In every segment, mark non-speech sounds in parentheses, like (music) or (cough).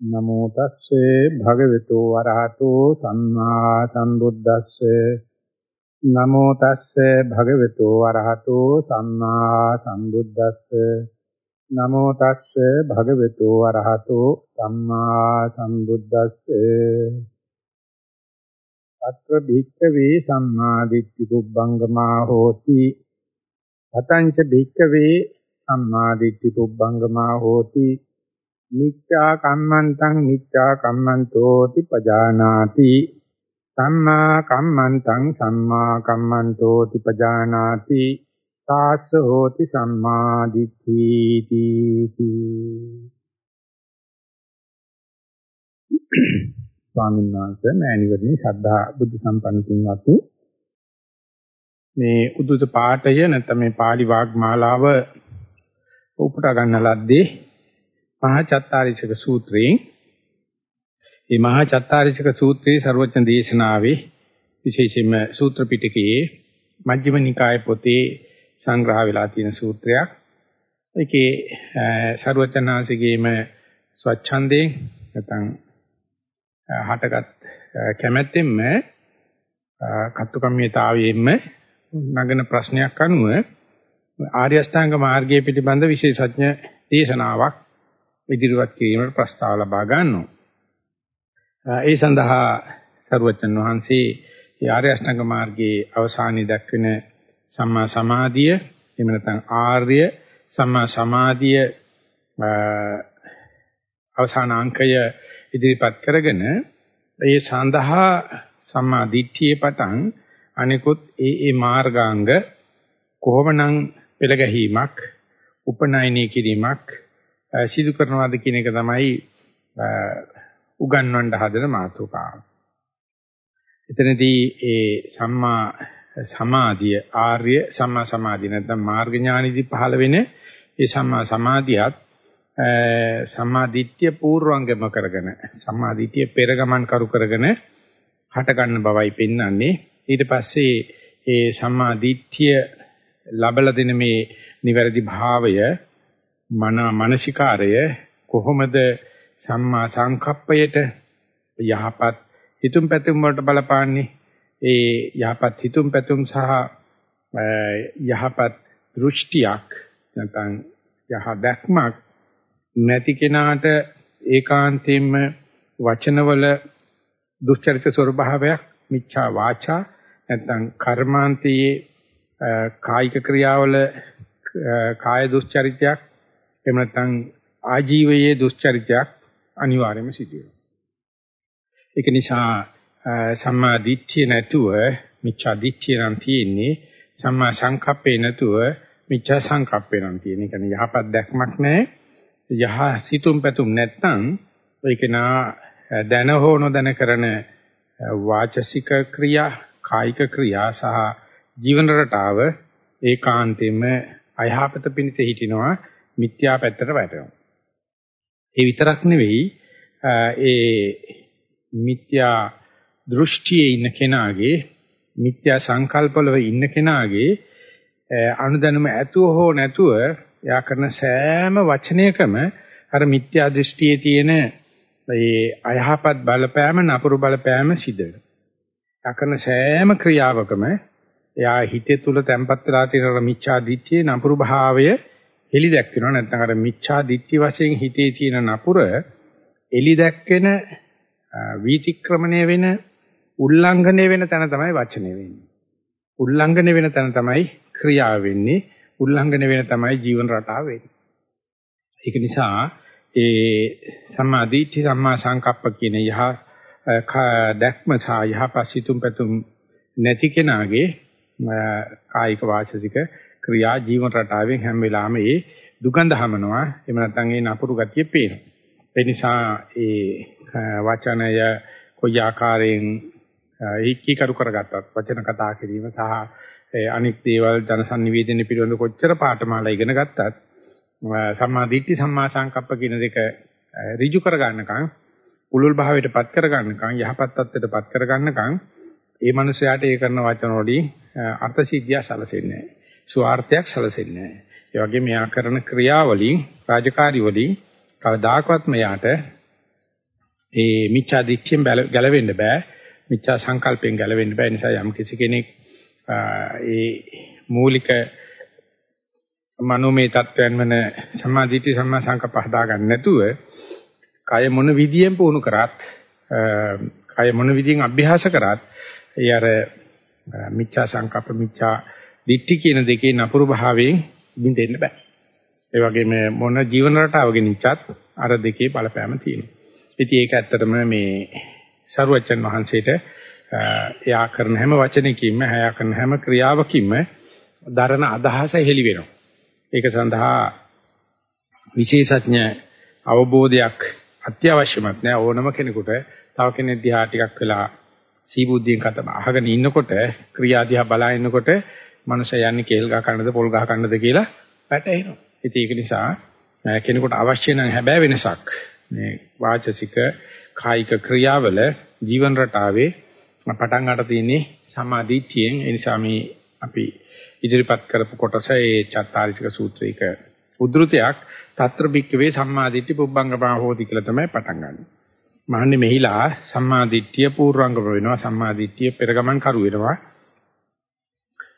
නමෝ තස්සේ භගවතු වරහතෝ සම්මා සම්බුද්දස්සේ. නමෝ තස්සේ භගවතු වරහතෝ සම්මා සම්බුද්දස්සේ. නමෝ තස්සේ භගවතු වරහතෝ සම්මා සම්බුද්දස්සේ. අත්‍ර භික්ඛවේ සම්මා දිට්ඨි කුබ්බංගමා හෝති. අතංච භික්ඛවේ සම්මා දිට්ඨි කුබ්බංගමා හෝති. මිච්ඡා කම්මන්තං මිච්ඡා කම්මන්තෝති පජානාති. සම්මා කම්මන්තං සම්මා කම්මන්තෝති පජානාති. තාස්ස හෝති සම්මා දිට්ඨීති. ස්වාමීන් වහන්සේ මෑණිවරණි ශ්‍රද්ධා බුද්ධ සම්පන්න පින්වත්නි. මේ උද්දුත පාඨය නැත්නම් මේ pāli වාග්මාලාව උපුටා ගන්න ලද්දේ මහා චත්තාරීෂක සූත්‍රයෙන් මේ මහා චත්තාරීෂක සූත්‍රයේ ਸਰවඥ දේශනාවේ විශේෂයෙන්ම සූත්‍ර පිටකයේ මජ්ක්‍ධිම නිකාය පොතේ සංග්‍රහ වෙලා තියෙන සූත්‍රයක්. ඒකේ ਸਰවඥාන්සේගේම ස්වච්ඡන්දයෙන් නැත්නම් හටගත් කැමැත්තෙන්ම කත්තුකම්මිතාවයෙන්ම නගන ප්‍රශ්නයක් අනුව ආර්ය අෂ්ටාංග මාර්ගය පිළිබඳ විශේෂඥ දේශනාවක් ඉදිරිපත් කිරීමට ප්‍රස්තාව ලබා ගන්නවා. ඒ සඳහා සරුවචන් වහන්සේ ආර්ය අෂ්ටාංග මාර්ගයේ අවසානයේ දක්වන සම්මා සමාධිය එහෙම නැත්නම් ආර්ය සම්මා සමාධිය අවසාන අංකය ඉදිරිපත් කරගෙන ඒ සඳහා සම්මා දිට්ඨියේ පටන් අනිකුත් ඒ ඒ මාර්ගාංග කොහොමනම් පෙළ ගැහිීමක් උපනයනය කිරීමක් සිදු කරනවාද කියන එක තමයි උගන්වන්න හදන මාතෘකාව. එතනදී ඒ සම්මා සමාධිය ආර්ය සම්මා සමාධිය නැත්නම් මාර්ග ඥානෙදී පහළ වෙන ඒ සම්මා සමාධියත් සම්මා දිට්ඨිය පූර්වංගම කරගෙන සම්මා දිට්ඨිය පෙරගමන් කරු කරගෙන හට ගන්න බවයි පෙන්වන්නේ ඊට පස්සේ ඒ සම්මා දිට්ඨිය ලබලා දෙන මේ නිවැරදි භාවය මන මානසිකාරය කොහොමද සම්මා සංකප්පයට යහපත් හිතුම් පැතුම් වලට බලපාන්නේ? ඒ යහපත් හිතුම් පැතුම් සහ යහපත් දෘෂ්ටියක් නැත්නම් යහ දැක්මක් නැති කෙනාට ඒකාන්තයෙන්ම වචනවල දුස්චරිත ස්වභාවයක් මිච්ඡා වාචා නැත්නම් කර්මාන්තයේ කායික ක්‍රියාවල කාය දුස්චරිතයක් එහෙම නැත්නම් ආජීවයේ දුස්චරිතයක් අනිවාර්යයෙන්ම සිදු වෙනවා. ඒක නිසා සම්මා දිට්ඨිය නැතුව මිච්ඡා දිට්ඨිය නම් තියෙන්නේ සම්මා සංකප්පේ නැතුව මිච්ඡා සංකප්පේ නම් තියෙන. ඒ කියන්නේ යහපත් දැක්මක් නැහැ. යහ සිතුම් පැතුම් නැත්නම් ඒක නා දැන හෝ නොදැන කරන වාචසික ක්‍රියා, කායික ක්‍රියා සහ ජීවන රටාව ඒකාන්තයෙන්ම අයහපත පිණිස හිටිනවා මිත්‍යා පැත්තට වැටෙනවා. ඒ විතරක් නෙවෙයි ඒ මිත්‍යා දෘෂ්ටියේ ඉන්න කෙනාගේ මිත්‍යා සංකල්පවල ඉන්න කෙනාගේ අනුදැනුම ඇතුව හෝ නැතුව එයා කරන සෑම වචනයකම අර මිත්‍යා දෘෂ්ටියේ තියෙන ඒ අයහපත් බලපෑම නපුරු බලපෑම සිද්ධ වෙනවා. එයා කරන සෑම ක්‍රියාවකම එයා හිතේ තුල තැම්පත් වෙලා තියෙන මිච්ඡා දිට්ඨියේ නපුරු භාවය එලි දැක්වෙනවා නැත්නම් අර මිච්ඡා දිට්ඨි වශයෙන් හිතේ තියෙන නපුර එලි දැක්වෙන වීතික්‍රමණය වෙන උල්ලංඝනය වෙන තැන තමයි වචනේ වෙන්නේ. උල්ලංඝනය වෙන තැන තමයි ක්‍රියාව වෙන්නේ. උල්ලංඝනය වෙන තමයි ජීවන රටාව වෙන්නේ. ඒක නිසා ඒ සම්මා දිට්ඨි සම්මා සංකප්ප කියන යහ දැක්ම සහ යහපසිතුම් පැතුම් නැති කෙනාගේ කායික වාචසික ක්‍රියා ජීවන රටාවෙන් හැම වෙලාවෙම ඒ දුගඳ හමනවා එහෙම නැත්නම් ඒ නපුරු ගතිය පේනවා ඒ නිසා ඒ වචනය කොයි ආකාරයෙන් ඒකීකරු කරගත්තත් වචන කතා කිරීම සහ අනික් දේවල් ජන sannivedana පිළිබඳ කොච්චර පාඨමාලා ඉගෙන ගත්තත් සම්මා දිට්ඨි සම්මා සංකප්ප කියන දෙක ඍජු කරගන්නකම් උලුල් භාවයටපත් කරගන්නකම් යහපත් තත්ත්වයටපත් කරගන්නකම් ඒ මනුස්සයාට ඒ කරන වචන වලින් අර්ථ සිද්ධිය සැලසෙන්නේ නැහැ. ස්වార్థයක් සැලසෙන්නේ නැහැ. ඒ වගේම මෙයා කරන ක්‍රියාවලින් රාජකාරී වලින් කවදාකවත් මෙයාට ඒ මිච්ඡා දිට්ඨියෙන් ගැලවෙන්න බෑ. මිච්ඡා සංකල්පයෙන් ගැලවෙන්න බෑ. නිසා යම් කිසි කෙනෙක් ඒ මූලික මනෝමය තත්වයන් වන සමාධිටි සම්මා සංකප්ප හදා ගන්න නැතුව කය මොන විදියෙන් පුහුණු කරත් කය මොන විදියෙන් අභ්‍යාස කරත් ඒ අර මිච්ඡා සංකප්ප මිච්ඡා දිට්ඨි කියන දෙකේ නපුරු භාවයෙන් බින්දෙන්න බෑ. ඒ වගේම මොන ජීවන රටාවකින් ඉච්ඡත් අර දෙකේ බලපෑම තියෙනවා. ඉතින් ඒක ඇත්තටම මේ සරුවච්චන් වහන්සේට එයා කරන හැම වචනයකින්ම එයා කරන හැම ක්‍රියාවකින්ම දරන අදහස හෙළි වෙනවා. ඒක සඳහා විශේෂඥ අවබෝධයක් අත්‍යවශ්‍යමත් නෑ ඕනම කෙනෙකුට තව කෙනෙක් දිහා ටිකක් වෙලා සීබුද්ධියෙන් කතා අහගෙන ඉන්නකොට ක්‍රියා දිහා බලා ඉන්නකොට මනුස්සය යන්නේ කේල් ගහ කන්නද පොල් ගහ කන්නද කියලා වැටහෙනවා. ඉතින් ඒක නිසා කෙනෙකුට අවශ්‍ය නම් හැබෑ වෙනසක් මේ වාචසික කායික ක්‍රියාවල ජීවන රටාවේ පටන් ගන්න තියෙන්නේ සමාධිත්‍යයෙන් ඒ නිසා මේ අපි ඉදිරිපත් කරපු කොටස ඒ චත්තාරික සූත්‍රයක උද්ෘතයක් తත්‍ර බික්කවේ සම්මාදිට්ඨි පුබ්බංගමා හෝති කියලා තමයි පටන් ගන්න. මහන්නේ මෙහිලා සම්මාදිට්ඨිය පූර්වංගම වෙනවා සම්මාදිට්ඨිය පෙරගමන් කරු වෙනවා.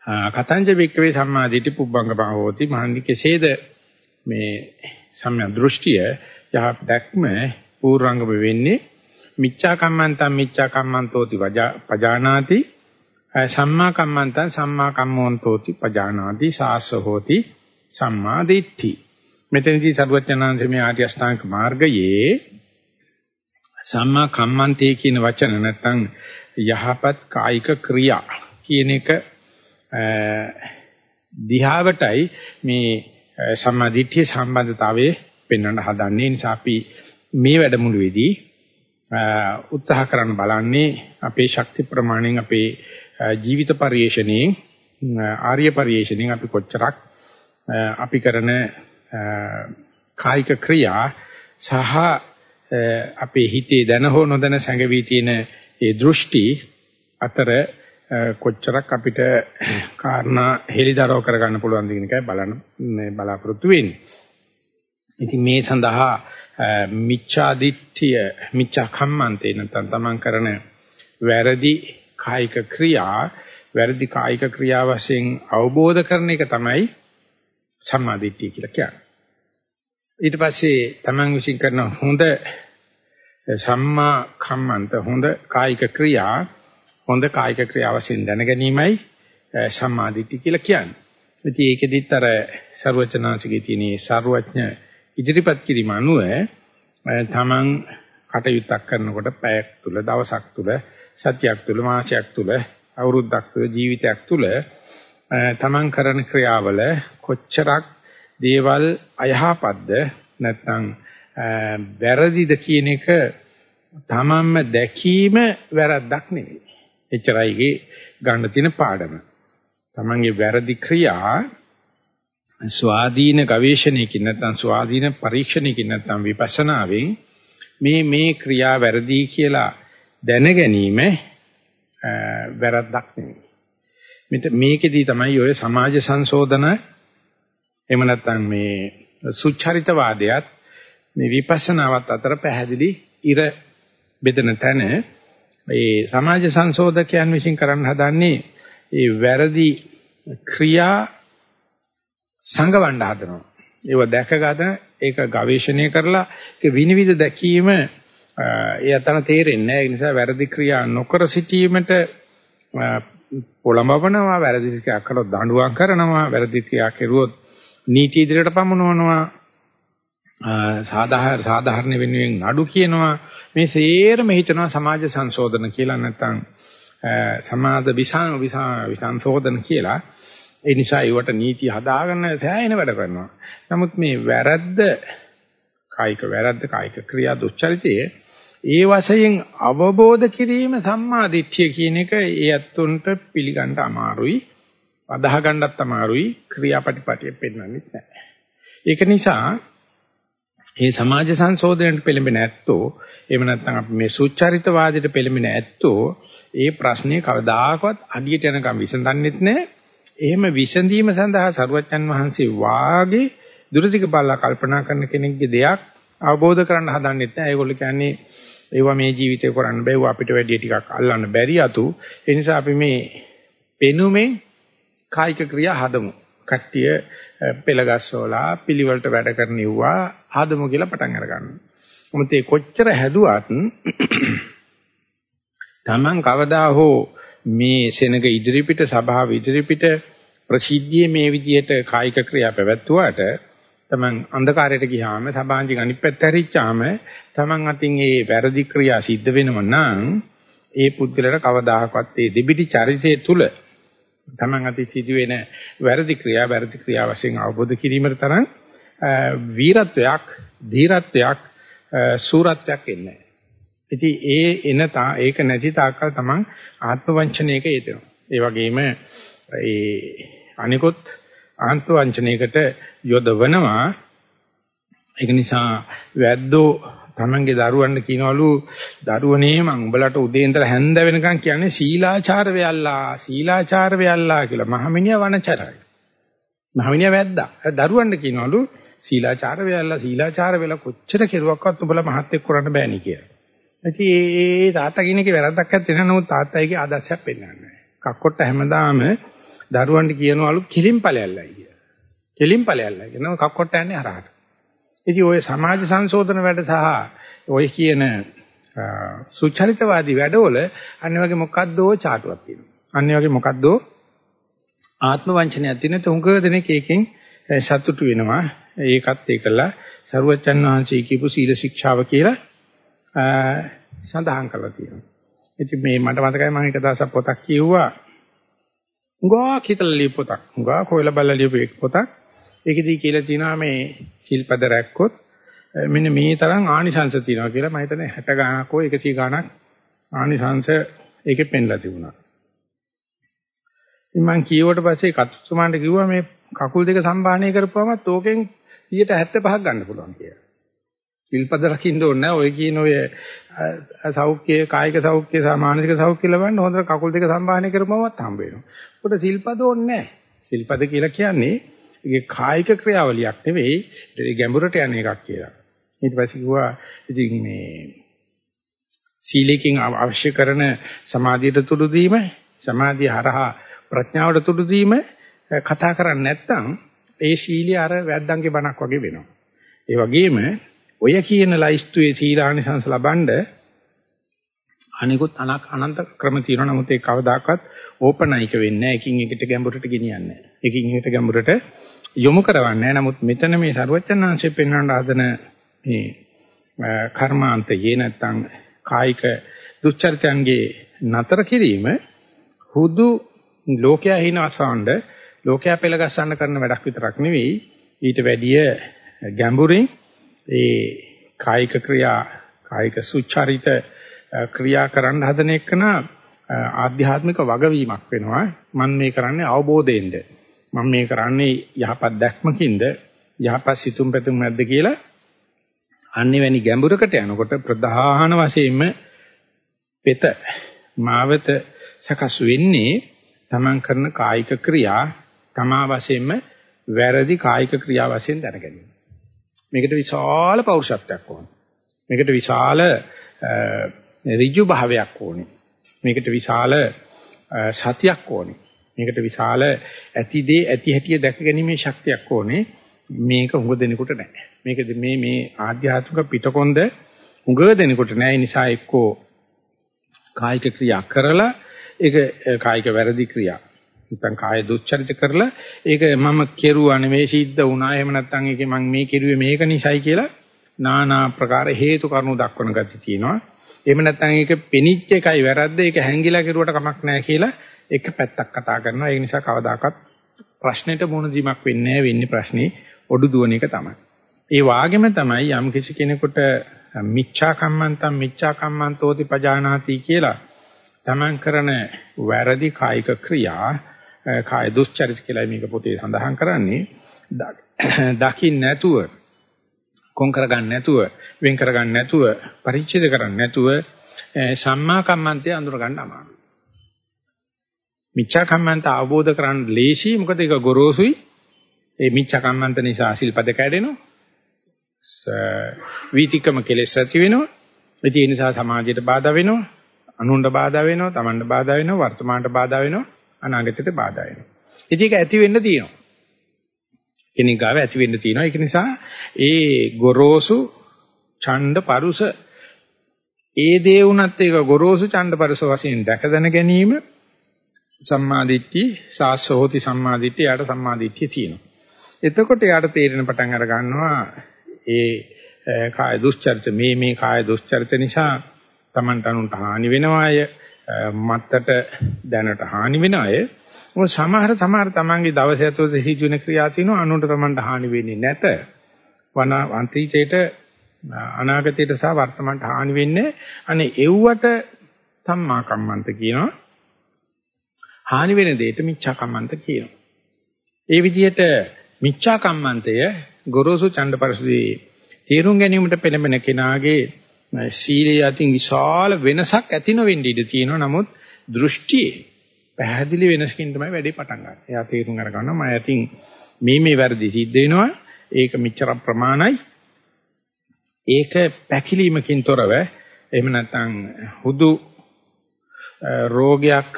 කතංජ බික්කවේ සම්මාදිට්ඨි පුබ්බංගමා හෝති මහන්නේ කෙසේද මේ සම්‍යක් දෘෂ්ටිය? යහ දැක්ම පූර්වංගම වෙන්නේ මිච්ඡා කම්මන්තං මිච්ඡා කම්මන්තෝති පජානාති. සම්මා කම්මන්තං සම්මා කම්මෝන්තෝති පජානාති. සාස්ස හෝති සම්මා දිට්ඨි මෙතනදී සරුවචනාංශ මේ ආර්ය අෂ්ටාංග මාර්ගයේ සම්මා කම්මන්තේ කියන වචන නැත්නම් යහපත් කායික ක්‍රියා කියන එක දිහාවටයි මේ සම්මා දිට්ඨිය සම්බන්ධතාවයේ පෙන්වන්න හදන්නේ. නිසා අපි මේ වැඩමුළුවේදී උත්සාහ කරන්න බලන්නේ අපේ ශක්ති ප්‍රමාණයෙන් අපේ ජීවිත පරිශ්‍රණයෙන් ආර්ය පරිශ්‍රණයෙන් අපි කොච්චරක් අපි කරන කායික ක්‍රියා සහ අපේ හිතේ දැන හෝ නොදැන සැඟවී තියෙන ඒ දෘෂ්ටි අතර කොච්චරක් අපිට කාරණා හෙලිදරව් කරගන්න පුළුවන්ද කියන එකයි බලන්න මේ බලාපොරොත්තු වෙන්නේ. ඉතින් මේ සඳහා මිච්ඡා දිට්ඨිය මිච්ඡා කම්මන්තේ නැත්නම් තමන් කරන වැරදි කායික ක්‍රියා වැරදි කායික ක්‍රියා වශයෙන් අවබෝධ කරන එක තමයි සම්මා දිට්ඨිය කියලා කියන්නේ. ඊට පස්සේ තමන් විශ්ින් කරන හොඳ සම්මා කම්මන්ත හොඳ කායික ක්‍රියා හොඳ කායික ක්‍රියාවසින් දැන ගැනීමයි සම්මාදිට්ඨිය කියලා කියන්නේ. ඉතින් ඒකෙදිත් අර ਸਰවචනාංශිකේ තියෙන ਸਰවඥ ඉදිරිපත් කිරීම අනුව තමන් කටයුත්තක් කරනකොට පැයක් තුල දවසක් තුල සතියක් තුල මාසයක් තුල අවුරුද්දක් තුල ජීවිතයක් තුල තමන් කරන ක්‍රියාවල කොච්චරක් දේවල් අයහපත්ද නැත්නම් වැරදිද කියන එක තමන්ම දැකීම වැරද්දක් නෙවෙයි. එච්චරයිගේ ගන්න තියෙන පාඩම. තමන්ගේ වැරදි ක්‍රියා ස්වාධීන ගවේෂණයකින් නැත්නම් ස්වාධීන පරීක්ෂණයකින් නැත්නම් විපස්සනාවෙන් මේ මේ ක්‍රියා වැරදි කියලා දැන ගැනීම වැරද්දක් නෙවෙයි. මෙතන මේකෙදී තමයි ඔය සමාජ සංශෝධන එහෙම නැත්නම් මේ සුචරිතවාදයත් මේ විපස්සනාවත් අතර පැහැදිලි ඉර බෙදෙන තැන ඒ සමාජ සංශෝධකයන් විසින් කරන්න හදන්නේ ඒ වැරදි ක්‍රියා සංගවන්න හදනවා. ඒව දැකගත ඒක ගවේෂණය කරලා ඒක විනිවිද දැකීම ඒ අතන තේරෙන්නේ නැහැ. ඒ නිසා වැරදි ක්‍රියා නොකර සිටීමට පොළඹවනවා, වැරදි ක්‍රියා කළොත් දඬුවම් කරනවා, වැරදි ක්‍රියා කෙරුවොත් නීති ඉදිරියට පමුණවනවා. සාධාරණ සාධාරණ වෙනුවෙන් නඩු කියනවා. මේ සේරම හිතනවා සමාජ සංශෝධන කියලා නැත්නම් සමාජ විසං විසංශෝධන කියලා. ඒ නිසා ඒවට නීති හදාගන්න සෑහෙන වැඩ කරනවා. නමුත් මේ වැරද්ද කායික වැරද්ද කායික ක්‍රියා දුස්චරිතයේ ඒ වශයෙන් අවබෝධ කිරීම සම්මා දිට්ඨිය කියන එක ඒ ඇත්තුන්ට පිළිගන්න අමාරුයි අදාහ ගන්නත් අමාරුයි ක්‍රියාපටිපටිය පෙන්වන්නේ නැහැ. ඒක නිසා මේ සමාජ සංශෝධනයට පෙළඹෙන ඇත්තෝ එහෙම නැත්නම් අපි මේ සුචරිතවාදයට පෙළඹෙන ඇත්තෝ ඒ ප්‍රශ්නේ කවදාකවත් අඩියට යනකම් විසඳන්නෙත් නැහැ. එහෙම විසඳීම සඳහා සරුවච්චන් වහන්සේ වාගේ දුරදිග බලලා කල්පනා කරන කෙනෙක්ගේ දෙයක් අවබෝධ කරන්න හදන්නෙත් නැහැ. ඒගොල්ලෝ කියන්නේ ඒවා මේ ජීවිතේ කරන්න බෑ. ඒවා අපිට වැඩි ටිකක් අල්ලන්න බැරි අතු. ඒ නිසා අපි මේ පෙනුමෙන් කායික ක්‍රියා හදමු. කට්ටිය පෙළගස්සෝලා පිළිවෙලට වැඩ කරනිව්වා හදමු කියලා පටන් අරගන්නවා. මොකද ඒ කොච්චර හැදුවත් (clears throat) Taman කවදා හෝ මේ සෙනග ඉදිරිපිට සභාව ඉදිරිපිට ප්‍රසිද්ධියේ මේ විදියට කායික ක්‍රියා පැවැත්වුවාට තමන් අන්ධකාරයට ගියාම සබාංජික අනිත් පැත්ත හැරිච්චාම තමන් අතින් ඒ වැරදි ක්‍රියා සිද්ධ වෙනව නම් ඒ පුද්ගලයාට කවදාහක්වත් ඒ දෙබිඩි චරිතය තුල තමන් අතින් සිදුවෙන වැරදි ක්‍රියා වැරදි ක්‍රියා වශයෙන් අවබෝධ කිරීමට තරම් වීරත්වයක් ධීරත්වයක් සූරත්වයක් එන්නේ ඉතින් ඒ එන තා ඒක නැති තාක්කල් තමන් ආත්ම වංචනයක යෙදෙනවා. ඒ වගේම ඒ අනිකොත් ආත්ම වංචනයකට යොදවනවා. ඒක නිසා වැද්දෝ තමන්ගේ දරුවන්ට කියනවලු දරුවනේ මං උඹලට උදේ ඉඳලා හැන්ද වෙනකන් කියන්නේ සීලාචාර වෙයල්ලා සීලාචාර වෙයල්ලා කියලා මහමිනියා වනචරයි. මහමිනියා වැද්දා. දරුවන්ට කියනවලු සීලාචාර වෙයල්ලා සීලාචාර වෙලා කොච්චර කෙරුවක්වත් උඹලා මහත් එක්ක කරන්න බෑනේ කියලා. ඉතින් ඒ තාත්තා කියන එකේ වැරද්දක් නැත්තේ නෑ නමුත් තාත්තයිගේ ආදර්ශයක් පෙන්වන්නේ නෑ. කක්කොට්ට හැමදාම දරුවන්ට කියනවලු කිලින් ඵලයල්ලයි කියලා. කිලින් ඵලයල්ලයි කියනවා කක්කොට්ට යන්නේ හරහට. ඉතින් ওই සමාජ සංශෝධන වැඩ සහ ওই කියන සුචරිතවාදී වැඩවල අනිත් වගේ මොකද්දෝ චාටුවක් තියෙනවා. අනිත් වගේ මොකද්දෝ ආත්ම වංචනයක් තියෙන තුඟ දෙනෙක් එකෙන් සතුටු වෙනවා. ඒකත් ඒකලා සරුවච්චන් වහන්සේ කියපු සීල ශික්ෂාව කියලා සඳහන් කරලා තියෙනවා. ඉතින් මේ මට මතකයි මම එක දවසක් පොතක් කියුවා. උගා කිතල ලියපු පොතක්. උගා කොයල බල්ල ලියපු පොතක්. ඒකෙදී කියලා තියෙනවා මේ ශිල්පද රැක්කොත් මෙන්න මේ තරම් ආනිසංශ තියෙනවා කියලා මම හිතන්නේ 60 ගණනක් හෝ 100 ගණනක් ආනිසංශ ඒකෙ පෙන්ලා තිබුණා. ඉතින් මම කියුවට පස්සේ කතුතුමාන්ට කිව්වා මේ කකුල් දෙක සම්බාහනය කරපුවමත් ඕකෙන් 75ක් ගන්න පුළුවන් කියලා. ශිල්පද රකින්න ඕනේ නැහැ. ඔය කියන ඔය සෞඛ්‍ය, කායික සෞඛ්‍ය, මානසික සෞඛ්‍ය ලබන්න හොඳ කකුල් දෙක සම්බාහනය කරපුවමත් හම්බ වෙනවා. උකට ශිල්පද ඕනේ නැහැ. ශිල්පද කියලා කියන්නේ ඒකේ කායික ක්‍රියාවලියක් නෙවෙයි, ඒ ගැඹුරට යන එකක් කියලා. ඊට පස්සේ කිව්වා ඉතින් මේ සීලයෙන් අවශ්‍ය කරන සමාධියට තුඩු දීම, සමාධිය හරහා ප්‍රඥාවට තුඩු දීම කතා කරන්නේ නැත්නම් ඒ සීලිය අර වැද්දන්ගේ බණක් වගේ වෙනවා. ඒ වගේම ඔය කියන ලයිස්තුවේ සීලානිසංස ලබනද අනිකුත් අනක් අනන්ත ක්‍රම තියෙනවා නමුත් ඒ කවදාකවත් ඕපනයික වෙන්නේ නැහැ. එකින් එකට ගැඹුරට ගෙනියන්නේ නැහැ. එකින් එකට ගැඹුරට යොමු කරවන්නේ. නැහැ. නමුත් මෙතන මේ ਸਰවඥාන්සේ පෙන්වන්න හදන මේ කර්මාන්තයේ නැත්තම් කායික දුස්චරිතයන්ගේ නතර කිරීම හුදු ලෝකයා හිනවසවන්න ලෝකයා පෙළගස්සන්න කරන වැඩක් විතරක් නෙවෙයි. ඊට වැඩිය ගැඹුරින් ඒ කායික ක්‍රියා කායික සුචරිත ක්‍රියා කරන්න හදන එකන ආධ්‍යාත්මික වගවීමක් වෙනවා. මම මේ කරන්නේ අවබෝධයෙන්ද? මම මේ කරන්නේ යහපත් දැක්මකින්ද යහපත් සිතුම් පැතුම් නැද්ද කියලා අනිවැනි ගැඹුරකට යනකොට ප්‍රධාන වශයෙන්ම පෙත මාවත සකස් වෙන්නේ තමන් කරන කායික ක්‍රියා තමා වශයෙන්ම වැරදි කායික ක්‍රියා වශයෙන් දැනගැනීම මේකට විශාල පෞරුෂත්වයක් ඕනේ. මේකට විශාල ඍජු භාවයක් ඕනේ. මේකට විශාල සතියක් ඕනේ. මේකට විශාල ඇතිදේ ඇති හැටිය දැක ගැනීමේ ශක්තියක් ඕනේ. මේක උඟ දෙනකොට නැහැ. මේක මේ මේ ආධ්‍යාත්මික පිටකොන්ද උඟ දෙනකොට නැහැ. ඒ නිසා එක්කෝ කායික ක්‍රියා කරලා ඒක කායික වැරදි ක්‍රියා නැත්නම් කාය දුස්චරිත කරලා ඒක මම කෙරුවා නෙමෙයි සිද්ධ වුණා. එහෙම නැත්නම් ඒකේ මම මේ කෙරුවේ මේක නිසයි කියලා নানা ප්‍රකාර හේතු කාරණු දක්වන ගති තියෙනවා. එහෙම නැත්නම් ඒක පෙනිච්ච එකයි වැරද්ද ඒක හැංගිලා කෙරුවට කමක් නැහැ කියලා එක පැත්තක් කතා කරනවා. ඒ නිසා කවදාකවත් ප්‍රශ්නෙට මුහුණ දීමක් වෙන්නේ නැහැ. වෙන්නේ ප්‍රශ්නේ ඔඩු දුවන එක තමයි. ඒ වාගෙම තමයි යම් කිසි කෙනෙකුට මිච්ඡා කම්මන්තම් මිච්ඡා කම්මන්තෝති පජානාති කියලා තමන් කරන වැරදි කායික ක්‍රියා කාය දුස්චරිත කියලා මේක පොතේ සඳහන් කරන්නේ දකින්න නැතුව කොන් කරගන්න නැතුව වෙන් කරගන්න නැතුව පරිච්ඡේද කරන්න නැතුව සම්මා කම්මන්තය අඳුර ගන්න අමාරුයි. මිච්ඡා කම්මන්ත අවබෝධ කරගන්න ලේසි මොකද ඒක ගොරෝසුයි. ඒ මිච්ඡා කම්මන්ත නිසා සිල්පද කැඩෙනවා. වීතිකම කෙලෙස් ඇති වෙනවා. ඒ නිසා සමාජයට බාධා වෙනවා. අනුන්ට බාධා වෙනවා, Tamanට බාධා වෙනවා, වර්තමානට බාධා වෙනවා, අනාගතයට බාධා වෙනවා. ඉතින් ඒක ඇති වෙන්න තියෙනවා. කෙනෙක් ගාව ඇති වෙන්න තියෙනවා. ඒක නිසා ඒ ගොරෝසු ඡණ්ඩ පරුස ඒ දේ වුණත් ඒක ගොරෝසු ඡණ්ඩ පරුස වශයෙන් දැක දැන ගැනීම සම්මාදිට්ඨි සාසෝති සම්මාදිට්ඨි යාට සම්මාදිට්ඨිය තියෙනවා. එතකොට යාට තේරෙන පටන් අර ගන්නවා ඒ කාය දුස්චරිත මේ මේ කාය දුස්චරිත නිසා Tamanට අනුන්ට හානි වෙන අය මත්තට දැනට හානි වෙන අය. මොකද සමහර සමහර තමන්ගේ දවස ඇතුළත සිදුවෙන ක්‍රියා තියෙනවා අනුන්ට තමන්ට හානි වෙන්නේ නැත. වන අන්තිචේට අනාගතයට සහ වර්තමානට හානි වෙන්නේ අනේ එව්වට සම්මා කම්මන්ත කියනවා. හානි වෙන දෙයට මිච්ඡා කම්මන්ත කියනවා ඒ විදිහට මිච්ඡා කම්මන්තය ගොරෝසු ඡණ්ඩපරසදී තේරුම් ගැනීමට පෙළඹෙන කෙනාගේ සීලයේ අතින් විශාල වෙනසක් ඇති නොවෙන්න ඉඩ තියෙනවා. නමුත් දෘෂ්ටියේ පැහැදිලි වෙනසකින් තමයි වැඩේ පටන් ගන්න. එයා තේරුම් අරගන්නවා මම අතින් මේ මේ වැරදි සිද්ධ වෙනවා. ඒක මෙච්චර ප්‍රමාණයි. ඒක පැකිලීමකින් තොරව එහෙම නැත්නම් හුදු රෝගයක්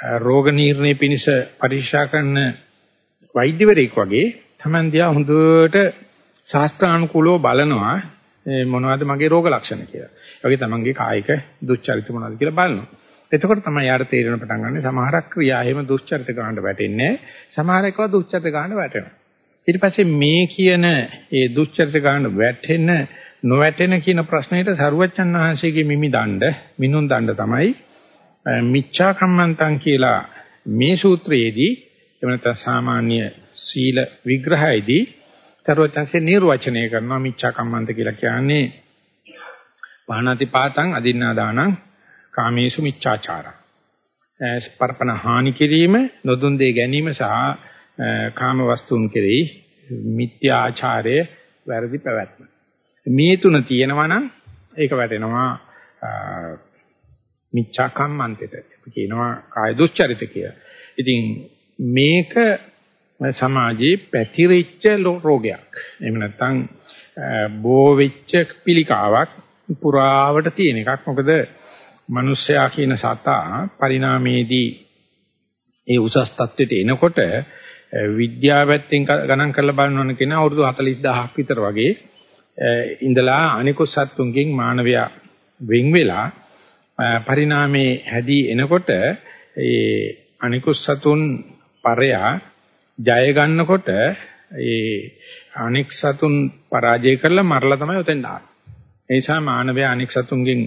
රෝග නිర్ణය පිණිස පරීක්ෂා කරන වෛද්‍යවරයෙක් වගේ Taman දිහා හොඳට ශාස්ත්‍රානුකූලව බලනවා මොනවද මගේ රෝග ලක්ෂණ කියලා. ඒ වගේ තමන්ගේ කායික දුස්චරිත මොනවද කියලා බලනවා. එතකොට තමයි යාට තේරෙන පටන් ගන්න සමහරක් ක්‍රියා එහෙම දුස්චරිත ගන්නට වැටෙන්නේ සමහර එකව දුස්චරිත ගන්න වැටෙනවා. ඊට පස්සේ මේ කියන ඒ දුස්චරිත ගන්න වැටෙන නොවැටෙන කියන ප්‍රශ්නෙට සරුවච්චන් වහන්සේගේ මිමි දණ්ඩ මිනුන් දණ්ඩ තමයි මිච්ඡා කම්මන්තං කියලා මේ සූත්‍රයේදී එවන නැත්නම් සාමාන්‍ය සීල විග්‍රහයේදී සරුවචන්සේ නිර්වචනය කරනවා මිච්ඡා කම්මන්ත කියලා කියන්නේ. පහනාති පාතං අදින්නා දානං කාමේසු මිච්ඡාචාරං. ස්පර්පණ හානි කිරීම නොදුන් දේ ගැනීම සහ කාම වස්තුන් කෙරෙහි මිත්‍යාචාරය වැරදි පැවැත්ම. මේ තුන තියෙනවා නම් ඒක වැටෙනවා මිච්ඡා කම්මන්තෙට කියනවා කාය දුස්චරිත කියලා. ඉතින් මේක සමාජයේ පැතිරිච්ච රෝගයක්. එහෙම නැත්නම් බෝ වෙච්ච පිළිකාවක් පුරාවට තියෙන එකක්. මොකද මිනිස්සයා කියන සතා පරිණාමයේදී ඒ උසස් තත්ත්වයට එනකොට විද්‍යාවැත්තෙන් ගණන් කරලා බලනවන කෙනා අවුරුදු 40000ක් විතර වගේ ඉඳලා අනිකුත් සත්තුන්ගෙන් මානවයා වෙන් වෙලා පරිණාමයේ හැදී එනකොට ඒ අනිකුත් සතුන් පරයා ජය ගන්නකොට ඒ අනෙක් සතුන් පරාජය කරලා මරලා තමයි උතෙන් ආවේ. ඒ නිසා මානවය අනෙක් සතුන්ගෙන්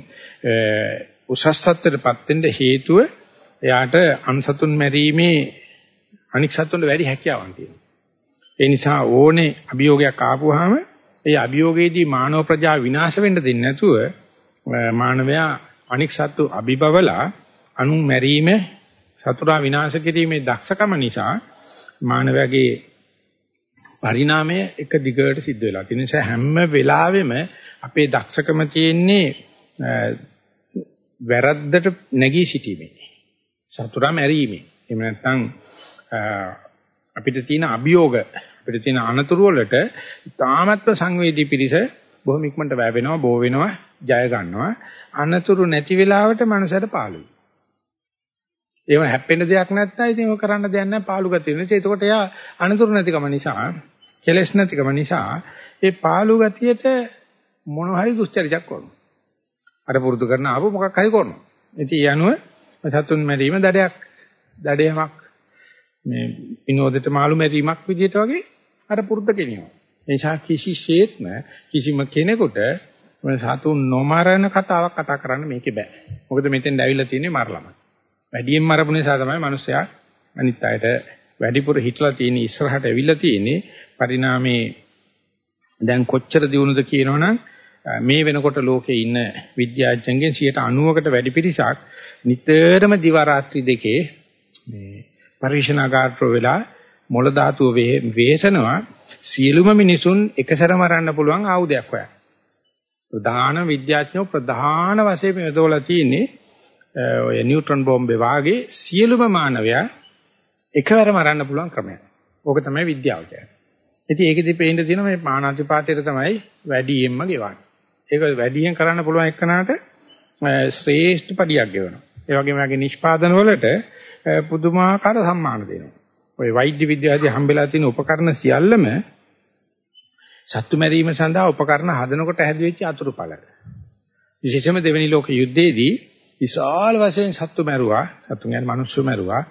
උසස් තත්ත්වයටපත් වෙන්න හේතුව එයාට අන්සතුන් මැරීමේ අනෙක් සතුන්ට වැඩි හැකියාවක් තියෙනවා. ඒ නිසා ඕනේ අභියෝගයක් ආපුවාම ඒ අභියෝගයේදී මානව ප්‍රජා විනාශ වෙන්න දෙන්නේ නැතුව මානවයා අනෙක් සතු අභිබවලා අනු මැරීම සතුරා විනාශ කිරීමේ දක්ෂකම නිසා මානවයාගේ පරිණාමය එක දිගට සිද්ධ වෙලා. ඒ නිසා හැම වෙලාවෙම අපේ දක්ෂකම තියෙන්නේ වැරද්දට නැගී සිටීමේ. සතුරා මැරීමේ. එහෙම නැත්නම් අපිට තියෙන අභියෝග අපිට තියෙන අනතුරු වලට තාමත්ව සංවේදී පිරිස බොහොම ඉක්මනට වැවෙනවා, බෝ වෙනවා, ජය ගන්නවා. අනතුරු නැති වෙලාවට මනසට පාළුයි. ඒව හැප්පෙන්න දෙයක් නැත්නම් ඉතින් ඔය කරන්න දෙයක් නැහැ පාළු ගතිය නිසා. ඒකට එයා අනතුරු නැතිකම නිසා, කෙලස් නැතිකම නිසා ඒ පාළු ගතියට මොන හරි දුස්චරිතයක් කරනවා. අර පුරුදු කරන ආපු මොකක් හරි කරනවා. ඉතින් ඒ අනුව සතුන් මැරීම දඩයක්, දඩයමක් මේ විනෝදයට මාළු මැරීමක් විදිහට වගේ අර පුරුද්ද කෙනියනවා. ඒ නිසා කිසිසේත්ම කිසිම කෙනෙකුට සතුන් නොමරන කතාවක් කතා කරන්න මේකේ බෑ. මොකද මෙතෙන් ඇවිල්ලා තියෙන්නේ මරලම. වැඩියෙන් මරපු නිසා තමයි මිනිස්සයා අනිත් අයට වැඩිපුර හිටලා තියෙන ඉස්සරහට ඇවිල්ලා තියෙන්නේ පරිණාමේ දැන් කොච්චර දියුණුද කියනවනම් මේ වෙනකොට ලෝකේ ඉන්න විද්‍යාඥයන්ගෙන් 90කට වැඩි පිරිසක් නිතරම දිවා රාත්‍රී දෙකේ මේ පරිශනාගාරවල වෙලා මොළ ධාතුව වේසනවා සියලුම මිනිසුන් එකසර මරන්න පුළුවන් ආයුධයක් හොයන. ප්‍රධාන විද්‍යාඥයෝ ප්‍රධාන වශයෙන් යොදවලා තියෙන්නේ ඔය නියුට්‍රෝන බෝම්බේ වාගේ සියලුම මානවයා එකවර මරන්න පුළුවන් ක්‍රමයක්. ඕක තමයි විද්‍යාව කියන්නේ. ඉතින් ඒකෙදි පේන්න තියෙන මේ මානාතිපාතයට තමයි වැඩියෙන්ම ගෙවන්නේ. ඒක වැඩියෙන් කරන්න පුළුවන් එක්කනට ශ්‍රේෂ්ඨ පඩියක් ගෙවනවා. ඒ වගේම යගේ නිෂ්පාදන වලට පුදුමාකාර සම්මාන දෙනවා. ওই වෛද්‍ය විද්‍යාවේදී හම්බෙලා තියෙන උපකරණ සියල්ලම සත්තු මැරීම සඳහා උපකරණ හදනකොට හැදුවෙච්ච අතුරුඵල. විශේෂයෙන්ම දෙවෙනි ලෝක යුද්ධයේදී විශාල වශයෙන් සත්තු මැරුවා, සත්තු කියන්නේ මිනිස්සු මැරුවා,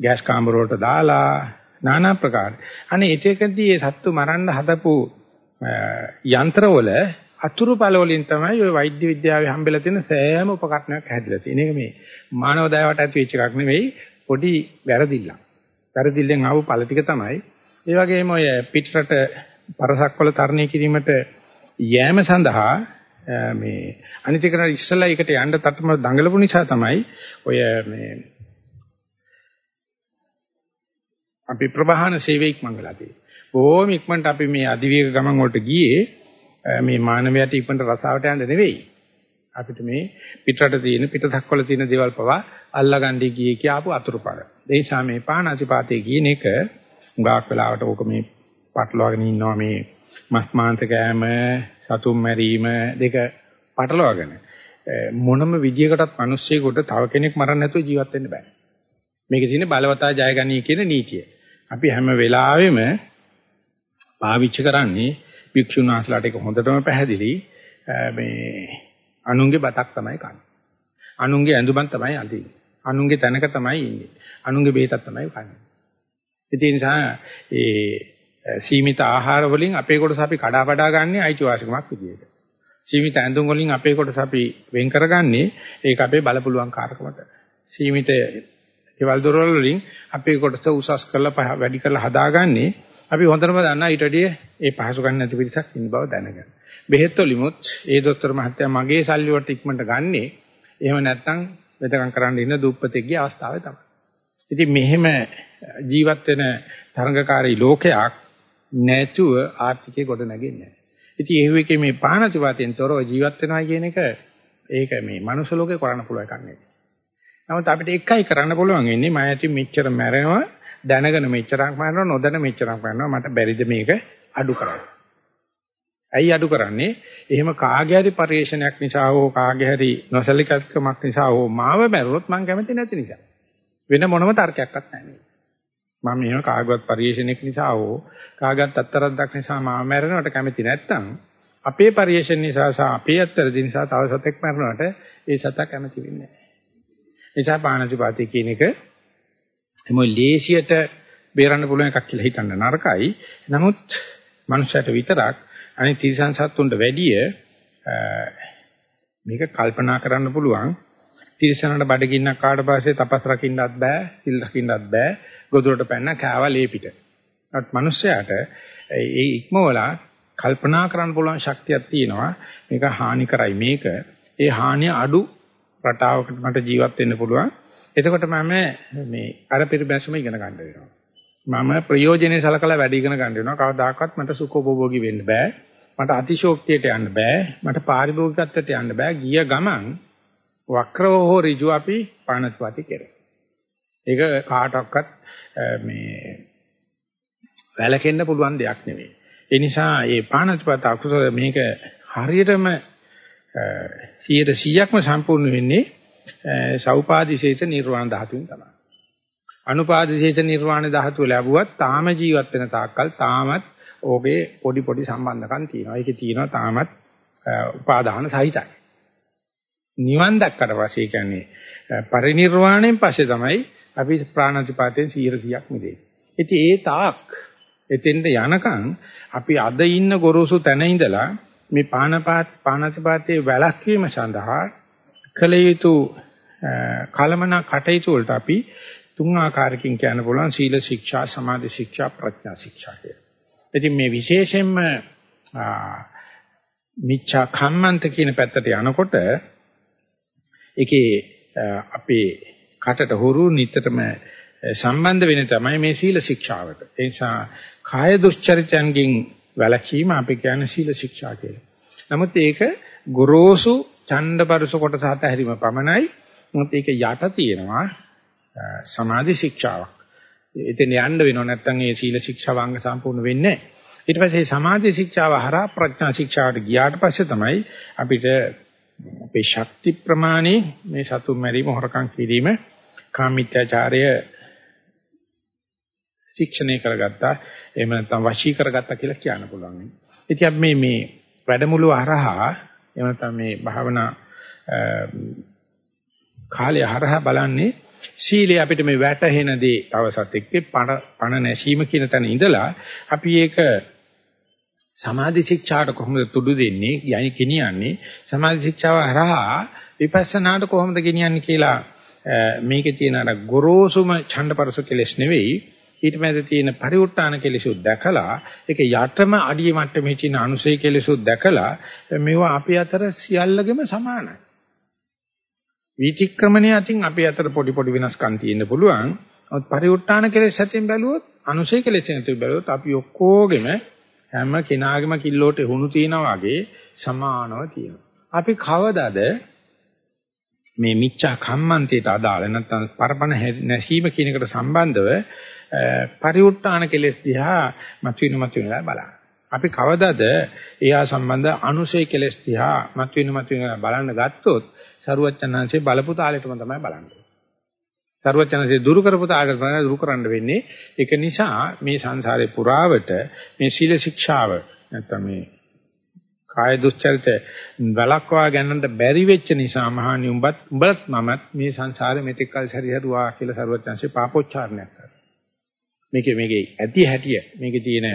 ගෑස් කාමර වලට දාලා নানা ප්‍රකාර. අනේ ඒකකදී මේ සත්තු මරන්න හදපු යන්ත්‍රවල අතුරුඵල වලින් තමයි ওই වෛද්‍ය විද්‍යාවේ හම්බෙලා තියෙන සෑම උපකරණයක් හැදිලා තියෙන්නේ. මේක මේ මානව දයාවට ඇති වෙච්ච එකක් නෙවෙයි පොඩි වැරදිල්ලක්. වැරදිල්ලෙන් ආපු ඵල ටික තමයි. ඒ වගේම ඔය පිටරට පරසක්වල තරණය කිරීමට යෑම සඳහා මේ අනිතිකරන ඉස්සලා එකට යන්න තටම දඟලපු නිසා තමයි ඔය මේ අපි ප්‍රවාහන සේවයක් මංගලා තියෙන්නේ. බොහොම ඉක්මනට අපි මේ අධිවේග ගමන් වලට ගියේ මේ මානවයාට ඉක්මනට රසාවට යන්න නෙවෙයි. අපිට මේ පිටරට තියෙන පිටතක්වල තියෙන දේවල් පවා අල්ලගන්නේ ගියේ කියාපු අතුරුපර. ඒ නිසා මේ පානාතිපාතේ කියන එක උගාක් වෙලාවට ඕක මේ පටලවාගෙන ඉන්නවා මේ මස් මාංශ කෑම සතුම් මැරීම දෙක පටලවාගෙන මොනම විදියකටත් මිනිස්සෙකුට තව කෙනෙක් මරන්න නැතුව ජීවත් වෙන්න බෑ. මේකේ තියෙන බලවතා ජයගනී කියන නීතිය. අපි හැම වෙලාවෙම පාවිච්චි කරන්නේ භික්ෂුන් වහන්සේලාට ඒක හොඳටම පැහැදිලි මේ අනුන්ගේ බතක් තමයි කන්නේ. අනුන්ගේ ඇඳුමක් තමයි අඳින්නේ. අනුන්ගේ තැනක තමයි ඉන්නේ. අනුන්ගේ බේතක් තමයි කන්නේ. ඒ නිසා ඒ සීමිත ආහාර වලින් අපේ කොටස අපි කඩා වඩා ගන්න අයිතිවාසිකමක් විදියට. සීමිත ඇඳුම් වලින් අපේ කොටස අපි වෙන් කරගන්නේ ඒක අපේ බලපුලුවන් කාර්කමට. සීමිත කෙවල් දොරවල් වලින් අපේ කොටස උසස් කරලා වැඩි කරලා හදාගන්නේ අපි හොඳටම දන්නා ඊට වැඩිය ඒ පහසු ගන්න නැති පිරිසක් ඉන්න බව දැනගන්න. බෙහෙත් වලිමුත් ඒ දොස්තර මහත්තයා මගේ සල්ලි වලට ඉක්මනට ගන්නෙ එහෙම නැත්නම් වෙදකම් කරන්න ඉන්න දුප්පතෙක්ගේ අවස්ථාවේ තමයි. ඉතින් මෙහෙම ජීවත් වෙන තරංගකාරී ලෝකයක් නැතුව ආර්ථිකය ගොඩ නැගෙන්නේ නැහැ. ඉතින් ඒ වෙකේ මේ පානතිවාතෙන් තොරව ජීවත් වෙනවා කියන එක ඒක මේ මනුස්ස ලෝකේ කරන්න පුළුවන් එකක් නෙවෙයි. නමුත් අපිට එකයි කරන්න පුළුවන් වෙන්නේ මම ඇති මෙච්චර මැරෙනවා දැනගෙන මෙච්චරක් මරනවා නොදැන මෙච්චරක් මරනවා මට බැරිද මේක අඩු කරන්න. ඇයි අඩු කරන්නේ? එහෙම කාගේ හරි පරිේශනයක් නිසා හෝ කාගේ හරි නොසලිකත්කමක් නිසා හෝ මාව මැරුවොත් මං කැමති නැති නිසා. වෙන මොනම තර්කයක්වත් නැහැ. මම එහෙම කාගවත් පරිේශනයක් නිසා හෝ කාගවත් අත්තරද්දක් නිසා මාව මැරෙනවට කැමති නැත්නම් අපේ පරිේශන නිසා සහ අපේ අත්තරදි නිසා තව සතෙක් මැරෙනවට ඒ සතා කැමති වෙන්නේ නැහැ. නිසා පාණජුපාතී කියන එක එමො ලේසියට බේරන්න පුළුවන් එකක් කියලා හිතන්න නරකයි. නමුත් මනුෂ්‍යයට විතරක් අනිත් තිරිසන් සත්තුන්ට වැඩිය මේක කල්පනා කරන්න පුළුවන්. තිරිසනට බඩගින්නක් කාට පස්සේ තපස් රකින්නත් බෑ, සිල් රකින්නත් බෑ. ගොදුරට පැන්න කෑවා ලේපිට. නමුත් මනුෂ්‍යයාට ඒ ඉක්මවලා කල්පනා කරන්න පුළුවන් ශක්තියක් තියෙනවා. මේක හානි කරයි මේක. ඒ හානිය අඩු රටාවකට මට ජීවත් වෙන්න පුළුවන්. එතකොට මම මේ අර පරිබැසම ඉගෙන ගන්න වෙනවා. මම ප්‍රයෝජනෙයි සලකලා වැඩි ඉගෙන ගන්න වෙනවා. කවදාකවත් මට සුඛෝපභෝගී වෙන්න බෑ. මට අතිශෝක්තියට යන්න බෑ. මට පාරිභෝගිකත්වයට යන්න බෑ. ගිය ගමන් වක්‍රව හෝ ඍජු අපි පානස්වාති කෙරේ. ඒක කාටවත් මේ වැලකෙන්න පුළුවන් දෙයක් නෙවෙයි. ඒ නිසා මේ පානස්වාත අකුසල මේක හරියටම 100%ක්ම සම්පූර්ණ වෙන්නේ සෞපාදිශේෂ නිර්වාණ ධාතුවෙන් තමයි. අනුපාදිශේෂ නිර්වාණ ධාතුව ලැබුවත් තාම ජීවත් වෙන තාක්කල් තාමත් ඕකේ පොඩි පොඩි සම්බන්ධකම් තියෙනවා. ඒකේ තියෙනවා තාමත් උපාදාන සහිතයි. නිවන් දැක්කට පස්සේ කියන්නේ පරිණිරවාණයෙන් පස්සේ තමයි අපි ප්‍රාණාතිපාතයෙන් 100%ක් මිදෙන්නේ. ඉතින් ඒ තාක් එතෙන්ට යනකම් අපි අද ඉන්න ගොරෝසු තැන ඉඳලා මේ පානපාත පානතිපාතයේ වැළැක්වීම සඳහා කළ යුතු කලමන කටයුතු වලට අපි තුන් ආකාරකින් කියන්න පුළුවන් සීල ශික්ෂා සමාධි ශික්ෂා ප්‍රඥා ශික්ෂා කියලා. ඉතින් මේ විශේෂයෙන්ම මිච්ඡා කම්මන්ත කියන පැත්තට යනකොට ඒකේ අපේ කටට හුරු නිතරම සම්බන්ධ වෙන තමයි මේ සීල ශික්ෂාවට. ඒ නිසා කාය දුස්චරිතයන්ගෙන් වැළකීම අපි කියන්නේ සීල ශික්ෂා කියලා. නමුත් ඒක ගොරෝසු ඡණ්ඩපරස කොටස අතහැරීම පමණයි. මොකද ඒක යට තියෙනවා සමාධි ශික්ෂාවක්. එතෙන් යන්න වෙනව නැත්නම් ඒ සීල ශික්ෂාව අංග සම්පූර්ණ වෙන්නේ නැහැ. ඊට පස්සේ සමාධි ශික්ෂාව හරහා ප්‍රඥා ශික්ෂාවට ගියාට පස්සේ තමයි අපිට අපේ ශක්ති ප්‍රමාණය මේ සතුම් මැරීම හොරකම් කිරීම කාමීත්‍යාචාරය ශික්ෂණය කරගත්තා එහෙම නැත්නම් වශී කරගත්තා කියලා කියන්න පුළුවන්. ඉතින් අපි මේ මේ වැඩමුළු හරහා එහෙම නැත්නම් මේ භාවනා කාලය හරහා බලන්නේ සීලය අපිට මේ වැටහෙන දේ තවසත් එක්ක පණ නැසීම කියන තැන ඉඳලා අපි ඒක සමාධි ශික්ෂාට කොහොමද තුඩු දෙන්නේ යයි ගෙනියන්නේ සමාධි ශික්ෂාව හරහා විපස්සනාට කොහොමද ගෙනියන්නේ කියලා මේකේ තියෙන අර ගොරෝසුම ඡණ්ඩපරස කෙලස් නෙවෙයි ඊට මැද තියෙන පරිඋත් ทาน කෙලෙසුත් දැකලා ඒක යටම අඩිය මට්ටමේ තියෙන අනුසය කෙලෙසුත් දැකලා මේවා අපි අතර සියල්ලගෙම සමානයි විතික්‍රමණය අතින් අපේ අතර පොඩි පොඩි වෙනස්කම් තියෙන්න පුළුවන්. නමුත් පරිඋත්ථාන කෙලෙස් ඇතින් බැලුවොත්, අනුසය කෙලෙස් ඇතින් බැලුවොත් අපි ඔක්කොගෙම හැම කෙනාගේම කිල්ලෝට හුණු තියනා වගේ සමානව තියෙනවා. අපි කවදද මේ මිච්ඡා කම්මන්තයට අදාළ නැත්නම් පරපණ නැසීම කියන එකට සම්බන්ධව පරිඋත්ථාන කෙලෙස් දිහා මතුවෙන මතුවෙනලා බලන්න. අපි කවදද එයා සම්බන්ධ අනුසය කෙලෙස් දිහා මතුවෙන මතුවෙනලා බලන්න ගත්තොත් සරුවචනංශේ බලපු තාලෙටම තමයි බලන්නේ. සරුවචනංශේ දුරු කරපු තාලෙට තමයි දුරු කරන්න වෙන්නේ. ඒක නිසා මේ සංසාරේ පුරාවට මේ සීල ශික්ෂාව නැත්තම් මේ කාය දුස්චරිත වලක්වා ගන්නට බැරි වෙච්ච නිසා මහණි උඹත් උඹත් මමත් මේ සංසාරේ මෙතෙක් කල් සැරිසරුවා කියලා සරුවචනංශේ පාපෝච්චාරණයක් කරා. මේකේ මේකේ ඇති හැටිය මේකේ තියෙන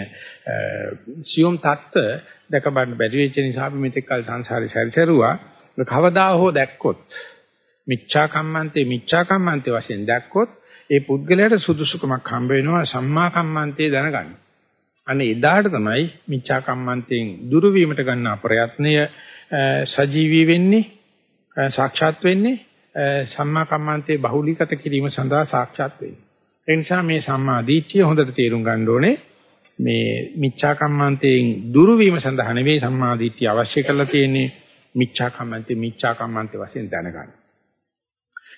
සියුම් தত্ত্ব දැක ගන්න බැරි වෙච්ච නිසා අපි මෙතෙක් කල සංසාරේ සැරිසරුවා කවදා හෝ දැක්කොත් මිච්ඡා කම්මන්තේ මිච්ඡා කම්මන්තේ වශයෙන් දැක්කොත් ඒ පුද්ගලයාට සුදුසුකමක් හම්බ වෙනවා සම්මා කම්මන්තේ දැනගන්න. අනේ එදාට තමයි මිච්ඡා කම්මන්තෙන් දුරු වීමට ගන්න ප්‍රයත්නය සජීවී වෙන්නේ සාක්ෂාත් වෙන්නේ සම්මා කම්මන්තේ බහුලීගත කිරීම සඳහා සාක්ෂාත් වෙන්නේ. ඒ නිසා මේ සම්මා දිට්ඨිය හොඳට තේරුම් ගන්න ඕනේ. මේ මිච්ඡා කම්මන්තයෙන් දුරු වීම සඳහා නෙවෙයි සම්මා දිට්ඨිය අවශ්‍ය කරලා තියෙන්නේ. මිච්ඡා කම්මන්තේ මිච්ඡා කම්මන්තේ වශයෙන් දැනගන්න.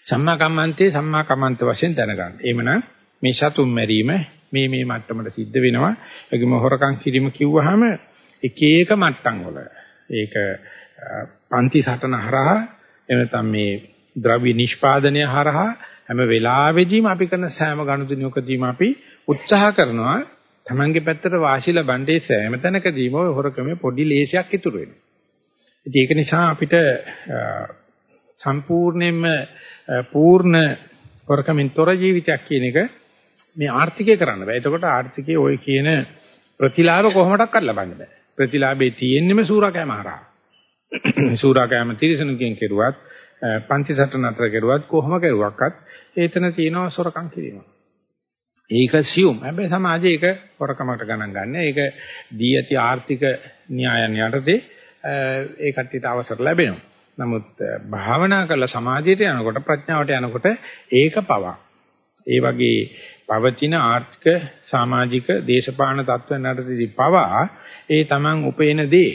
සම්මා කම්මන්තේ සම්මා කම්මන්ත වශයෙන් දැනගන්න. එහෙමනම් මේ සතුම් මැරීම මේ මේ මට්ටමට සිද්ධ වෙනවා. ඒකම හොරකම් කිරීම කිව්වහම එක එක මට්ටම් වල ඒක පන්ති සටන හරහා එනතම් මේ ද්‍රව්‍ය නිෂ්පාදනය හරහා හැම වෙලාවෙදීම අපි කරන සෑම ගනුදෙනුවකදීම අපි උත්සාහ කරනවා තමන්ගේ පැත්තට වාසි ලබන්නේ සෑම තැනකදීම ඔය හොරකමේ පොඩි ලේසියක් ඉතුරු වෙනවා. ඉතින් ඒක නිසා අපිට සම්පූර්ණයෙන්ම පූර්ණ වරකමින් තොර ජීවිතයක් කියන එක මේ ආර්ථිකය කරන්න බෑ. එතකොට ආර්ථිකයේ ওই කියන ප්‍රතිලාභ කොහොමඩක්වත් ලබන්න බෑ. ප්‍රතිලාභේ තියෙන්නම සූරාකෑම හරහා. (clears throat) සූරාකෑම තිරසනුකින් කෙරුවත් පන්ති සටන අතර කෙරුවත් කොහොම කෙරුවක්වත් ඒතන තියෙනවා සොරකම් කිරීම. ඒක සියුම්. හැබැයි සමාජයේ ඒක හොරකමකට ගණන් ගන්න. ඒක දී ඇති ආර්ථික න්‍යායන් යටතේ ඒ කට්ටියට අවසර ලැබෙනවා. නමුත් භාවනා කරලා සමාධියට යනකොට ප්‍රඥාවට යනකොට ඒක පවා. ඒ වගේ පවතින ආර්ථික සමාජික දේශපාලන තත්ත්වයන් යටතේදී පවා ඒ Taman උපේන දේ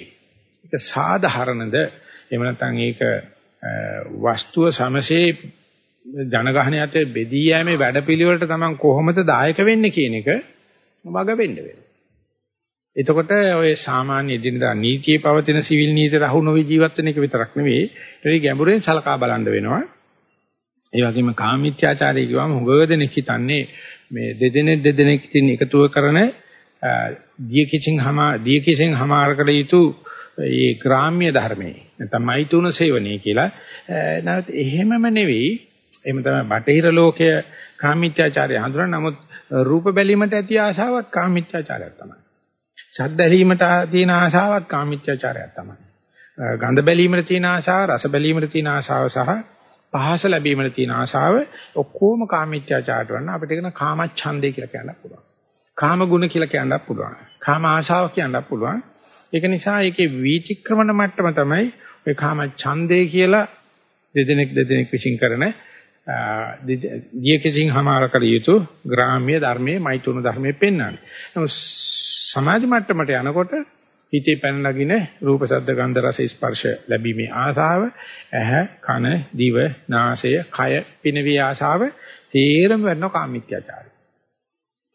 ඒක සාධාරණද එහෙම නැත්නම් ඒක වස්තුව සමසේ ජනගහණයට බෙදී යෑමේ වැඩපිළිවෙලට Taman කොහොමද දායක වෙන්නේ කියන එක වග වෙන්න වෙනවා. එතකොට ඔය සාමාන්‍ය එදිනදා නීතියේ පවතින සිවිල් නීති රහු නොවි ජීවත් වෙන එක විතරක් නෙවෙයි ඒක ගැඹුරෙන් සලකා බලන්න වෙනවා. ඒ වගේම කාමීත්‍යාචාරය කියවම හුඟ දෙනෙක් හිතන්නේ මේ දෙදෙනෙක් දෙදෙනෙක් තින් එකතුව කරන දිය කිසිං හමා දිය කිසිං හමාර කළ යුතු ඒ ග්‍රාම්‍ය ධර්මයේ නැත්නම් මෛතුන සේවනයේ කියලා. නැවත එහෙමම නෙවෙයි. එහෙම තමයි බටහිර ලෝකය කාමීත්‍යාචාරය හඳුනන නමුත් රූප බැලීමට ඇති ආශාවක් කාමීත්‍යාචාරයක් තමයි. ශබ්ද ඇහිීමට තියෙන ආශාවත් කාමීත්‍යචාරයක් තමයි. ගඳ බැලීමට තියෙන ආශාව, රස බැලීමට තියෙන ආශාව සහ පහස ලැබීමට තියෙන ආශාව ඔක්කොම කාමීත්‍යචාරයට වන්න අපිට කියන කාමච්ඡන්දේ කියලා කියන්න පුළුවන්. කාම ගුණ කියලා කියන්නත් පුළුවන්. කාම ආශාව කියන්නත් පුළුවන්. ඒක නිසා ඒකේ වීතික්‍රමන මට්ටම තමයි ඔය කාමච්ඡන්දේ කියලා දෙදෙනෙක් දෙදෙනෙක් විශ්ින් කරන දිය කිසිං හමාර කර යුතු ග්‍රාම්‍ය ධර්මයේ මෛතුන ධර්මයේ පෙන්වන්නේ. නමුත් සමාධි මට්ටමට යනකොට හිතේ පැන නගින රූප ශබ්ද ගන්ධ රස ස්පර්ශ ලැබීමේ ආසාව ඇහ කන දිව නාසය කය පිනවි ආසාව තේරම වෙන කාමීත්‍යාචාරය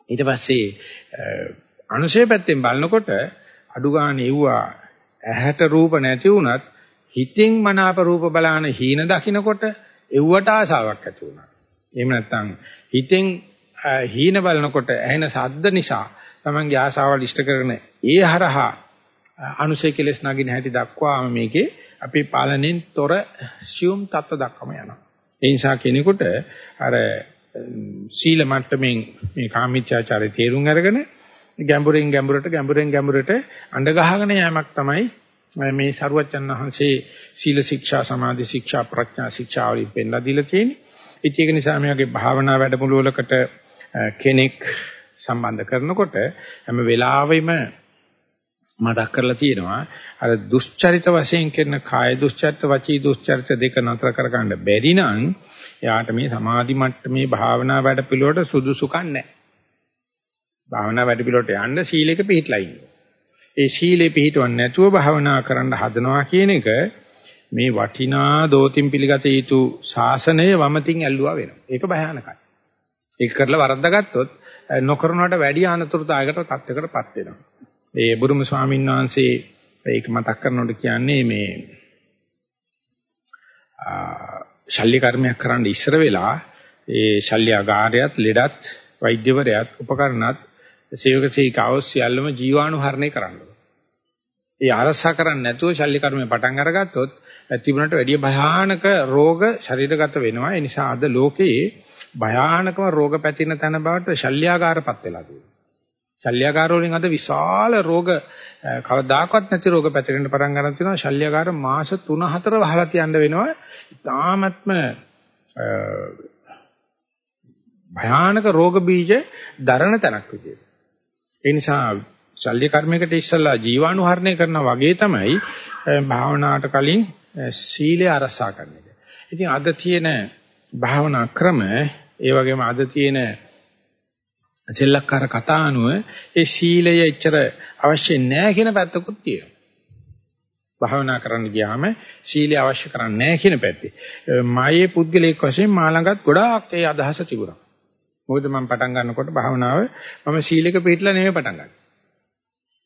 ඊට පස්සේ අනුශය පැත්තෙන් බලනකොට අඩු ගන්න එව්වා ඇහැට රූප නැති වුණත් හිතෙන් මනාප රූප බලාන හීන දකින්නකොට එව්වට ආසාවක් ඇති වුණා. එහෙම නැත්නම් හිතෙන් හීන බලනකොට ඇහෙන ශබ්ද නිසා තමන්ගේ ආසාවල් ඉෂ්ට කරන ඒ හරහා අනුසය කෙලස් නගින හැටි දක්වාම මේකේ අපේ පාලනයෙන් තොර සියුම් තත්ත්ව දක්වම යනවා. ඒ නිසා කෙනෙකුට අර සීල මට්ටමින් මේ කාමීච්ඡාචාරය තේරුම් අරගෙන ගැඹුරින් ගැඹුරට ගැඹුරින් ගැඹුරට අඬ ගහගෙන යෑමක් තමයි මේ සරුවච්චන් වහන්සේ සීල ශික්ෂා සමාධි ශික්ෂා ප්‍රඥා ශික්ෂා වලින් පෙන්ලා දීලා තියෙන්නේ. ඉතින් ඒක නිසා මේ වගේ භාවනා වැඩමුළුවලකට කෙනෙක් සම්බන්ධ කරනකොට හැම වෙලාවෙම මතක් කරලා තියෙනවා අර දුෂ්චරිත වශයෙන් කරන කාය දුෂ්චරිත වචී දුෂ්චරිත දෙක නතර කරගන්න බැරි නම් එයාට මේ සමාධි මට්ටමේ භාවනා වැඩ පිළිවෙලට සුදුසුකම් නැහැ. භාවනා වැඩ පිළිවෙලට යන්න සීලෙක පිළිట్లా ඉන්නවා. ඒ සීලේ පිළිටවන්නේ නැතුව භාවනා කරන්න හදනවා කියන එක මේ වටිනා දෝතින් පිළිගත යුතු ශාසනය වමතින් ඇල්ලුවා වෙනවා. ඒක භයානකයි. ඒක කරලා වරද්දාගත්තොත් නොකරනවට වැඩි අනතුරුදායකට තත්යකටපත් වෙනවා. ඒ බුදුම ස්වාමීන් වහන්සේ ඒක මතක් කරනකොට කියන්නේ මේ ශල්‍ය කර්මයක් කරන්න ඉස්සර වෙලා ඒ ශල්‍යාගාරයත් ලෙඩත් වෛද්‍යවරයාත් උපකරණත් සේවක සේවිකාව සියල්ලම ජීවාණුහරණය කරන්න. ඒ ආරසා කරන්නේ නැතුව ශල්‍ය කර්මය පටන් අරගත්තොත් තිබුණට වැඩිය භයානක රෝග ශරීරගත වෙනවා. ඒ නිසා අද ලෝකයේ භයානකම රෝග පැතිරෙන තැන බවට ශල්‍යාගාරපත් වෙලා තියෙනවා. ශල්‍යකාර වලින් අද විශාල රෝග කවදාකවත් නැති රෝග පැතිරෙන්න පටන් ගන්න තියෙනවා ශල්‍යකාර මාස 3-4 වහලා තියන්න වෙනවා ඉතාමත්ම භයානක රෝග බීජ දරණ තැනක් විදියට ඒ නිසා ශල්‍ය කර්මයකට ඉස්සල්ලා ජීවාණුහරණය කරනා වගේ තමයි භාවනාවට කලින් සීලය අරසා කරන එක. ඉතින් අද තියෙන භාවනා ක්‍රම ඒ වගේම අද තියෙන සෙල්ලක්කාර කතා අනුව ඒ සීලය එච්චර අවශ්‍ය නැහැ කියන පැත්තකුත් තියෙනවා. භාවනා කරන්න ගියාම සීලය අවශ්‍ය කරන්නේ නැහැ කියන පැත්තේ. මායේ පුද්ගලික වශයෙන් මා ළඟත් ගොඩාක් ඒ අදහස තිබුණා. මොකද මම පටන් ගන්නකොට භාවනාව මම සීලයක පිළිట్లా නෙමෙයි පටන් ගන්නේ.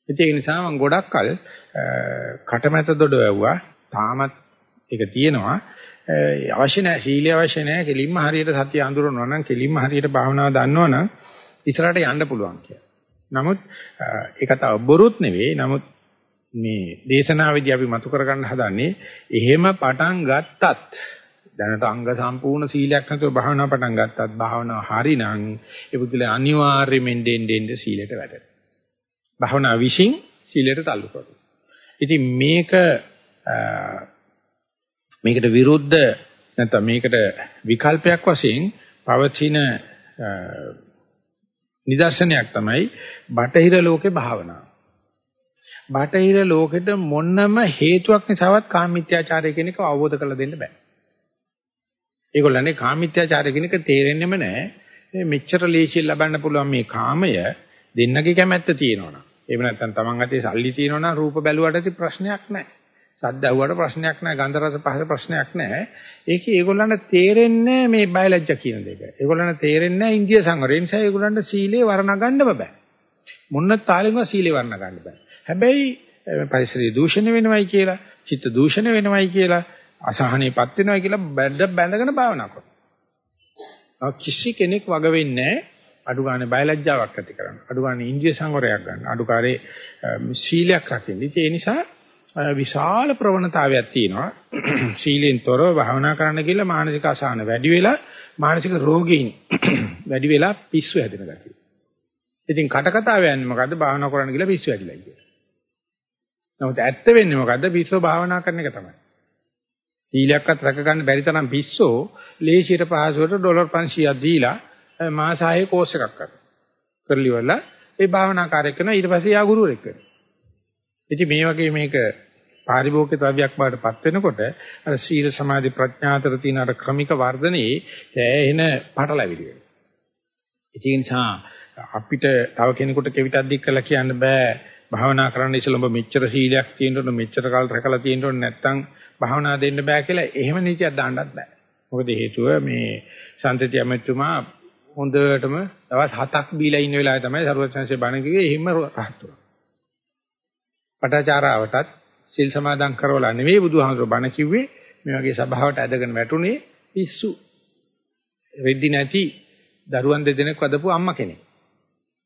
ඒ නිසා මම ගොඩක් කල කටමැත දොඩ වැව්වා. තාමත් ඒක තියෙනවා. අවශ්‍ය නැහැ සීලය අවශ්‍ය නැහැ. කෙලින්ම හරියට සත්‍ය අඳුරනවා නම් කෙලින්ම හරියට භාවනාව දන්නවා නම් ඉස්සරහට යන්න පුළුවන් කියලා. නමුත් ඒක තව බොරුත් නෙවෙයි. නමුත් මේ දේශනාවේදී අපි මතු කරගන්න හදන්නේ එහෙම පටන් ගත්තත් දැනට අංග සම්පූර්ණ සීලයක් නැතුව භාවනා පටන් ගත්තත් භාවනාව හරිනම් ඒ පුදුලේ අනිවාර්යයෙන්ම දෙන්න සීලයට වැටෙනවා. භාවනා විශ්ින් සීලයට تعلق කරනවා. ඉතින් මේක මේකට විරුද්ධ නැත්නම් මේකට විකල්පයක් වශයෙන් පවතින නිදර්ශනයක් තමයි බටහිර ලෝකේ භාවනාව. බටහිර ලෝකෙට මොනම හේතුවක් නිසාවත් කාමීත්‍යාචාරය කියන එක අවබෝධ කරලා දෙන්න බෑ. ඒගොල්ලන්ගේ කාමීත්‍යාචාරය කියන එක තේරෙන්නෙම නෑ. මෙච්චර ලේසියෙන් ලබන්න පුළුවන් මේ කාමය දෙන්නගේ කැමැත්ත තියෙනවනම්. එහෙම නැත්නම් Taman අතේ සල්ලි තියෙනවනම් රූප බැලුවට ප්‍රශ්නයක් නෑ. සද්ද ඇහුවට ප්‍රශ්නයක් නැහැ ගන්ධ රස පහස ප්‍රශ්නයක් නැහැ ඒකේ ඒගොල්ලන්ට තේරෙන්නේ මේ බයලජ්ජා කියන දෙක ඒගොල්ලන්ට තේරෙන්නේ නැහැ ඉන්දිය සංවරය ඒ නිසා ඒගොල්ලන්ට සීලේ වර්ණ ගන්න බෑ මොන්න තාලෙන්ම සීලේ වර්ණ ගන්න බෑ හැබැයි පරිසරය දූෂණය වෙනවයි කියලා චිත්ත දූෂණය වෙනවයි කියලා අසහනෙපත් වෙනවයි කියලා බැඳ බැඳගෙන භාවනා කරනවා. කිසි කෙනෙක් වග වෙන්නේ අඩු ගන්න බයලජ්ජාවක් ඇති කරන්න අඩු ගන්න ඉන්දිය සංවරයක් ගන්න. අඩු කාරේ සීලයක් රකින්න. ඒ නිසා විශාල ප්‍රවණතාවයක් තියෙනවා. (clears throat) සීලෙන් තොරව භාවනා කරන්න කියලා මානසික අසහන වැඩි වෙලා මානසික රෝගීන් (clears throat) වැඩි වෙලා පිස්සු හැදෙන ගැතියි. ඉතින් කට කතාව යන්නේ මොකද්ද? භාවනා කරන්න කියලා පිස්සු හැදිලා කියලා. නමුත් ඇත්ත වෙන්නේ මොකද්ද? පිස්සු භාවනා කරන එක තමයි. සීලයක්වත් රැක ගන්න බැරි තරම් පිස්සෝ ලේසියට පහසුවට ඩොලර් 500ක් දීලා මාස 6 කෝස් එකක් කරනවා. කරලිවලා ඒ භාවනා කාර්යය කරනවා ඊට පස්සේ යා ගුරුවරෙක් වෙනවා. ඉතින් මේ වගේ මේක පාරිභෝගික ද්‍රව්‍යයක් බවට පත් වෙනකොට අර සීල සමාධි ප්‍රඥා අතර තියෙන අර ක්‍රමික වර්ධනයේ තෑහෙන පටලැවිලි වෙනවා. ඒ නිසා අපිට තව කෙනෙකුට කෙවිතක් දික් කළා කියන්න බෑ භාවනා කරන්න ඉස්සෙල්ලා ඔබ මෙච්චර සීලයක් තියෙනකොට මෙච්චර කාල රැකලා තියෙනකොට නැත්තම් භාවනා දෙන්න බෑ කියලා එහෙම නීතියක් දාන්නත් බෑ. මොකද හේතුව මේ සම්තති අමෙතුමා හොඳටම දවස් 7ක් බීලා ඉන්න වෙලාවේ තමයි සරුවචනසේ බණ කිව්වේ එහෙම රහත් වුණා. පටාචාරාවටත් සිල් සමාදන් කරවලා නෙවෙයි බුදුහාමුදුරුවෝ බණ කිව්වේ මේ වගේ සභාවට ඇදගෙන වැටුනේ පිස්සු. වෙද්දි නැති දරුවන් දෙදෙනෙක් වදපු අම්මා කෙනෙක්.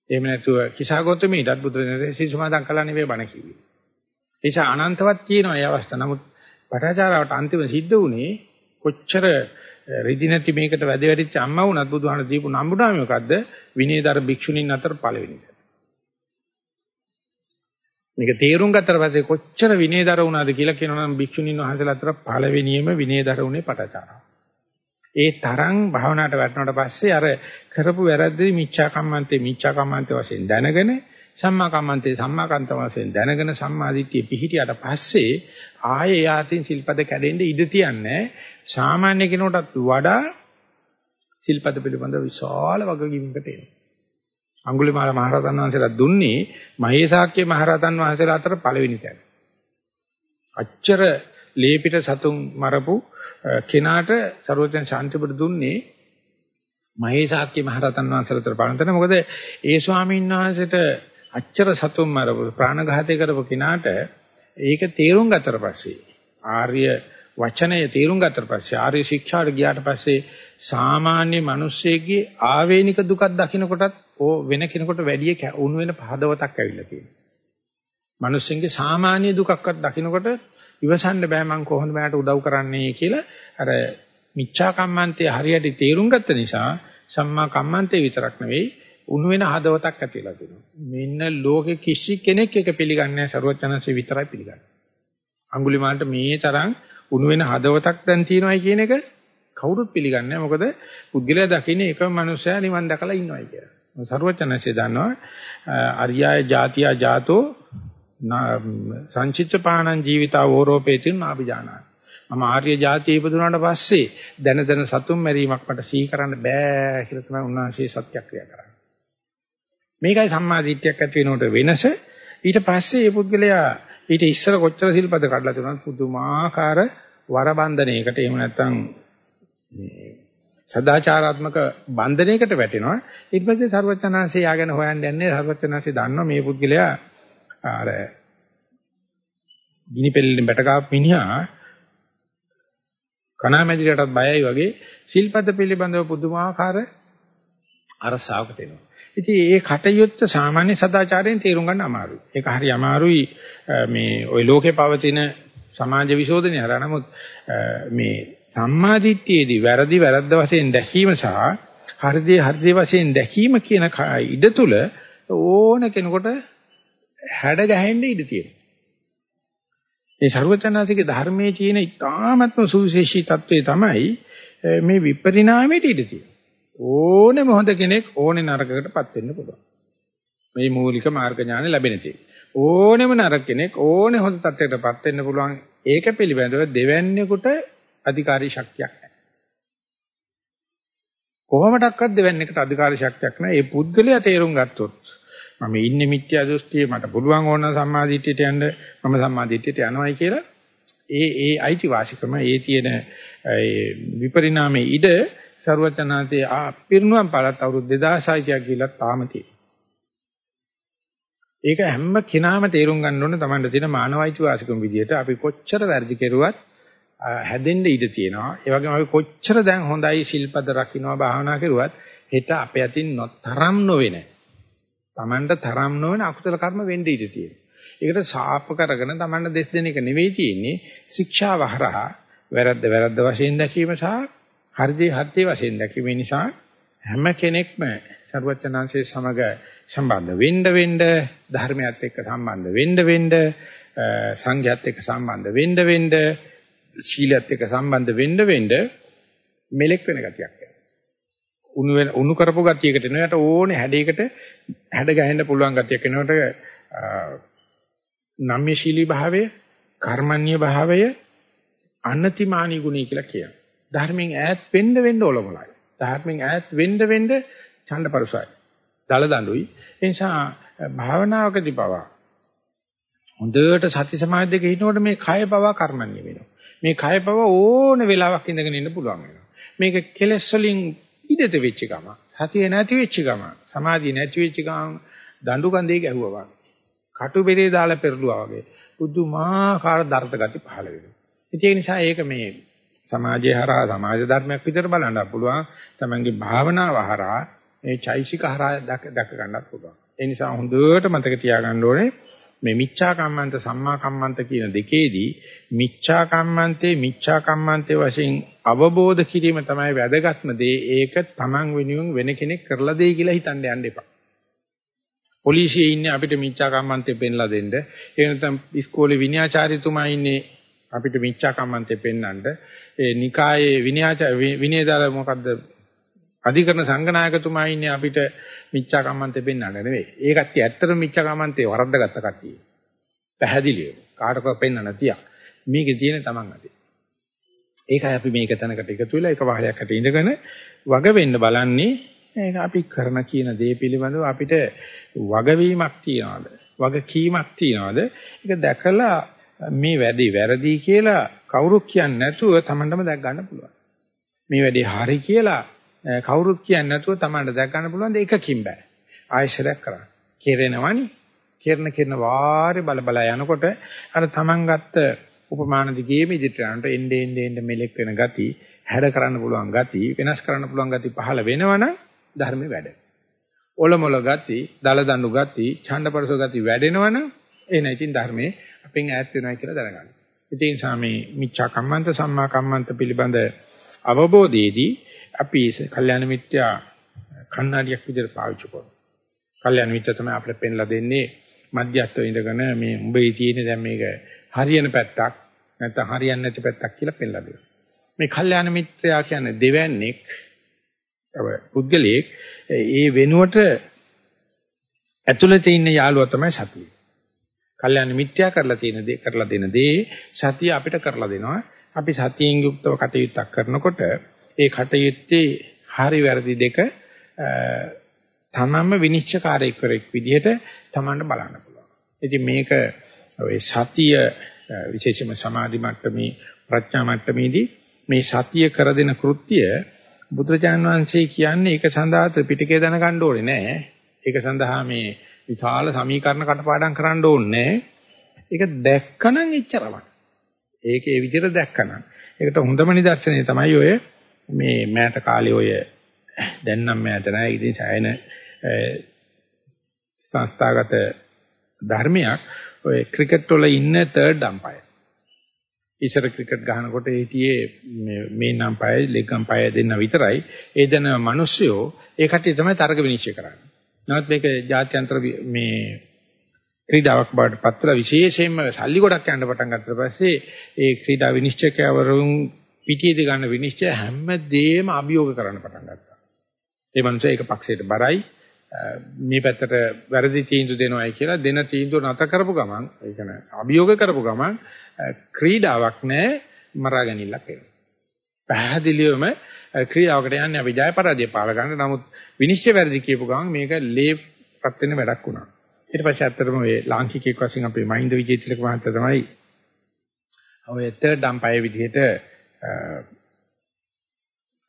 එහෙම නැතුව කිසాగොතමීටත් බුදුරජාණන් සිල් සමාදන් කළා නෙවෙයි බණ කිව්වේ. ඒ නිසා අනන්තවත් තියෙනවා මේ අවස්ථාව. නමුත් පටාචාරාවට අන්තිම සිද්ධ වුණේ කොච්චර රිදි නැති මේකට වැද වැටිච්ච අම්මා වුණත් බුදුහාම දීපු නම්බුනාම මොකද්ද? විනයදර භික්ෂුණීන් අතර පළවෙනි එක. මේක තේරුම් ගත්තට පස්සේ කොච්චර විනයදර වුණාද කියලා කියනවනම් භික්ෂුණීන් වහන්සේලා අතර පළවෙනියම විනයදර වුණේ පටාචාරා. ඒ තරම් භාවනාවට වැටුණාට පස්සේ අර කරපු වැරද්දේ මිච්ඡා කම්මන්තේ මිච්ඡා කම්මන්තේ වශයෙන් දැනගෙන සම්මා කම්මන්තේ සම්මා කන්ත වශයෙන් දැනගෙන සම්මාදිට්ඨිය පිහිටියට පස්සේ ආයේ යාතින් සිල්පද කැඩෙන්න ඉඩ තියන්නේ සාමාන්‍ය කෙනෙකුටත් වඩා සිල්පද පිළිබඳ විශාල වගකීමකට එනවා. අඟුලිමාල මහරහතන් වහන්සේලා දුන්නේ මහේසාක්‍ය මහරහතන් වහන්සේලා අතර පළවෙනි තැන. අච්චර ලේපිට සතුන් මරපු කෙනාට ਸਰවඥ ශාන්තිපුර දුන්නේ මහේසාක්‍ය මහරහතන් වහන්සේලාට පළවෙනි තැන. මොකද ඒ ස්වාමීන් වහන්සේට අච්චර සතුන් මරපු ප්‍රාණඝාතය කරපු කෙනාට ඒක තේරුම් ගත්තට පස්සේ ආර්ය වචනය තේරුම් ගත්තට පස්සේ ආර්ය ශික්ෂාට ගියාට පස්සේ සාමාන්‍ය මිනිස්සෙගේ ආවේනික දුකක් දකින්නකොටත් ඕ වෙන කෙනෙකුට වැඩිය උණු වෙන පහදවතක් ඇවිල්ලා තියෙනවා. මිනිස්සුන්ගේ සාමාන්‍ය දුකක්වත් දකින්නකොට ඉවසන්න බෑ මං කොහොමද මට උදව් කරන්නේ කියලා අර මිච්ඡා කම්මන්තේ හරියට තේරුම් ගත්ත නිසා සම්මා කම්මන්තේ විතරක් නෙවෙයි උණු වෙන හදවතක් ඇතිලා තියෙනවා. මෙන්න ලෝකෙ කිසි කෙනෙක් එක පිළිගන්නේ සරුවචනන්සේ විතරයි පිළිගන්නේ. අඟුලිමාලට මේ තරම් උණු වෙන හදවතක් දැන් තියෙනවයි කියන එක කවුරුත් පිළිගන්නේ නැහැ. මොකද පුද්ගලයා දකින්නේ එකම මනුස්සයා නිවන් දැකලා ඉන්නවයි කියලා. සරුවචනන්සේ දන්නවා අරියාය ජාතියා ජාතෝ සංචිත්ත පාණං ජීවිතා ඕරෝපේති නාබිජානාති. මම ආර්ය ජාතිය ඉපදුනාට පස්සේ දැන දැන සතුම් මැරීමක් මට සිහි කරන්න බෑ කියලා තමයි උන්වහන්සේ සත්‍යක්‍රියා කරන්නේ. මේකයි සම්මා දිට්ඨියක් ඇති වෙනකොට වෙනස. ඊට පස්සේ මේ පුද්ගලයා ඊට ඉස්සර කොච්චර සිල්පද කඩලා තිබුණත් පුදුමාකාර වරබන්ධනයකට එහෙම නැත්නම් මේ සදාචාරාත්මක බන්ධනයකට වැටෙනවා. ඊට පස්සේ ਸਰවචනාංශය යාගෙන හොයන්න යන්නේ ਸਰවචනාංශය දන්නවා මේ පුද්ගලයා අර ගිනි පෙල්ලෙන් බැටකාප් මිනිහා කණාමැදිරටත් බයයි වගේ සිල්පද පිළිබඳව පුදුමාකාර අරසාවකට එනවා. ඉතින් ඒ කටයුත්ත සාමාන්‍ය සදාචාරයෙන් තේරුම් ගන්න අමාරුයි. ඒක හරි අමාරුයි මේ ওই ලෝකේ පවතින සමාජ විශෝධනය හරහා නමුත් මේ සම්මාදිට්ඨියේදී වැරදි වැරද්ද වශයෙන් දැකීම සහ හරිදී හරිදී වශයෙන් දැකීම කියන ඉඩ තුල ඕන කෙනෙකුට හැඩ ගැහෙන්න ඉඩ තියෙනවා. මේ ਸਰවචනාසිකේ ධර්මයේ තියෙන ඉතාමත්ම සුවිශේෂී తත්වයේ තමයි මේ විපරිණාමයට ඉඩ තියෙන්නේ. ඕනෙම හොඳ කෙනෙක් ඕනේ නරකකටපත් වෙන්න පුළුවන්. මේ මූලික මාර්ග ඥාන ලැබෙන තේ. ඕනෙම නරක කෙනෙක් ඕනේ හොඳ තත්ත්වයකටපත් වෙන්න පුළුවන්. ඒක පිළිබඳව දෙවැන්නේකට අධිකාරී ශක්තියක් නැහැ. කොහොමඩක්වත් දෙවැන්නේකට අධිකාරී ශක්තියක් නැහැ. ඒ පුද්ගලයා තේරුම් ගත්තොත් මම ඉන්නේ මිත්‍යා දෘෂ්ටියේ මට පුළුවන් ඕන සම්මාදිටියට යන්න මම සම්මාදිටියට යනවායි කියලා ඒ ඒ අයිතිවාසිකම ඒ තියෙන විපරිණාමයේ ඉඩ ਸਰවචනාතේ ආ පිරිනුවම් පාලත් අවුරුදු 2600 කියක් ගිහිල්ලා තාම ඒක හැම කෙනාම තේරුම් ගන්න ඕනේ Tamanda තියෙන මානවයිච වාසිකම් විදියට අපි කොච්චර වැරදි කෙරුවත් හැදෙන්න ඉඩ තියෙනවා. ඒ වගේම අපි කොච්චර දැන් හොඳයි ශිල්පද රකින්නවා භාවනා කරුවත් හෙට අපේ අතින් නොතරම් නොවෙන. Tamanda තරම් නොවන අකුසල කර්ම වෙන්න ඉඩ තියෙනවා. ඒකට සාප කරගෙන Tamanda දෙස් දෙන එක නෙවෙයි තියෙන්නේ. ශික්ෂාව හරහා වැරද්ද වැරද්ද වශයෙන් දැකීම සහ හරිදී හත්යේ වශයෙන් දැකීම නිසා හැම කෙනෙක්ම ਸਰවඥාන්සේ සමග සම්බන්ධ වෙන්න වෙන්න ධර්මයත් එක්ක සම්බන්ධ වෙන්න වෙන්න සංඝයත් එක්ක සම්බන්ධ වෙන්න වෙන්න සීලයත් එක්ක සම්බන්ධ වෙන්න වෙන්න මෙලෙක් වෙන ගතියක් උණු වෙන උණු කරපු ගතියකට එනකොට ඕනේ හැඩයකට හැඩ ගහන්න පුළුවන් ගතියක් එනකොට නම්‍යශීලී භාවය කර්මන්‍ය භාවය අනතිමානී ගුණය කියලා කියනවා ධර්මයෙන් ඈත් වෙන්න වෙන්න ඔලොමලයි. ධර්මයෙන් ඈත් වෙන්න වෙන්න ඡණ්ඩපරුසයි. දල දඬුයි. ඒ නිසා භාවනාවකදී පවා හොඳට සති සමාධි දෙක හිටිනකොට මේ කය පවා කර්මන්නේ වෙනවා. මේ කය පවා ඕන වෙලාවක් ඉඳගෙන ඉන්න පුළුවන් වෙනවා. මේක කෙලෙස් වලින් පීඩිත වෙච්ච ගම, සතිය නැති වෙච්ච ගම, සමාධිය නැති වෙච්ච ගම දඬු කඳේ ගැහුවා වගේ. කටු බෙරේ දාලා පෙරළුවා වගේ. බුදුමාකාර දර්ථ ගති පහළ වෙනවා. ඒ නිසා ඒක මේ සමාජයේ හරහා සමාජ ධර්මයක් විතර බලන්න පුළුවන්. තමන්ගේ භාවනාව හරහා මේ චෛසික හරහා දැක ගන්නත් පුළුවන්. ඒ නිසා හොඳට මතක තියාගන්න ඕනේ මේ මිච්ඡා කම්මන්ත සම්මා කම්මන්ත කියන දෙකේදී මිච්ඡා කම්මන්තේ මිච්ඡා කම්මන්තේ වශයෙන් අවබෝධ කිරීම තමයි වැදගත්ම දේ. ඒක Taman වෙනුවෙන් වෙන කෙනෙක් කරලා දෙයි කියලා හිතන්න යන්න එපා. පොලිසියේ ඉන්නේ අපිට මිච්ඡා කම්මන්තේ පෙන්ලා දෙන්න. ඒ නැත්නම් ඉස්කෝලේ විනයාචාර්යතුමා ඉන්නේ අපිට මිච්ඡා කම්මන්තේ පෙන්වන්න. ඒ නිකායේ විනයාචාර විනයදාල මොකද්ද අධිකරණ සංඝනායකතුමා ඉන්නේ අපිට මිච්ඡා කම්මන්තේ පෙන්වන්න නෙවෙයි. ඒ කට්ටිය ඇත්තටම මිච්ඡා කම්මන්තේ වරද්දාගත්ත කට්ටිය. පැහැදිලිව. කාටවත් පෙන්වන්න තියා. මේකේ තියෙන තමන් අතේ. ඒකයි අපි මේක තැනකට එකතු වෙලා එක වහලයක් අත ඉඳගෙන වග වෙන්න බලන්නේ ඒක අපි කරන කියන දේ පිළිබඳව අපිට වගවීමක් තියනවාද වගකීමක් තියනවාද ඒක දැකලා මේ වැඩේ වැරදි කියලා කවුරුත් කියන්නේ නැතුව Tamanටම දැක් ගන්න පුළුවන් මේ වැඩේ හරි කියලා කවුරුත් කියන්නේ නැතුව Tamanට දැක් ගන්න පුළුවන් දෙකකින් බෑ ආයෙශරයක් කරන්න කෙරෙනවනි කෙරන කෙරන වාරේ බල බල යනකොට අර Taman ගත්ත උපමාන දිගේම ඉදිරියට යනට එnde ende ende මෙලෙක් වෙන ගති හැඩ කරන්න පුළුවන් ගති වෙනස් කරන්න පුළුවන් ගති පහළ වෙනවනම් ධර්මේ වැඩ. ඔලොමොල ගති, දල දඬු ගති, ඡණ්ඩපරස ගති වැඩෙනවනම් එන ඉතින් ධර්මේ අපෙන් ඈත් වෙනවා කියලා දැනගන්න. ඒ නිසා මේ මිච්ඡා කම්මන්ත සම්මා කම්මන්ත පිළිබඳ අවබෝධයේදී අපි කල්යාණ මිත්‍යා කන්නඩියක් විදිහට පාවිච්චි කරනවා. කල්යාණ මිත්‍ර තමයි අපිට පෙන්ලා දෙන්නේ මධ්‍යස්ථව ඉඳගෙන මේ උඹේ තියෙන දැන් මේක හරියන පැත්තක් නැත්නම් හරියන්නේ නැති පැත්තක් කියලා පෙන්ලා දෙනවා. මේ කල්යාණ මිත්‍රයා කියන්නේ දෙවන්නේක් පුද්ගලයෙක් ඒ වෙනුවට ඇතුළත ඉන්න යාළුවා තමයි සතිය. කල්යාණ මිත්‍යා කරලා තියෙන දේ කරලා දෙන දේ සතිය අපිට කරලා දෙනවා. අපි සතියෙන් යුක්තව කටයුත්තක් කරනකොට ඒ කටයුත්තේ හරි වැරදි දෙක තමන්ම විනිශ්චයකාරයෙක් විදිහට තමන්ට බලන්න පුළුවන්. ඉතින් මේක ඔය සතිය විශේෂයෙන්ම සමාධි මට්ටමේ ප්‍රඥා මට්ටමේදී මේ සතිය කර දෙන කෘත්‍ය බුදුරජාණන් වහන්සේ කියන්නේ ඒක සඳහා ත්‍රිපිටකය දැනගන්න ඕනේ නෑ. ඒක සඳහා මේ විශාල සමීකරණ කටපාඩම් කරන්න ඕනේ ඒක දැක්කනම් එච්චරමයි. ඒක ඒ විදිහට දැක්කනම්. ඒකට හොඳම නිදර්ශනය තමයි ඔය මේ මෑත කාලේ ඔය දැන් නම් මෑත නෑ ඉතින් සායන සංස්ථාගත ධර්මයක් ඔය ක්‍රිකට් වල ඉන්න තර්ඩ් අම්පයර් ඉසර ක්‍රිකට් ගහනකොට හිටියේ මේ නම් පය ලෙග් අම්පය දෙන්න විතරයි. ඒ දෙන මිනිස්සුયો ඒ කට්ටිය තමයි තරග විනිශ්චය කරන්නේ. නමුත් මේක ජාත්‍යන්තර මේ ක්‍රීඩාවක් බවට පත්‍ර විශේෂයෙන්ම සල්ලි ගොඩක් යන්න පටන් ගත්තා පස්සේ ඒ ක්‍රීඩා විනිශ්චයකවරුන් පිටියේදී ගන්න විනිශ්චය හැමදේම අභියෝග කරන්න පටන් ගත්තා. ඒ මනුස්සයා ඒක පක්ෂයට බරයි මේ පැත්තට වැරදි තීන්දුව දෙනවයි කියලා දෙන තීන්දුව නැත කරපු ගමන් ඒ කියන්නේ අභියෝග කරපු ගමන් ක්‍රීඩාවක් නැහැ මරා ගැනීමක් වෙනවා. පැහැදිලිවම ක්‍රීඩාවකට යන්නේ අපි ජය පරාජය පාල ගන්න. නමුත් විනිශ්චය වැරදි කියපු ගමන් මේක ලේපත් වෙන වැඩක් වුණා. ඊට පස්සේ ඇත්තටම මේ ලාංකිකයෙක් වශයෙන් අපේ මහින්ද විජේතිලක මහත්තයා තමයි ඔය තර්ඩ් අම්පයර් විදිහට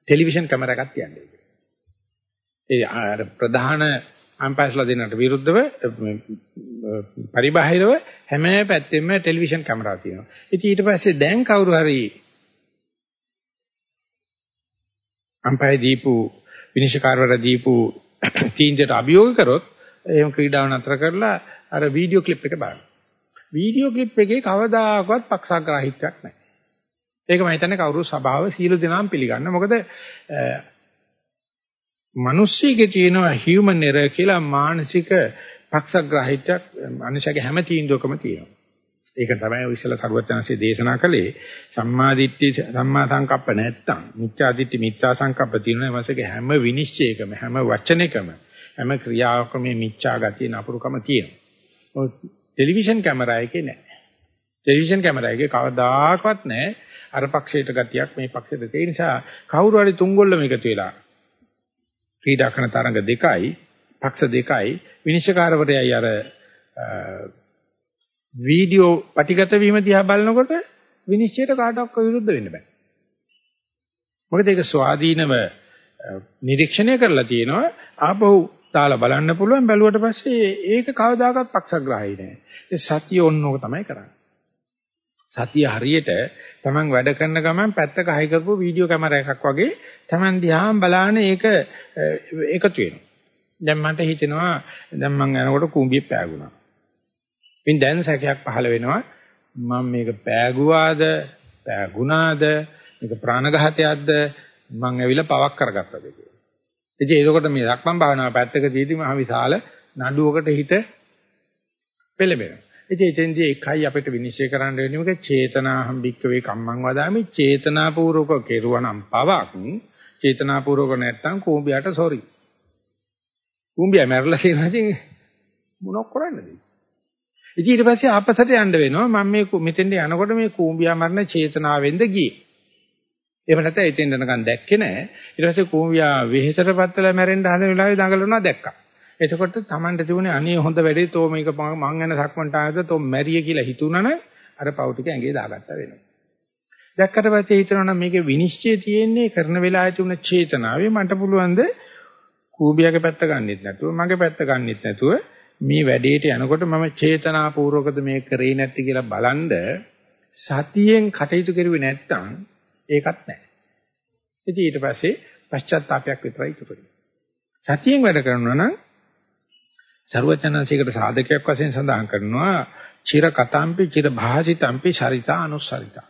ටෙලිවිෂන් කැමරාවක් තියන්නේ. ඒ ප්‍රධාන අම්පයර්ස්ලා දෙන්නට විරුද්ධව පරිබාහිරව හැම පැත්තෙම ටෙලිවිෂන් කැමරා තියෙනවා. ඉතින් ඊට පස්සේ දැන් කවුරු හරි අම්පයර් දීපු විනිශ්චයකාරවර දීපු (coughs) තීන්දුවට අභියෝග කරොත් එහෙම ක්‍රීඩාව නතර කරලා අර වීඩියෝ ක්ලිප් එක බලන්න. වීඩියෝ ක්ලිප් එකේ කවදාකවත් පක්ෂග්‍රාහීත්වයක් නැහැ. ඒක මම හිතන්නේ කවුරු සභාව සීල දෙනාම පිළිගන්න. මොකද මිනිස්සෙගේ තියෙනවා human error කියලා මානසික පක්ෂග්‍රාහීත්වයක් මනුෂයාගේ හැම තීන්දුවකම තියෙනවා. ඒක තමයි ඔය ඉස්සලා සරුවචනanse දේශනා කළේ සම්මා දිට්ඨි සම්මා සංකප්ප නැත්තම් මිච්ඡා දිට්ඨි මිච්ඡා සංකප්ප තියෙනවා එමසගේ හැම විනිශ්චයකම හැම වචනයකම හැම ක්‍රියාවකම මේ මිච්ඡා ගතිය නපුරුකම තියෙනවා. ටෙලිවිෂන් කැමරා එකේ නැහැ. ටෙලිවිෂන් කැමරා එකේ කවදාකවත් නැහැ අර පක්ෂයට ගතියක් මේ පක්ෂයට ඒ නිසා කවුරු හරි තුන්ගොල්ලම එකතු වෙලා ක්‍රීඩා කරන තරඟ දෙකයි, පක්ෂ දෙකයි විනිශ්චයකාරවරයයි අර වීඩියෝ පටිගත වීම දිහා බලනකොට විනිශ්චයට කාටවත් විරුද්ධ වෙන්න බෑ. මොකද ඒක ස්වාධීනව නිරීක්ෂණය කරලා තියෙනවා ආපහු දාලා බලන්න පුළුවන් බැලුවට පස්සේ ඒක කවදාකවත් පක්ෂග්‍රාහී නෑ. ඒ සතිය ඕනෝක තමයි කරන්නේ. සතිය හරියට Taman වැඩ කරන ගමන් පැත්තක හයි කරපු වීඩියෝ කැමරා එකක් වගේ Taman දිහාම බලාන ඒක එකතු වෙනවා. දැන් මට හිතෙනවා දැන් මම යනකොට කූඹිය පෑගුණා. ඉතින් දැන් සැකයක් පහළ වෙනවා මම මේක පෑගුවාද පෑගුණාද මේක ප්‍රාණඝාතයක්ද මං ඇවිල්ලා පවක් කරගත්තද කියලා. ඉතින් ඒකකොට මේ ලක්මන් භාවනාව පැත්තක දීදී මහ විශාල නඩුවකට හිත පෙළඹෙනවා. ඉතින් එතෙන්දී එකයි අපිට විනිශ්චය කරන්න වෙන්නේ මොකද චේතනාහම් භික්කවේ කම්මං වදාමි චේතනාපූර්වක කෙරුවනම් පවක් චේතනාපූර්වක නැත්තම් කූඹියට සෝරි. කූඹිය මැරලා තියෙනවා ඉතින් මොනක් කරන්නද? ඉතින් ඊට පස්සේ ආපසට යන්න වෙනවා මම මේ මෙතෙන්ට යනකොට මේ කූඹියා මරණ චේතනාවෙන්ද ගියේ. එහෙම නැත්නම් එතෙන් යනකම් දැක්කේ නැහැ. ඊට පස්සේ කූඹියා වෙහෙසටපත් වෙලා මැරෙන්න හදන වෙලාවේ දඟලනවා දැක්කා. එතකොට Tamanට තිබුණේ අනේ හොඳ වැඩේ තෝ මේක මං යන සක්මන්ට ආවද තෝ මැරිය කියලා හිතුණාන අර පව් ටික ඇඟේ දාගත්තා වෙනවා. දැක්කට පස්සේ හිතනවා නම් මේකේ විනිශ්චය තියෙන්නේ කරන වෙලාවේ තුන චේතනාවේ මට පුළුවන් ද කූඹියාගේ පැත්ත ගන්නෙත් නැතුව මගේ පැත්ත ගන්නෙත් නැතුව මේ වැඩේට යනකොට මම චේතනාපූර්වකද මේ කරේ නැති කියලා බලන්ඩ සතියෙන් කටයුතු කරුවේ නැත්නම් ඒකත් නැහැ. ඉතින් ඊට පස්සේ පශ්චාත්තාවයක් විතරයි ඉතුරු වෙන්නේ. සතියෙන් වැඩ කරනවා නම් ਸਰවඥාන්සේකට සාධකයක් වශයෙන් සඳහන් කරනවා චිර කතාම්පි චිර භාසිතම්පි සරිතා අනුස්සරිතා.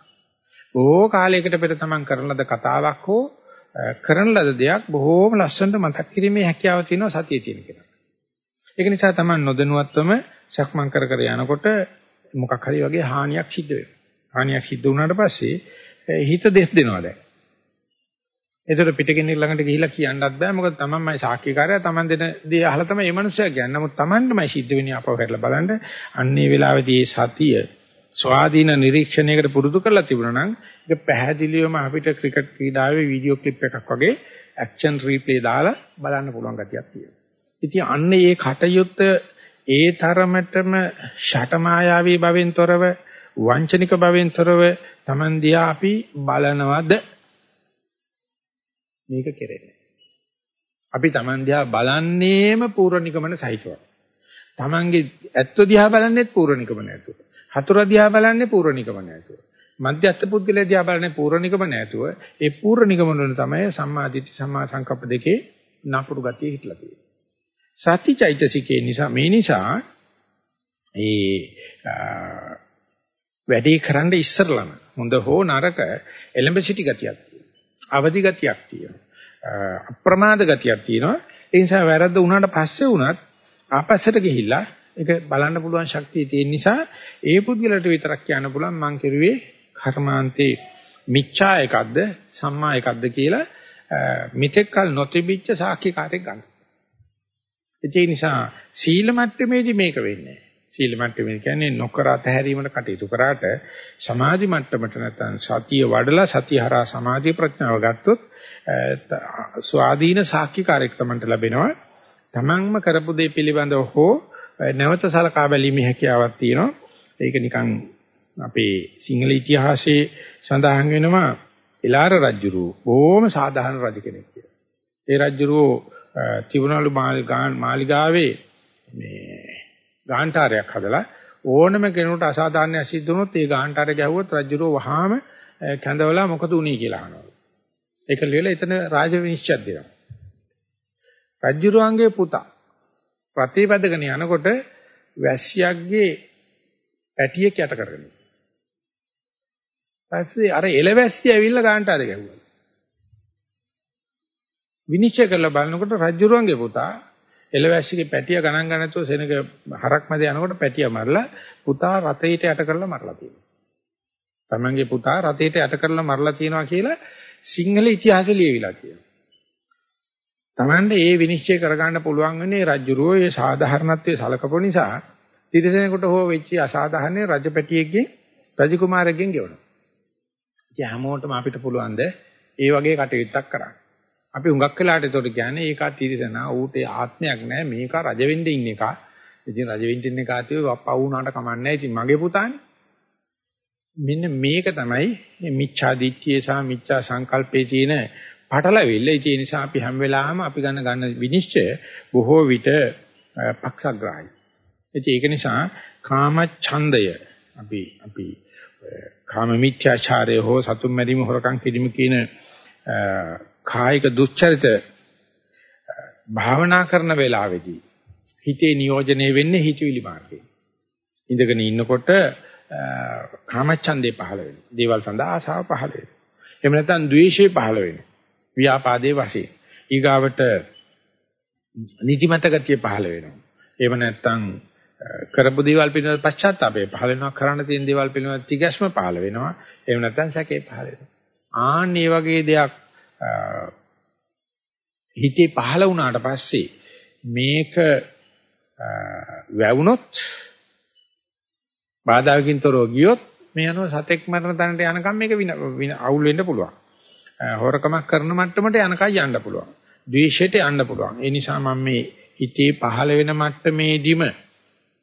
ඕ කාලයකට පෙර තමන් කරන ලද කතාවක් හෝ කරන ලද දෙයක් බොහෝම ලස්සනට මතක් කිරීමේ හැකියාව තියෙනවා සතියේ තියෙන කෙනා. ඒක නිසා තමන් නොදැනුවත්වම සක්මන් කර කර යනකොට මොකක් හරි වගේ හානියක් සිද්ධ වෙනවා. හානියක් සිද්ධ වුණාට පස්සේ හිත දෙස් දෙනවා දැන්. ඒතර පිටකෙනෙක් ළඟට ගිහිල්ලා කියන්නත් බෑ මොකද තමන්මයි සාක්ෂිකාරයා තමන් දෙන දේ අහලා තමයි මේ මනුස්සයා කියන්නේ. නමුත් තමන්ටමයි සිද්ධ වෙන්නේ අපව හැරලා බලන්න. අන්නේ වෙලාවේදී සතිය ස්වාධීන නිරීක්ෂණයකට පුරුදු කරලා තිබුණා නම් ඒක පැහැදිලිවම අපිට ක්‍රිකට් ක්‍රීඩාවේ වීඩියෝ ක්ලිප් එකක් වගේ ඇක්ෂන් රීප්ලේ දාලා බලන්න පුළුවන් ගතියක් තියෙනවා. ඉතින් අන්නේ මේ කටයුත්ත ඒ තරමටම ෂටමායාවී භවෙන් තොරව වංචනික භවෙන් තොරව Taman දිහා අපි බලනවද මේක කෙරෙන්නේ. අපි Taman දිහා බලන්නේම පූර්ව නිගමන සහිතව. Tamanගේ ඇත්ත දිහා බලන්නේත් පූර්ව නිගමන ඇතුව. හතුර දිහා බලන්නේ පූර්ව නිගමන ඇතුව. මධ්‍යස්ථ පුද්ගලයා දිහා බලන්නේ පූර්ව නිගමන ඇතුව. ඒ පූර්ව නිගමන වල තමයි සම්මා දිට්ඨි සම්මා සංකප්ප දෙකේ නපුරු ගතිය හිටලා තියෙන්නේ. සතිචෛතසිකේ නිසා මේ නිසා ඒ වැඩේ කරන්න ඉස්සරලම හොඳ හෝ නරක එලඹ සිටි ගතියක් අවදි ගතියක් තියෙනවා. අප්‍රමාද ගතියක් තියෙනවා. ඒ නිසා වැරද්ද වුණාට පස්සේ වුණත් ආපස්සට ගිහිල්ලා ඒක බලන්න පුළුවන් ශක්තිය තියෙන නිසා ඒ පුද්ගලට විතරක් කියන්න පුළුවන් මං කෙරුවේ කර්මාන්තේ මිච්ඡා එකක්ද සම්මා එකක්ද කියලා මිත්‍යක් කල නොතිබිච්ච සාක්ෂිකාරයක් ගන්න. ඒ නිසා සීල මට්ටමේදී මේක වෙන්නේ සීල මට්ටමේ කියන්නේ නොකර අතහැරීමකට කටයුතු කරාට සමාධි මට්ටමට නැත්නම් සතිය වඩලා සතිය හරහා සමාධි ප්‍රඥාව ගත්තොත් ස්වාධීන සාක්ෂිකාරයක් තමන්ට ලැබෙනවා. තමන්ම කරපු දේ පිළිබඳව හෝ නැවත සලකා බැලීමේ හැකියාවක් තියෙනවා. ඒක නිකන් අපේ සිංහල ඉතිහාසයේ සඳහන් වෙනවා එලාර රජුරු බොහොම සාධාරණ රජ කෙනෙක් කියලා. ඒ රජුරු තිබුණලු මාලිගාවේ මේ ගාන්ටාරයක් හදලා ඕනම කෙනෙකුට අසාධාරණයක් සිද්ධ වුණොත් ඒ ගාන්ටාරය ගැහුවොත් රජුරෝ වහාම කැඳවලා මොකද උනේ කියලා අහනවා. ඒක ලියලා එතන රාජ විනිශ්චයක් දෙනවා. රජුරුවන්ගේ පුතා ප්‍රතිපදගෙන යනකොට වැස්සියක්ගේ පැටියෙක් යට කරගෙන. පස්සේ අර එළවැස්සිය ඇවිල්ලා ගාන්ටාරය ගැහුවා. විනිශ්චය කරලා බලනකොට රජුරුවන්ගේ පුතා එළවැස්සිගේ පැටිය ගණන් ගන්න නැතුව සෙනග හරක් මැද යනකොට පැටිය මරලා පුතා රතේට යට කරලා මරලා තියෙනවා. තමන්ගේ පුතා රතේට යට කරලා මරලා තියෙනවා කියලා සිංහල ඉතිහාසෙ ලියවිලා තියෙනවා. තමන්ට ඒ විනිශ්චය කරගන්න පුළුවන් වෙන්නේ රජුරෝ ඒ සාධාරණත්වයේ සලකපු නිසා තිරසනෙකුට හෝ වෙච්ච අසාධාරණ රජපැටියෙක්ගෙන් රජකුමාරයෙක්ගෙන් ගෙවනවා. ඉතින් හැමෝටම අපිට පුළුවන් ද ඒ වගේ කටයුත්තක් කරන්න. අපි හුඟක් වෙලාට ඒතකොට කියන්නේ ඒකා තිරසනා ඌට ආත්මයක් නැහැ මේක රජ වෙන්න ඉන්න එක. ඉතින් රජ වෙන්න ඉන්න කාතිය පව් වුණාට කමන්නේ ඉතින් මගේ පුතානේ. මෙන්න මේක තමයි මිච්ඡා දිට්ඨිය සහ මිච්ඡා සංකල්පයේ තියෙන පටලවිල්ල. ඒ නිසා අපි හැම වෙලාවෙම අපි ගන්න ගන්න විනිශ්චය බොහෝ විට පක්ෂග්‍රාහී. ඒක නිසා කාම ඡන්දය අපි අපි කාම මිත්‍යාචාරය හෝ සතුම් මැරීම හොරකම් කිරීම කියන කායික දුස්චරිත භාවනා කරන වෙලාවේදී හිතේ නියෝජනය වෙන්නේ හිතවිලි මාර්ගයෙන්. ඉඳගෙන ඉන්නකොට කාමච්ඡන්දේ පහළ වෙනවා. දේවල් සඳහා ආශාව පහළ වෙනවා. එහෙම නැත්නම් ද්වේෂය පහළ වෙනවා. ව්‍යාපාදේ වශයෙන්. ඊගාවට නිදිමත ගතිය පහළ වෙනවා. එහෙම නැත්නම් කරපු දේවල් පිළිබඳ පශ්චාත්තාපය පහළ වෙනවා. කරන්න තියෙන දේවල් පිළිබඳ තිගැස්ම පහළ වෙනවා. එහෙම නැත්නම් සැකේ පහළ වෙනවා. ආන් මේ වගේ දෙයක් හිතේ පහළ වුණාට පස්සේ මේක වැවුනොත් බාධාකින් තොරව ගියොත් මේ යනවා සතෙක් මරණ තැනට යනකම් මේක අවුල් වෙන්න පුළුවන්. හොරකමක් කරන මට්ටමට යනකම් යන්න පුළුවන්. ද්වේෂයට යන්න පුළුවන්. ඒ නිසා මම මේ හිතේ පහළ වෙන මට්ටමේදීම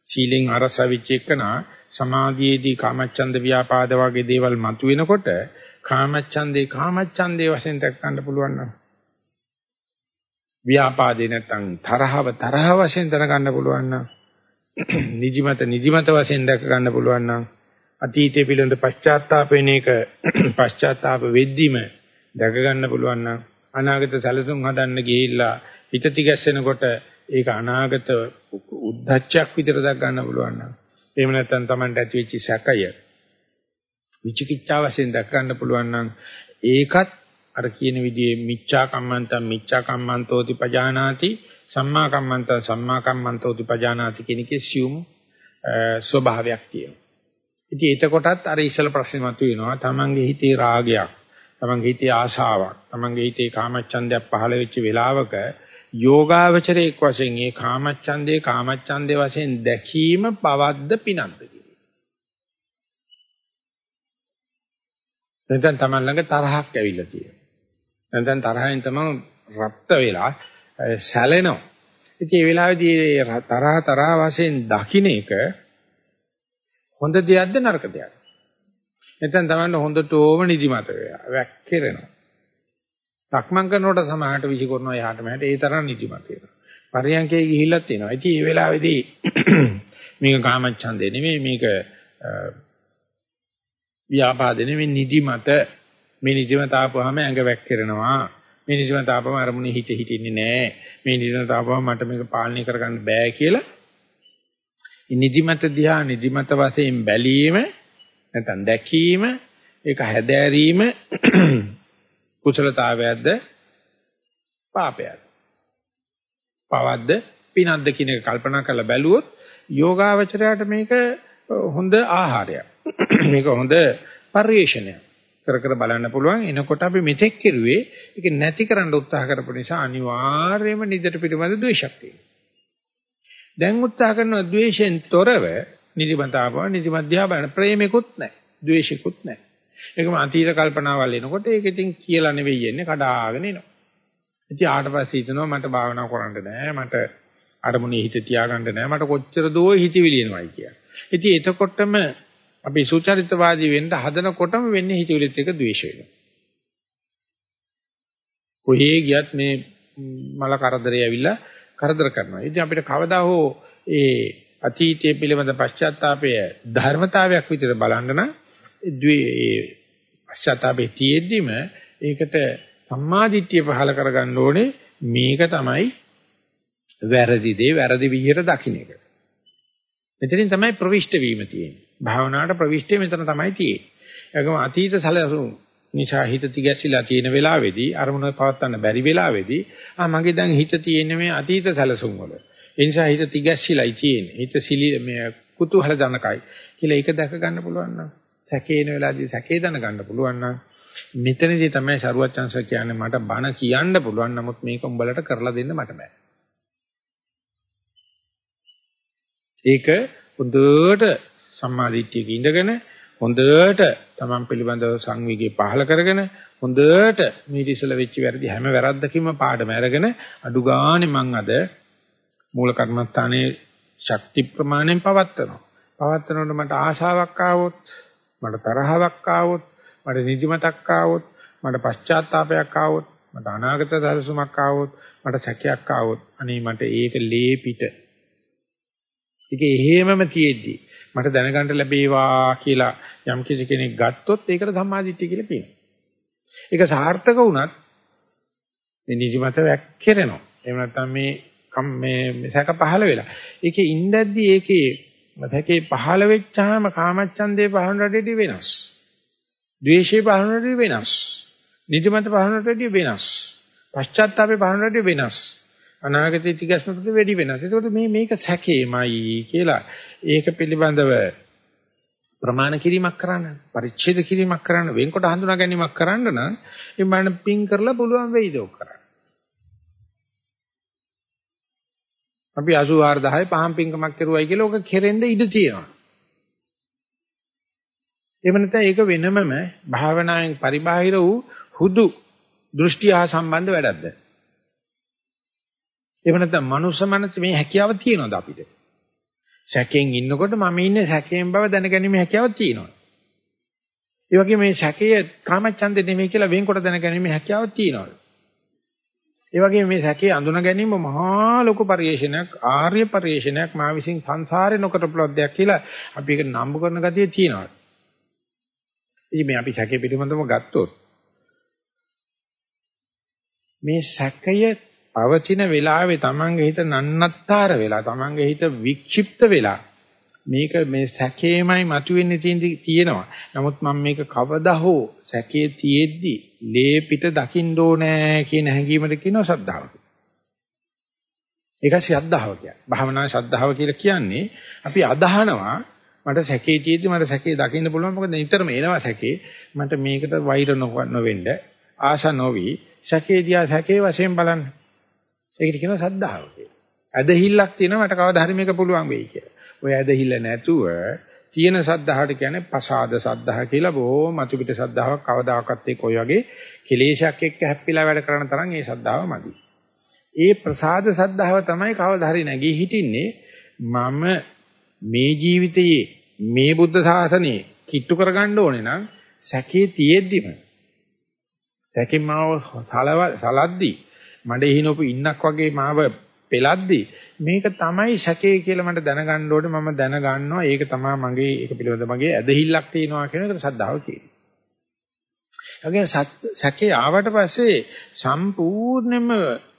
සීලෙන් අරසවිච්ච එකනා සමාධියේදී කාමච්ඡන්ද ව්‍යාපාද වගේ දේවල් මතුවෙනකොට කාමච්ඡන්දේ කාමච්ඡන්දේ වශයෙන් දක් ගන්න පුළුවන් නම් ව්‍යාපාදේ නැත්තම් තරහව තරහ වශයෙන් දැනගන්න පුළුවන් නම් නිදිමත නිදිමත වශයෙන් දැක ගන්න පුළුවන් නම් අතීතයේ පිළිඳ පශ්චාත්තාප වෙන එක පශ්චාත්තාප වෙද්දිම දැක ගන්න පුළුවන් නම් අනාගත සැලසුම් හදන්න ගිහිල්ලා හිත තිගැස්සෙනකොට ඒක අනාගත උද්දච්චයක් විතර දක් ගන්න පුළුවන් නම් එහෙම නැත්නම් Tamanට ඇති වෙච්ච සැකය විචිකිච්ඡා වශයෙන් දක් ගන්න පුළුවන් නම් ඒකත් අර කියන විදිහේ මිච්ඡා කම්මන්තං මිච්ඡා කම්මන්තෝති පජානාති සම්මා කම්මන්තං සම්මා කම්මන්තෝති පජානාති කියන එකේ සියුම් ස්වභාවයක් තියෙනවා. ඉතින් එතකොටත් අර ඉසල ප්‍රශ්නේ මතුවෙනවා. තමන්ගේ හිතේ රාගයක්, තමන්ගේ හිතේ ආශාවක්, තමන්ගේ හිතේ කාමච්ඡන්දයක් පහළ වෙච්ච වෙලාවක යෝගාවචරයේ වශයෙන් ඒ කාමච්ඡන්දේ කාමච්ඡන්දේ වශයෙන් දැකීම පවද්ද පිනක්ද නැත්නම් තමන් ළඟ තරහක් ඇවිල්ලා තියෙනවා. නැත්නම් තරහෙන් තමයි රත් වෙලා සැලෙනවා. ඉතින් මේ වෙලාවේදී තරහ තරහ වශයෙන් දකින්න එක හොඳ දෙයක්ද නරක දෙයක්ද? නැත්නම් තමන්න හොඳටම නිදිමත වෙනවා. වැක්කිරෙනවා. සක්මන් කරනකොට සමාහට විසි කරනවා යහට මෙහාට ඒ තරම් නිදිමත වෙනවා. පරියන්කේ ගිහිල්ලත් එනවා. ඉතින් මේ වෙලාවේදී (clears throat) මේක කාමච්ඡන්දේ නෙමෙයි මේක ව්‍යාපාදේ නෙමෙයි නිදිමත මේ නිදිමත ආපුවාම ඇඟ වැක්කිරෙනවා. මේ නිදිමත ආපුවම අරමුණේ හිත හිටින්නේ නැහැ. මේ නිදිමත ආපුවම මට මේක පාලනය කරගන්න බෑ කියලා නිදිමත දිහා නිදිමත වශයෙන් බැලීම නැත්නම් දැකීම ඒක හැදෑරීම (clears throat) කුසලතාවයක්ද පාපයක්ද පවද්ද පිනක්ද කියන එක කල්පනා කරලා බැලුවොත් යෝගාවචරයට මේක හොඳ ආහාරයක්. මේක හොඳ පරිේශනයක්. කර කර බලන්න පුළුවන්. එනකොට අපි මෙතෙක් කෙරුවේ ඒක නැති කරන්න උත්සාහ කරපු නිසා අනිවාර්යයෙන්ම නිදට පිළිබඳ ද්වේෂයක් තියෙනවා. දැන් උත්සාහ කරන ද්වේෂෙන් තොරව නිදිමතාව නිදිමධ්‍යා බලන ප්‍රේමෙකුත් නැහැ. ද්වේෂිකුත් නැහැ. ඒකම අතීත කල්පනාවල් එනකොට ඒක ඉතින් කියලා නෙවෙයි එන්නේ. කඩාගෙන එනවා. ඉතින් ආට පස්සේ හිතනවා මට භාවනා කරන්න බෑ. මට අරමුණේ හිත තියාගන්න නෑ මට කොච්චර දෝ හිතවිලි එනවයි කියලා. ඉතින් එතකොටම අපි සුචරිතවාදී වෙන්න හදනකොටම වෙන්නේ හිතවිලිත් එක ද්වේෂ වෙනවා. කොහේ ගියත් මේ මල කරදරේ ඇවිල්ලා කරදර කරනවා. ඉතින් අපිට කවදා හෝ ඒ අතීතයේ පිළිබඳ පශ්චාත්තාපය ධර්මතාවයක් විදිහට බලන්න නම් ද්වේ පශ්චාත්තාපේ තියෙද්දිම ඒකට සම්මාදිට්ඨිය පහල කරගන්න ඕනේ මේක තමයි වැරදි දේ වැරදි විදිහට දකින්න එක. මෙතනින් තමයි ප්‍රවිෂ්ඨ වීම තියෙන්නේ. භාවනාවට ප්‍රවිෂ්ඨය මෙතන තමයි තියෙන්නේ. ඒකම අතීත සැලසුම් නිසා හිත තිගැසිලා තියෙන වෙලාවේදී අරමුණ පවත්වන්න බැරි වෙලාවේදී ආ මගේ දැන් හිත තියෙන්නේ මේ අතීත සැලසුම් වල. ඒ නිසා හිත තිගැසිලායි තියෙන්නේ. හිත සිලි මේ කුතුහල ජනකයි කියලා ඒක දැක ගන්න පුළුවන් නම් සැකේන වෙලාවදී සැකේ දැනගන්න පුළුවන් නම් මෙතනදී තමයි ශරුවචන්ස කියන්නේ මට බණ කියන්න පුළුවන් නමුත් මේක උඹලට කරලා දෙන්න මට බෑ. ඒක හොඳට සම්මාදිට්ඨියක ඉඳගෙන හොඳට Taman පිළිබඳව සංවිගය පහල කරගෙන හොඳට මේ ඉතිසල වෙච්ච වැරදි හැම වැරද්දකින්ම පාඩම අරගෙන අඩු ගානේ මං අද මූල කර්මස්ථානයේ ශක්ති ප්‍රමාණයෙන් පවත්නවා. පවත්නකොට මට ආශාවක් ආවොත් මට තරහාවක් ආවොත් මට නිදිමතක් ආවොත් මට පශ්චාත්තාවයක් ආවොත් මට අනාගත දර්ශනයක් ආවොත් මට සැකයක් ආවොත් අනේ මට ඒක ලේපිට ඒක එහෙමම තියෙද්දි මට දැනගන්න ලැබේවා කියලා යම් කිසි කෙනෙක් ගත්තොත් ඒකට සම්මාදිට්ඨිය කියලා කියනවා. ඒක සාර්ථක වුණත් මේ නිදිමත වැක්කිරෙනවා. එහෙම නැත්නම් මේ මේ සැක පහළ වෙලා. ඒකේ ඉඳද්දි ඒකේ සැකේ පහළ වෙච්චාම කාමච්ඡන්දේ පහළට වෙනස්. ද්වේෂේ පහළට වෙනස්. නිදිමත පහළට වෙනස්. පශ්චාත්තාපේ පහළට වෙනස්. අනාගතයේ තිගස්මකට වැඩි වෙනස්. ඒකෝට මේ මේක සැකේමයි කියලා ඒක පිළිබඳව ප්‍රමාණ කිරීමක් කරන්න, පරිච්ඡේද කිරීමක් කරන්න, වෙන්කොට හඳුනා ගැනීමක් කරන්න නම් මේ මන පිං කරලා පුළුවන් වෙයිද ඔක් කරන්න. අපි 84000 පහම් පිංකමක් කරුවයි කියලා ඔක කෙරෙන්න ඉඩ තියෙනවා. එහෙම නැත්නම් ඒක වෙනමම භාවනාවෙන් පරිබාහිර වූ හුදු දෘෂ්ටි හා සම්බන්ධ වැඩක්ද? එහෙම නැත්නම් මනුස්ස මනස මේ හැකියාව තියෙනවද අපිට? සැකයෙන් ඉන්නකොට මම ඉන්නේ සැකයෙන් බව දැනගැනීමේ හැකියාව තියෙනවා. ඒ වගේ මේ සැකය කාමච්ඡන්දේ නෙමෙයි කියලා වෙන්කොට දැනගැනීමේ හැකියාව තියෙනවා. ඒ වගේම මේ සැකේ අඳුන ගැනීම මහා ලොකු පරිශ්‍රණයක් ආර්ය පරිශ්‍රණයක් මා විසින් සංසාරේ නොකරපු දෙයක් කියලා අපි ඒක නම්බු කරන ගතිය තියෙනවා. ඉතින් මේ අපි සැකේ පිළිබඳව ගත්තොත් මේ සැකය පවතින වෙලාවේ Tamange හිත නන්නත්තර වෙලා Tamange හිත වික්ෂිප්ත වෙලා මේක මේ සැකේමයි මතුවෙන්නේ තියෙනවා. නමුත් මම මේක කවදා හෝ සැකේ තියෙද්දි ලේ පිට දකින්න ඕනෑ කියන හැඟීමට කියනවා ශ්‍රද්ධාව. ඒක ශ්‍රද්ධාව කියන්නේ. භාවනා ශ්‍රද්ධාව කියලා කියන්නේ අපි අදහනවා මට සැකේ තියෙද්දි මට සැකේ දකින්න පුළුවන් මොකද නිතරම එනවා සැකේ මට මේකට වෛර නොවෙන්න ආශා නොවි සැකේ දිහා සැකේ වශයෙන් බලන්න. ඒකට කියනවා ශ්‍රද්ධාව කියලා. ඇදහිල්ලක් තියෙනවා මට කවදා හරි මේක පුළුවන් වෙයි කියලා. ඔය ඇදහිල්ල නැතුව තියෙන සද්ධාහට කියන්නේ පසාද සද්ධා කියලා බොහෝ මතු පිට සද්ධාවක් කවදාකවත් ඒක ඔය වගේ කෙලේශයක් එක්ක හැප්පිලා වැඩ කරන තරම් ඒ සද්ධාව මදි. ඒ ප්‍රසාද සද්ධාව තමයි කවදා හරි නැගී හිටින්නේ මම මේ ජීවිතයේ මේ බුද්ධ ශාසනයේ කිට්ටු කරගන්න ඕනේ නම් සැකේ තියෙද්දිම සැකෙන් මාව සලද්දි මඩේ හිනොපු ඉන්නක් වගේ මාව පෙලද්දි මේක තමයි සැකේ කියලා මට දැනගන්න ඕනේ මම දැනගන්නවා ඒක තමයි මගේ ඒක පිළිබඳ මගේ ඇදහිල්ලක් තියෙනවා කියන එකට සද්ධාව කියනවා. ඒගොල්ලෝ සැකේ ආවට පස්සේ සම්පූර්ණයෙන්ම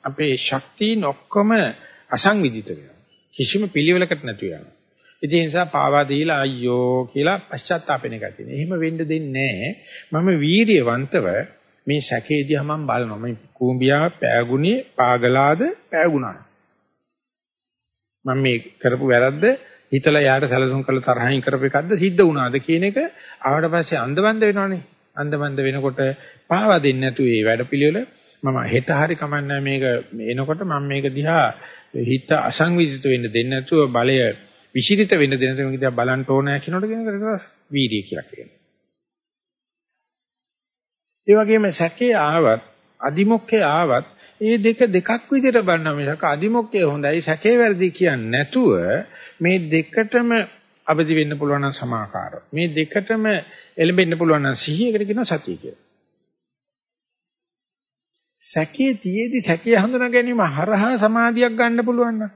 අපේ ශක්තියින් ඔක්කොම අසංවිධිත වෙනවා. කිසිම පිළිවෙලකට නැතු වෙනවා. ඒ නිසා පාවා දීලා අයියෝ කියලා පශ්චාත්තාපෙන එක තියෙනවා. එහෙම වෙන්න දෙන්නේ නැහැ. මම වීරියවන්තව මේ සැකේදී මම බලනවා. මේ කූඹියා පෑගුණේ පාගලාද පෑගුණා. මම මේ කරපු වැරද්ද හිතලා යාට සැලසුම් කරලා තරහින් කරපු එකක්ද සිද්ධ වුණාද කියන එක ආවට පස්සේ අන්දබන්ද වෙනවනේ. අන්දබන්ද වෙනකොට පාවා දෙන්නේ නැතු ඒ වැඩපිළිවෙල මම හෙට හරි කමන්නේ මේක එනකොට මම මේක දිහා හිත අසංවිධිත වෙන්න දෙන්නේ නැතුව බලය විශිරිත වෙන්න දෙන්න මේක දිහා බලන්න ඕනෑ කියනකොට කියන එකට වීර්යය කියලා කියනවා. ඒ වගේම සැකේ ආවත් අදිමොක්කේ ආවත් ඒ දෙක දෙකක් විදිහට බලනවා මිසක අදිමොක්කේ හොඳයි සැකේ වැරදි කියන්නේ නැතුව මේ දෙකටම අවදි වෙන්න පුළුවන් නම් සමාකාරව. මේ දෙකටම එළඹෙන්න පුළුවන් නම් සිහියකට කියනවා සතිය කියලා. සැකේ තියේදී සැකේ හඳුනා ගැනීම හරහා සමාධියක් ගන්න පුළුවන් නම්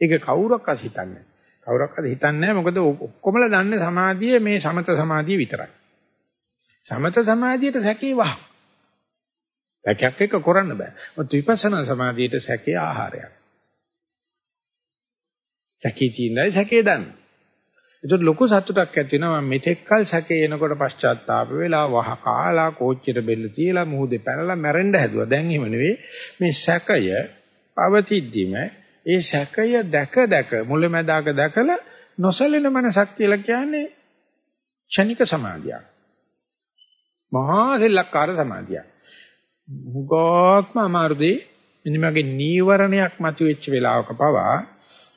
ඒක කවුරක්වත් හිතන්නේ නැහැ. කවුරක්වත් හිතන්නේ නැහැ මොකද ඔක්කොමලා දන්නේ සමාධිය මේ සමත සමාධිය විතරයි. සමත සමාධියට සැකේ වහ. සැකයක් එක කරන්න බෑ. මොකද විපස්සනා සමාධියට සැකේ ආහාරයක්. සැකේ තියෙනයි සැකේ දන්න. ඒකට ලොකු සතුටක් ඇති වෙනවා මෙතෙක්කල් සැකේ එනකොට පශ්චාත්තාප වෙලා වහ කාලා කෝච්චියට බෙල්ල තියලා මුහුදේ පැනලා මැරෙන්න හැදුවා. දැන් එහෙම නෙවෙයි. මේ සැකය පවතිද්දිම ඒ සැකය දැක දැක මුලැමැදාක දැකලා නොසලෙන මනසක් කියලා කියන්නේ ක්ෂණික සමාධියක්. මහා සෙල්ලක්කාර සමාධියක්. හුගාත්ම අමාරු දෙයි. මෙන්න මගේ නීවරණයක් මතුවෙච්ච වෙලාවක පවා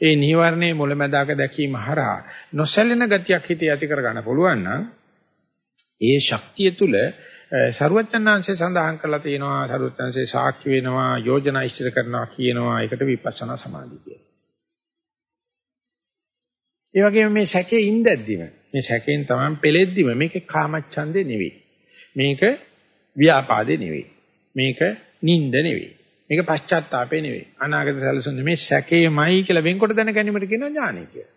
ඒ නීවරණේ මුලැමැදාක දැකීම හරහා නොසැලෙන ගතියක් හිතේ ඇති කරගන්න පුළුවන් නම් ඒ ශක්තිය තුල ਸਰුවචනාංශය සඳහන් කරලා තියෙනවා ਸਰුවචනාංශය සාක්ෂි වෙනවා යෝජනා ඉෂ්ට කරනවා කියනවා ඒකට විපස්සනා සමාධිය කියලා. ඒ වගේම මේ සැකේ ඉඳද්දිම මේ සැකෙන් තමයි පෙලෙද්දිම මේකේ කාමච්ඡන්දේ නෙවෙයි. මේක ව්‍යාපාදේ නෙවෙයි. මේක නිନ୍ଦ නෙවෙයි. මේක පශ්චාත්තාපේ නෙවෙයි. අනාගත සැලසුම් නෙමේ සැකේමයි කියලා වෙන්කොට දැන ගැනීමට කියනවා ඥානය කියලා.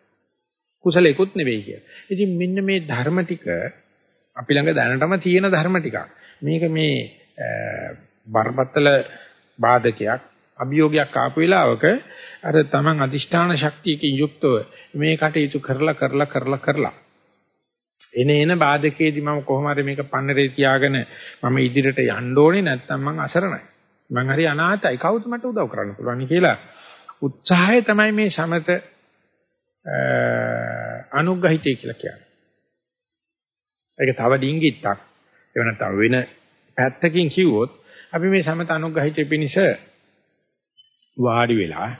කුසලයකුත් නෙවෙයි කියලා. ඉතින් මෙන්න මේ ධර්ම ටික අපි ළඟ දැනටම තියෙන ධර්ම ටිකක්. මේක මේ බරපතල බාධකයක් අභියෝගයක් ආපු වෙලාවක අර Taman අදිෂ්ඨාන ශක්තියකින් යුක්තව මේ කටයුතු කරලා කරලා කරලා කරලා එන එන බාධකේදී මම කොහොම හරි මේක පන්නරේ තියාගෙන මම ඉදිරියට යන්න ඕනේ නැත්නම් මං අසරණයි මං හරි අනාථයි කවුද මට උදව් කරන්න පුළුවන් කියලා උත්සාහය තමයි මේ සමත අනුග්‍රහිතය කියලා කියන්නේ. ඒක තව ඩිංගිත්තක්. ඒ වෙනත්නම් වෙන පැත්තකින් කිව්වොත් අපි මේ සමත අනුග්‍රහිතය පිණිස වාඩි වෙලා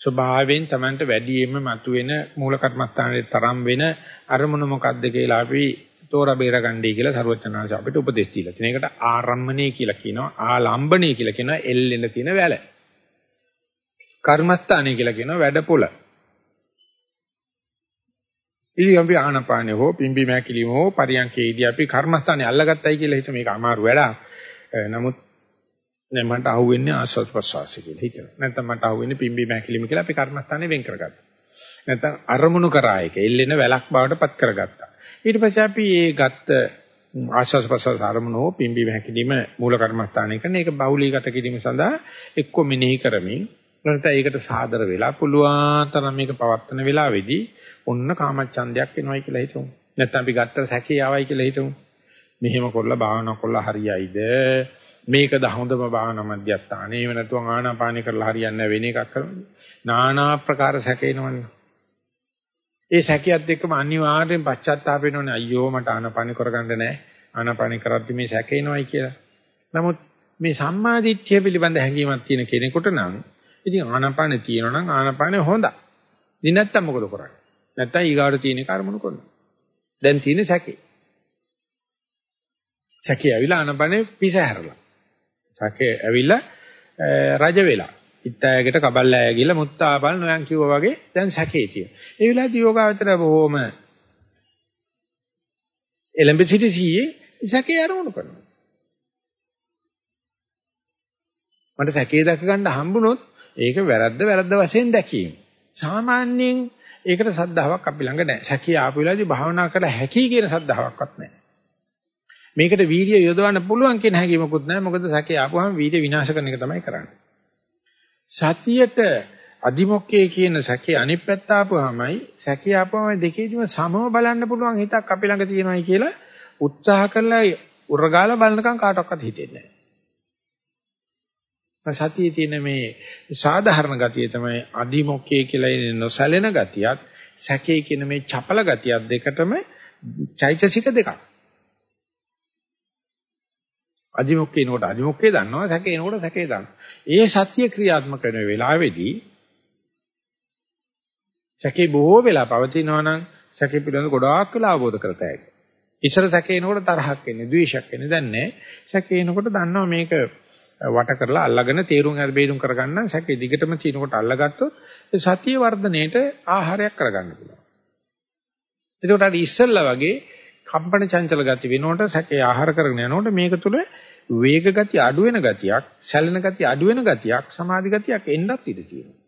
ස්වභාවයෙන් Tamanට වැඩියෙන්ම මතුවෙන මූල කර්මස්ථානයේ තරම් වෙන අරමුණ මොකක්ද කියලා අපි තෝරා බේරගන්නයි කියලා සරුවචනාංශ අපිට උපදෙස් දීලා තියෙනවා. ඒකට ආරම්මණය කියලා කියනවා. ආලම්බණය කියලා කියනවා. එල්ලෙන තියෙන වැල. කර්මස්ථානය කියලා කියනවා වැඩ පොළ. ඉතින් අපි ආනපානෙ හෝ පිම්බි මෑකිලිම හෝ පරියන්කේදී අපි කර්මස්ථානේ අල්ලගත්තයි කියලා හිත මේක අමාරු වැඩක්. නමුත් නෑ මට අහුවෙන්නේ ආස්වාද ප්‍රසවාසය කියලා හිතනවා. නැත්නම් මට අහුවෙන්නේ පිම්බි මෑකිලිම කියලා අපි කර්මස්ථානේ වෙන් කරගත්තා. නැත්නම් අරමුණු කරා එක එල්ලෙන වැලක් බවට පත් කරගත්තා. ඊට පස්සේ අපි ඒ ගත්ත ආස්වාද ප්‍රසවාස අරමුණු හෝ පිම්බි මෑකිලිම මූල කර්මස්ථානේ කරන එක බහුලීගත කිරීම සඳහා එක්ක මෙනෙහි කරමින් නැත්නම් ඒකට සාදර වෙලා පුළුවන් තරම් මේක පවත්වන වෙලාවේදී ඔන්න කාමච්ඡන්දයක් එනවයි කියලා හිතමු. නැත්නම් අපි ගත්ත සැකේ ආවයි කියලා හිතමු. මෙහෙම කරලා භාවනා කරලා හරියයිද? මේකද හොඳම භාවනා මධ්‍යස්ථානේ. එහෙම නැත්නම් ආනාපානි කරලා හරියන්නේ වෙන එකක් කරන්නේ. নানা ආකාර සැකේනවනේ. ඒ සැකියත් එක්කම අනිවාර්යෙන් පශ්චාත්තාප වෙනවනේ. අයියෝ මට ආනාපානි කරගන්න නැහැ. ආනාපානි කරද්දි මේ සැකේනවයි කියලා. නමුත් මේ සම්මාදිට්ඨිය පිළිබඳ හැඟීමක් තියෙන කෙනෙකුට නම් ඉතින් ආනාපානේ තියෙනවා නම් ආනාපානේ හොඳයි. ඉතින් නැත්තම් මොකද කරන්නේ? නැත්තම් ඊගාට තියෙන කර්මණු කරනවා. දැන් තියෙන සැකේ. සැකේ ඇවිල්ලා ආනාපානේ පිස හැරලා. සැකේ ඇවිල්ලා රජ වෙලා. ඉත්තයකට කබල්ලාය ගිහලා මුත්තාබල් නොයන් කිව්වා වගේ දැන් සැකේ තියෙන. ඒ වෙලාවේදී යෝගාවචර බොහොම එලඹ සිටි සීයේ සැකේ ආරමුණු කරනවා. මට සැකේ දැක ගන්න හම්බුනොත් ඒක වැරද්ද වැරද්ද වශයෙන් දැකීම. සාමාන්‍යයෙන් ඒකට සද්ධාාවක් අපි ළඟ නැහැ. සැකිය ආපු වෙලාවේදී භාවනා කළ හැකි කියන සද්ධාාවක්වත් නැහැ. මේකට වීර්ය යොදවන්න පුළුවන් කියන හැඟීමකුත් නැහැ. මොකද සැකිය ආපුවම වීර්ය විනාශ කරන එක තමයි කරන්නේ. සතියට අදිමොක්කේ කියන සැකේ අනිත් පැත්ත ආපුවාමයි සැකේ ආපුවම දෙකේදීම සමව බලන්න පුළුවන් හිතක් අපි ළඟ තියෙනවායි කියලා උත්සාහ කරලා උරගාලා බලනකම් කාටවත් හිතෙන්නේ නැහැ. සතියේ තියෙන මේ සාධාරණ ගතිය තමයි අදිමොක්කේ කියලා ඉන්නේ නොසැලෙන ගතියක් සැකේ කියන මේ චපල ගතියක් දෙකටම චෛතසික දෙකක් අදිමොක්කේ නෝට අදිමොක්කේ දන්නවා සැකේ නෝට සැකේ දන්නවා. ඒ සත්‍ය ක්‍රියාත්මක වෙන වෙලාවේදී සැකේ බොහෝ වෙලා පවතිනවා නම් සැකේ පිළිබඳ ගොඩාක් වෙලා අවබෝධ කරතයි ඉස්සර සැකේ නෝට තරහක් එන්නේ ද්වේෂයක් එන්නේ. දැන් නෑ. සැකේ නෝට දන්නවා මේක වට කරලා අල්ලගෙන තීරුම් හරි බේරුම් කරගන්න සැකේ දිගටම තිනකොට අල්ලගත්තොත් සතිය වර්ධනයේට ආහාරයක් කරගන්න පුළුවන්. එතකොට අර ඉස්සල්ලා වගේ කම්පන චංචල ගති වෙනකොට සැකේ ආහාර කරගෙන යනකොට මේක තුල වේග ගති අඩු වෙන ගතියක්, සැලෙන ගති අඩු වෙන ගතියක්, සමාධි ගතියක් එන්නත් ඉඩ තියෙනවා.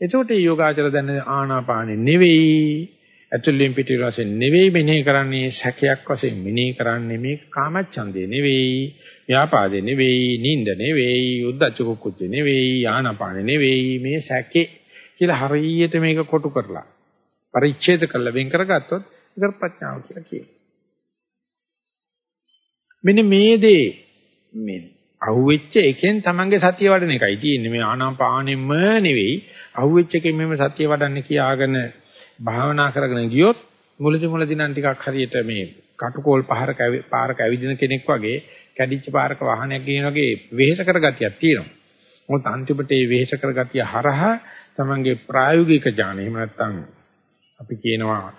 එතකොට මේ යෝගාචර දැන ආනාපානෙ නෙවෙයි ඇතුළෙන් පිටි වශයෙන් නෙවෙයි මෙනෙහි කරන්නේ සැකයක් වශයෙන් මෙනෙහි කරන්නේ මේ කාමච්ඡන්දේ නෙවෙයි ව්‍යාපාදේ නෙවෙයි නිନ୍ଦ නෙවෙයි උද්දච්ච කුච්ච නෙවෙයි ආනාපාන නෙවෙයි මේ සැකේ කියලා හරියට මේක කොටු කරලා පරිච්ඡේද කරලා වෙන් කරගත්තොත් ඒක ප්‍රඥාව කියලා කියනවා මෙන්න මේ දේ. මේ අහුවෙච්ච එකෙන් තමන්ගේ සතිය වඩන එකයි තියෙන්නේ. මේ ආනාපානෙම නෙවෙයි. අහුවෙච්ච එකෙන් මෙහෙම සතිය වඩන්න කියාගෙන භාවනා කරගෙන ගියොත් මුලදි මුලදි නම් ටිකක් හරියට මේ කටුකෝල් පහරක පාරක ඇවිදින කෙනෙක් වගේ කැඩිච්ච පාරක වාහනයක් ගෙන වගේ වෙහෙස කරගතියක් තියෙනවා. මොකද අන්තිමට මේ වෙහෙස කරගතිය හරහා තමන්ගේ ප්‍රායෝගික ඥාන එහෙම නැත්නම් අපි කියනවා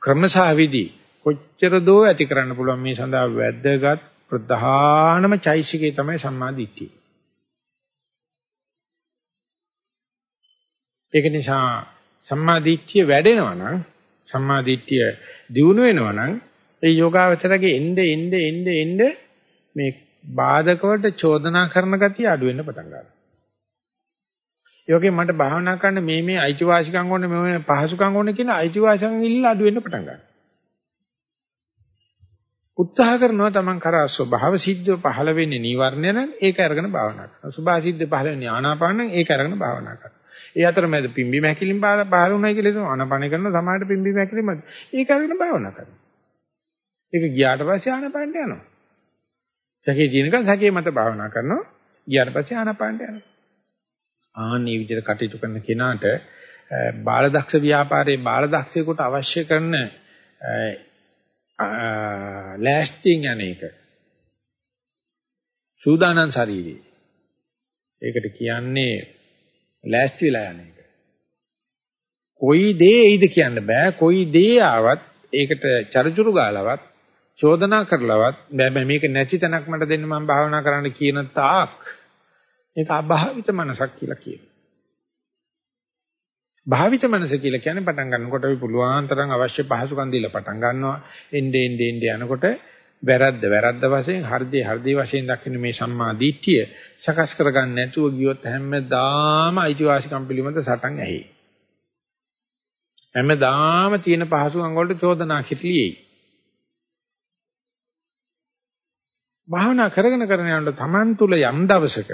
ක්‍රමසහවිදි කොච්චර දෝ ඇති කරන්න පුළුවන් මේ සඳහා වැදගත් ප්‍රධානම චෛසිකේ තමයි සම්මා දිට්ඨිය. ඒක නිසා සම්මා දිට්ඨිය වැඩෙනවා නම් සම්මා දිට්ඨිය දියුණු වෙනවා නම් ඒ යෝගාවචරගේ එnde එnde එnde එnde මේ බාධක වලට චෝදනා කරන ගතිය අඩු වෙන්න පටන් ගන්නවා. ඒ වගේම මට භාවනා කරන්න මේ මේ අයිතිවාසිකම් ඕනේ මේ මේ පහසුකම් ඕනේ කියන අයිතිවාසිකම් ඉල්ල අඩු වෙන්න පටන් ගන්නවා. උත්සාහ කරනවා Taman කරා ස්වභාව සිද්ධ පහළ වෙන්නේ නීවරණය නම් ඒක අරගෙන භාවනා කරනවා. ස්වභාව සිද්ධ පහළ වෙන්නේ ආනාපාන නම් ඒක අරගෙන භාවනා කරනවා. ඒ අතරමැද පිම්බි මැකිලින් පහළ වුණා කියලා හිතනවා ආනාපාන කරන සමාහයට පිම්බි මැකිලින් මත. ඒක අරගෙන භාවනා කරනවා. ඒක ගියාට පස්සේ ආනාපානට යනවා. සැකේ ජීනකන් සැකේ මත භාවනා කරනවා. ගියාට පස්සේ ආනාපානට යනවා. ආන්නේ විදිහට කටයුතු කරන කෙනාට බාලදක්ෂ ව්‍යාපාරයේ බාලදක්ෂයෙකුට අවශ්‍ය කරන ලෑස්තිං යන එක. සූදානම් ශරීරය ඒකට කියන්නේ ලෑස්ති වෙලා යන එක. කොයි දේ එයිද කියන්න බෑ. කොයි දේ ආවත් ඒකට චරිචුරු ගාලවත් චෝදනා කරලවත් බෑ මේක නැති තැනක් මට දෙන්න මම භාවනා කරන්න කියන තාක් මේක අභාවිත මනසක් කියලා කියනවා. භාවිත මනස කියලා කියන්නේ පටන් ගන්නකොට අපි පුළුවන් තරම් අවශ්‍ය පහසුකම් දීලා පටන් ගන්නවා. එnde ende ende යනකොට වැරද්ද වැරද්ද වශයෙන් හර්ධේ හර්ධේ වශයෙන් දකින්න මේ සම්මා දිට්ඨිය සකස් කරගන්න නැතුව ගියොත් හැමදාම අයිතිවාසිකම් පිළිබඳ සටන් ඇහි. හැමදාම තියෙන පහසුකම් වලට චෝදනා කිපිලියි. භාවනා කරගෙන කරගෙන යනකොට Taman තුල යම් දවසක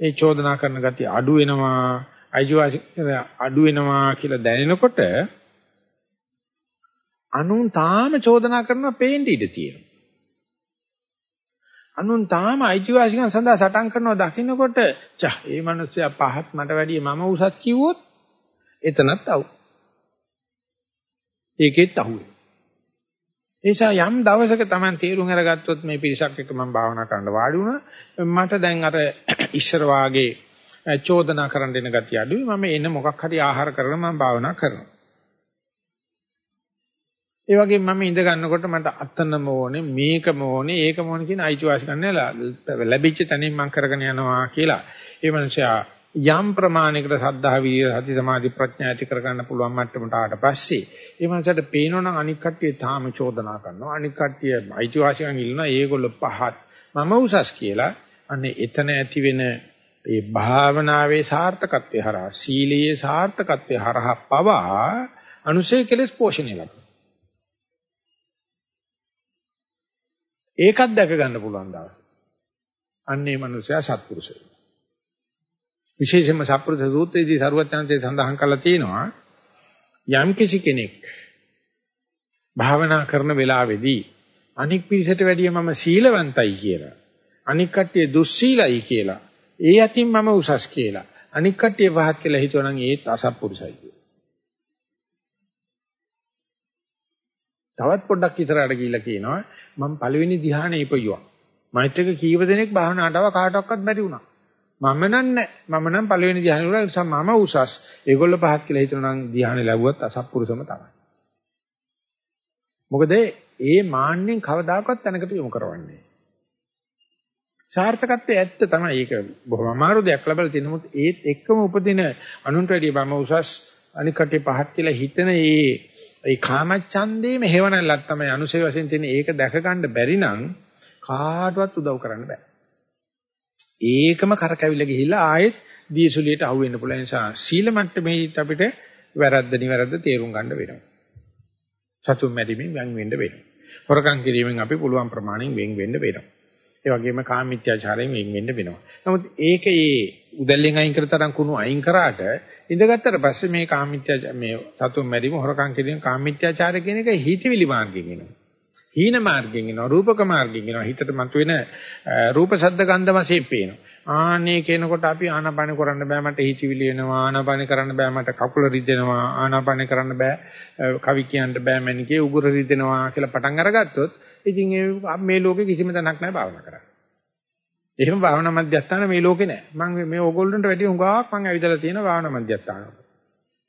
ඒ චෝදනා කරන gati අඩු වෙනවා අයිතිවාසික අඩු වෙනවා කියලා දැනෙනකොට අනුන් තාම චෝදනා කරනවා පේන්න ඉඩ තියෙනවා. අනුන් තාම අයිතිවාසිකම් සඳහා සටන් කරනවා දකින්නකොට චා මේ මිනිස්සයා පහත් මට වැඩිය මම උසස් කිව්වොත් එතනත් අවු. ඒකෙත් අහුවේ. ඒ නිසා යම් දවසක Taman තීරුම් අරගත්තොත් මේ පිරිසක් එක්ක මම භාවනා කරන්න වාඩි වුණා මට දැන් අර ඉස්සර වාගේ චෝදනා කරන්න දෙන ගතිය අඩුයි. මම එන මොකක් හරි ආහාර කරගෙන මම භාවනා කරනවා. ඒ වගේම මම ඉඳ ගන්නකොට මට අතනම ඕනේ මේකම ඕනේ ඒකම ඕනේ කියන අයිතිවාසිකම් ලැබිච්ච තැනින් මම කරගෙන යනවා කියලා. ඒ මනුස්සයා යම් ප්‍රමාණයකට සද්ධා වීර්ය සති සමාධි ප්‍රඥා ඇති කරගන්න පුළුවන් මට්ටමට ආවට පස්සේ ඒ මනුස්සයාට පේනවනම් අනික් කට්ටිය තාම චෝදනා කරනවා. අනික් කට්ටිය අයිතිවාසිකම් ඉල්ලනවා. ඒගොල්ලෝ පහත් මම උසස් කියලා. අනේ එතන ඇති වෙන ඒ භාවනාවේ සාර්ථකත්වය හරහා සීලයේ සාර්ථකත්වය හරහා පවා අනුසය කෙලස් පෝෂණය ලබනවා. ඒකත් දැක ගන්න පුළුවන් දවස්. අන්නේ මනුස්සයා සත්පුරුෂය. විශේෂයෙන්ම සත්පුරුෂ සූත්‍රයේදී සරුවචනන්සේ සඳහන් කරලා තියෙනවා යම් කිසි කෙනෙක් භාවනා කරන වෙලාවේදී අනික් පිරිසට වැඩිය මම සීලවන්තයි කියලා අනික් කට්ටිය දුස්සීලයි කියලා ඒ යතින් මම උසස් කියලා. අනික් කට්ටිය පහත් කියලා හිතුවනම් ඒත් අසත්පුරුසයි කියලා. තවත් පොඩ්ඩක් ඉස්සරහට ගිහිල්ලා කියනවා මම පළවෙනි ධ්‍යානෙ ඉපයුවා. මෛත්‍රික කීව දෙනෙක් භාවනාවටව කාටවත් බැරි වුණා. මම නන්නේ මම නම් පළවෙනි ධ්‍යානෙ වල මම උසස්. ඒගොල්ලෝ පහත් කියලා හිතනනම් ධ්‍යානෙ ලැබුවත් අසත්පුරුෂම තමයි. මොකද ඒ මාන්නෙන් කවදාකවත් තැනකට යොමු කරවන්නේ. සාර්ථකත්වයේ ඇත්ත තමයි ඒක බොහොම අමාරු දෙයක් ලැබලා තිනමුත් ඒත් එක්කම උපදින අනුන්ට වැඩිය බම උසස් අනිකට පහත් කියලා හිතන ඒ ඒ කාමච්ඡන්දේම හේවණල්ලක් තමයි අනුසය වශයෙන් තියෙන ඒක දැක ගන්න බැරි නම් කාටවත් උදව් කරන්න බෑ. ඒකම කරකැවිලා ගිහිල්ලා ආයෙත් දීසුලියට අහු වෙන්න පුළුවන් නිසා සීල මට්ටමේ අපිට වැරද්ද නිවැරද්ද තේරුම් ගන්න වෙනවා. සතුම් මැදීමෙන් වෙන් වෙන්න වෙනවා. හොරකම් කිරීමෙන් අපි පුළුවන් ප්‍රමාණයෙන් වෙන් වෙන්න වෙනවා. ඒ වගේම කාමීත්‍යාචාරයෙන් වෙන් වෙන්න වෙනවා. නමුත් ඒක ඒ උදැල්ලෙන් අයින් කර තරම් කුණු අයින් කරාට ඉඳගත්තට පස්සේ මේ කාමීත්‍යා මේ සතුන් මැරීම හොරකම් කිරීම කාමීත්‍යාචාරය කියන එක හිතවිලි මාර්ගයෙන් එනවා. හීන මාර්ගයෙන් එනවා රූපක මාර්ගයෙන් එනවා හිතට මතුවෙන රූප ශබ්ද ගන්ධ වශයෙන් පේනවා. ආනේ කෙනකොට අපි ආනාපාන කරන්න බෑ මට හිතවිලි එනවා ආනාපාන කරන්න බෑ මට කකුල රිදෙනවා ආනාපාන කරන්න බෑ කවි කියන්න බෑ මැනිකේ උගුර රිදෙනවා කියලා පටන් අරගත්තොත් ඉතින් මේ ලෝකේ කිසිම තැනක් නැහැ භාවනා කරන්න. එහෙම භාවනා මධ්‍යස්ථාන මේ ලෝකේ නැහැ. මම මේ ඕගොල්ලන්ට වැඩි හුඟක් මම ඇවිදලා තියෙන භාවනා මධ්‍යස්ථාන.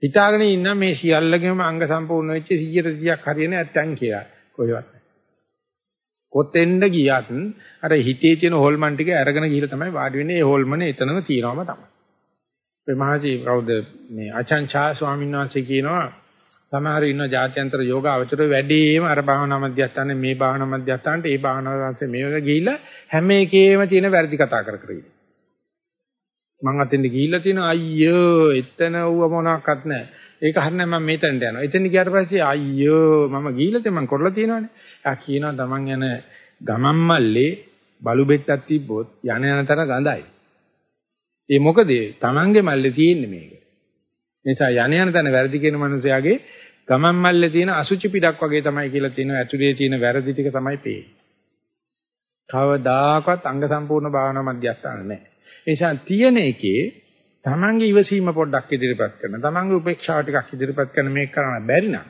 හිතාගෙන ඉන්න මේ සියල්ලගෙම අංග සම්පූර්ණ වෙච්ච 100%ක් හරියන්නේ නැත්තම් කියලා. කොහෙවත් නැහැ. කොතෙන්ද ගියත් අර හිතේ තියෙන හොල්මන් ටික අරගෙන ගිහලා තමයි වාඩි වෙන්නේ. ඒ හොල්මන එතනම තියෙනවම තමයි. මේ මහජී කවුද මේ අචංචා ස්වාමීන් වහන්සේ කියනවා සමහර ඉන්න ජාත්‍යන්තර යෝග අවචර වැඩිම අර භාවනා මධ්‍යස්ථානේ මේ භාවනා මධ්‍යස්ථානට ඒ භාවනා වාසේ මේක ගිහිල්ලා හැම එකේම තියෙන වැරදි කතා කර කර ඉන්නේ. මං අතෙන්ද ගිහිල්ලා තියෙනවා අයියෝ එතන ඌව මොනවත් නැහැ. ඒක හරිනේ මම මෙතනට යනවා. එතන ගියාට පස්සේ අයියෝ මම ගිහිල්ලා තියෙ මං කරලා තියෙනවානේ. ආ කියනවා Taman යන ගමන් මල්ලේ බලු බෙට්ටක් තිබ්බොත් යන යන තර ගඳයි. ඒ මොකද Tamanගේ මල්ලේ තියෙන්නේ මේක. නිසා යන යන තැන වැරදි කියන මනුස්සයාගේ ගමන් මල්ලේ තියෙන අසුචි පිටක් වගේ තමයි කියලා තියෙනවා. ඇතුලේ තියෙන වැරදි ටික තමයි පේන්නේ. කවදාකවත් අංග සම්පූර්ණ භාවනා මධ්‍යස්ථාන නැහැ. ඒ නිසා තියෙන එකේ තමන්ගේ ඉවසීම පොඩ්ඩක් ඉදිරිපත් කරන තමන්ගේ උපේක්ෂාව ටිකක් ඉදිරිපත් කරන මේක කරන්න බැරි නම්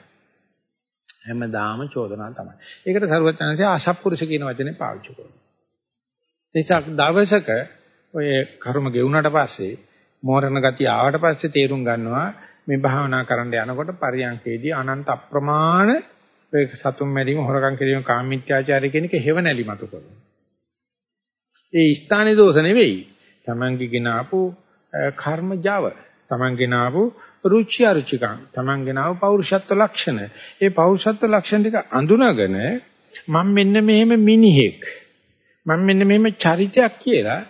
හැමදාම චෝදනා තමයි. ඒකට සරුවචනන්සේ අසත්පුරුෂ කියන වචනේ පාවිච්චි කරනවා. ඒ නිසා දවසක ඔය කර්ම ගෙවුනට පස්සේ මෝරණ ගතිය ආවට පස්සේ තේරුම් ගන්නවා මේ භාවනා කරන්න යනකොට පරියන්කේදී අනන්ත අප්‍රමාණ ඒ සතුම් මැරීම හොරකම් කිරීම කාමීත්‍යාචාරය කියන එක හේව නැලි මතු කරනවා. ඒ ස්ථානේ දෝෂ නෙවෙයි. Tamange ගෙනාපු කර්මජව. Taman ගෙනාවු රුචි අරුචිකම්. Taman ගෙනාවු පෞරුෂත්ව ලක්ෂණ. ඒ පෞරුෂත්ව ලක්ෂණ ටික අඳුනගෙන මම මෙන්න මෙහෙම මිනිහෙක්. මම මෙන්න මෙහෙම චරිතයක් කියලා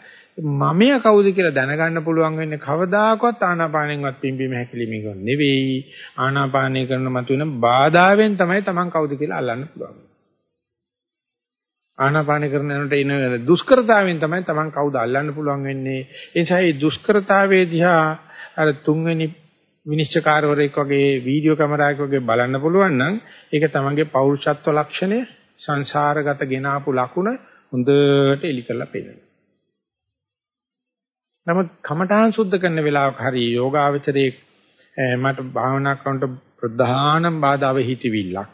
මමයා කවුද කියලා දැනගන්න පුළුවන් වෙන්නේ කවදාකවත් ආනාපානෙන්වත් පිම්බීම හැකිලිමකින් නෙවෙයි ආනාපානය කරන මතුවෙන බාධාවෙන් තමයි Taman කවුද කියලා අල්ලන්න පුළුවන්. ආනාපාන කරන යනට එන දුෂ්කරතාවයෙන් තමයි Taman කවුද අල්ලන්න පුළුවන් වෙන්නේ. ඒ නිසා මේ දුෂ්කරතාවයේ දිහා අර තුන්වෙනි විනිශ්චයකාරවරයෙක් වගේ වීඩියෝ කැමරාවක වගේ බලන්න පුළුවන් නම් ඒක Tamanගේ පෞරුෂත්ව ලක්ෂණය සංසාරගත ගෙන ආපු ලකුණ හොඳට එලි කරලා පෙන්නනවා. නමුත් කමඨාන් සුද්ධ කරන වෙලාවක හරි යෝගාවචරයේ මට භාවනා කරනට ප්‍රධානම බාධාව හිතවිල්ලක්.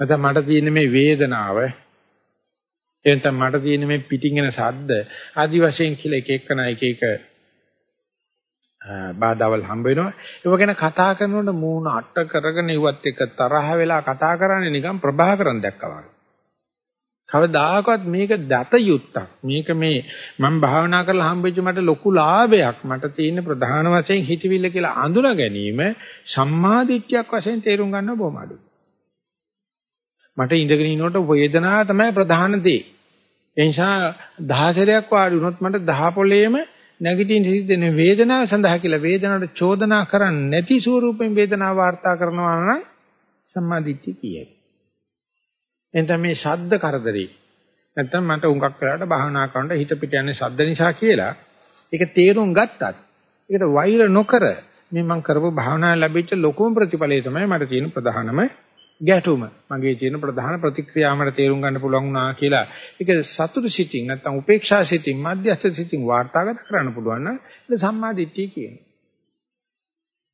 නැත්නම් මට තියෙන මේ වේදනාව එතන මට තියෙන මේ පිටින් එන ශබ්ද ආදි වශයෙන් කියලා එක එකන එක එක බාධාවල් හම්බ වෙනවා. ඒව ගැන කතා කරනකොට මූණ අට කරගෙන ඉවත් එක තරහ වෙලා කතා කරන්නේ නිකන් ප්‍රභාකරන් දැක්කා වගේ. කවදාකවත් මේක දත යුත්තක්. මේක මේ මම භාවනා කරලා හම්බෙච්ච මට ලොකු ලාභයක්. මට තියෙන ප්‍රධාන වශයෙන් හිතවිල්ල කියලා අඳුන ගැනීම සම්මාදිට්ඨියක් වශයෙන් තේරුම් ගන්න බොහොම අඩුයි. මට ඉඳගෙන ඉනකොට වේදනාව තමයි ප්‍රධාන දේ. ඒ නිසා දහසරයක් වාඩි වුණොත් මට දහ පොළේම නැගිටින්න හිතෙන වේදනාව සඳහා කියලා වේදනාවට චෝදනා කරන්නේ නැති ස්වරූපයෙන් වේදනාව වාර්තා කරනවා නම් සම්මාදිට්ඨිය කියයි. එතන මේ ශබ්ද කරදරේ. නැත්තම් මට උඟක් වෙලාට භාවනා කරනකොට හිත පිට යන්නේ ශබ්ද නිසා කියලා ඒක තේරුම් ගත්තත් ඒකට වෛර නොකර මේ මම කරපු භාවනා ලැබිච්ච ලොකුම ප්‍රතිඵලය තමයි මට තියෙන ප්‍රධානම ගැටුම. මගේ තියෙන ප්‍රධාන ප්‍රතික්‍රියාවට තේරුම් ගන්න පුළුවන් වුණා කියලා. ඒක සතුටු සිතින් නැත්නම් උපේක්ෂා සිතින් මධ්‍යස්ථ සිතින් වාර්තාගත කරන්න පුළුවන් නම් ඒක සම්මා දිට්ඨිය කියනවා.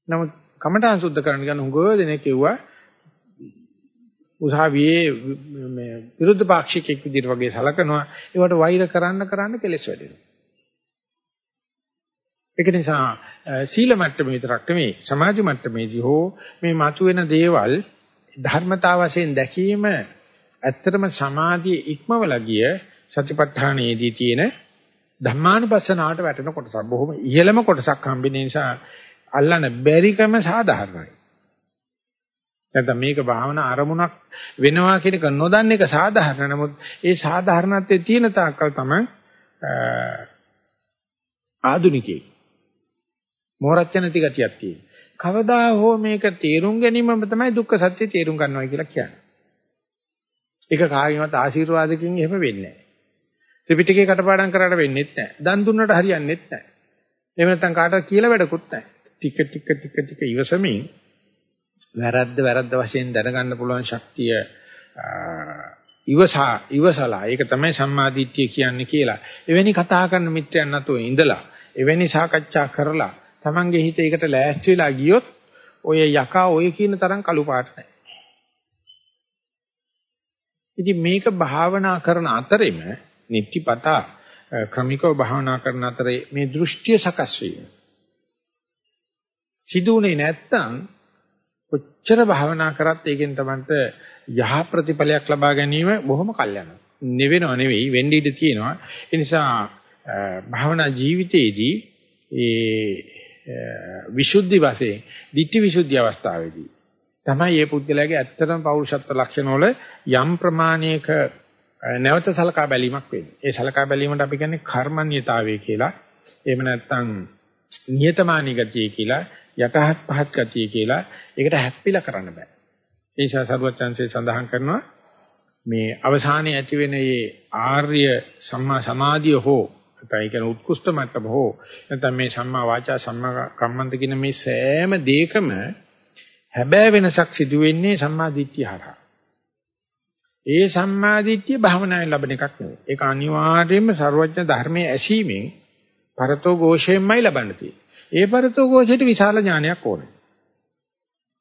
නමුත් කමඨාන් සුද්ධ කරන්න ගන්න උගෝ දෙනෙක් කිව්වා උසාවියේ මේ විරුද්ධ පාක්ෂිකෙක් විදිහට වගේ සලකනවා ඒවට වෛර කරන්න කරන්න කෙලස් වැඩෙනවා. ඒක නිසා සීල මට්ටමේ විතරක් නෙමෙයි සමාජ මට්ටමේදී හෝ මේ මතුවෙන දේවල් ධර්මතාව වශයෙන් දැකීම ඇත්තටම සමාධියේ ඉක්මවල ගිය සතිපට්ඨානයේදී තියෙන ධම්මානුපස්සනාවට වැටෙන කොටසක්. බොහොම ඉහළම කොටසක් හම්බෙන නිසා අල්ලන්න බැරිකම සාධාරණයි. නැත්නම් මේක භාවනා අරමුණක් වෙනවා කියන එක නොදන්න එක සාධාරණ. නමුත් ඒ සාධාරණත්වයේ තියෙන තාක්කල් තමයි ආදුනිකේ. මෝරච්ච නැති ගතියක් තියෙනවා. කවදා හෝ මේක තේරුම් ගැනීමම තමයි දුක්ඛ සත්‍ය තේරුම් ගන්නවා කියලා කියන්නේ. ඒක කාගෙන්වත් ආශිර්වාදකින් එහෙම වෙන්නේ නැහැ. ත්‍රිපිටකේ කටපාඩම් කරාට වෙන්නේ නැහැ. දන් දුන්නට හරියන්නේ නැහැ. එහෙම නැත්නම් කාටවත් කියලා වැඩකුත් නැහැ. ටික ටික ටික ටික ඉවසමින් වැරද්ද වැරද්ද වශයෙන් දැනගන්න පුළුවන් ශක්තිය ඉවසා ඉවසලා ඒක තමයි සම්මාදිට්ඨිය කියන්නේ කියලා. එවැනි කතා කරන මිත්‍රයන් නැතුව ඉඳලා එවැනි සාකච්ඡා කරලා Tamange හිත ඒකට ලෑස්ති වෙලා ගියොත් ඔය යකා ඔය කියන තරම් කළු පාට නැහැ. ඉතින් මේක භාවනා කරන අතරෙම නිත්‍යපතා ක්‍රමිකව භාවනා කරන අතරේ මේ දෘෂ්ටිය සකස් වීම. සිදුුනේ නැත්තම් කොච්චර භාවනා කරත් ඒකෙන් තමයි යහ ප්‍රතිඵලයක් ලබා ගැනීම බොහොම කල් යනවා. නෙවෙනව නෙවෙයි වෙන්න ඉඩ තියෙනවා. ඒ නිසා භාවනා ජීවිතයේදී ඒ විසුද්ධි වශයෙන් ditthi විසුද්ධි අවස්ථාවේදී තමයි මේ පුද්ගලයාගේ ඇත්තටම පෞරුෂත්ව ලක්ෂණ වල යම් ප්‍රමාණයක නැවත සලකා බැලීමක් වෙන්නේ. ඒ සලකා බැලීමට අපි කියන්නේ කර්මන්‍යතාවය කියලා. එහෙම නැත්නම් නියතමානී ගතිය කියලා, යටහත් පහත් ගතිය කියලා ඒකට හැප්පිලා කරන්න බෑ. ඒ නිසා සරුවචාන්සේ සඳහන් කරනවා මේ අවසානයේ ඇති වෙන මේ ආර්ය සම්මා සමාධිය හෝ නැත්නම් ඒ කියන උත්කෘෂ්ඨ මට්ටම හෝ නැත්නම් මේ සම්මා වාචා සම්මා කම්මන්ත කියන මේ සෑම දෙයකම හැබෑ වෙනසක් සිදු වෙන්නේ සම්මා දිට්ඨිය හරහා. ඒ සම්මා දිට්ඨිය භාවනාවෙන් ලැබෙන එකක් නෙවෙයි. ඒක අනිවාර්යයෙන්ම ਸਰවඥ ධර්මයේ ඇසීමෙන් පරතෝ ഘോഷයෙන්මයි ලබන්න තියෙන්නේ. ඒ පරිතෝ කෝෂයට විශාල ඥානයක් ඕනේ.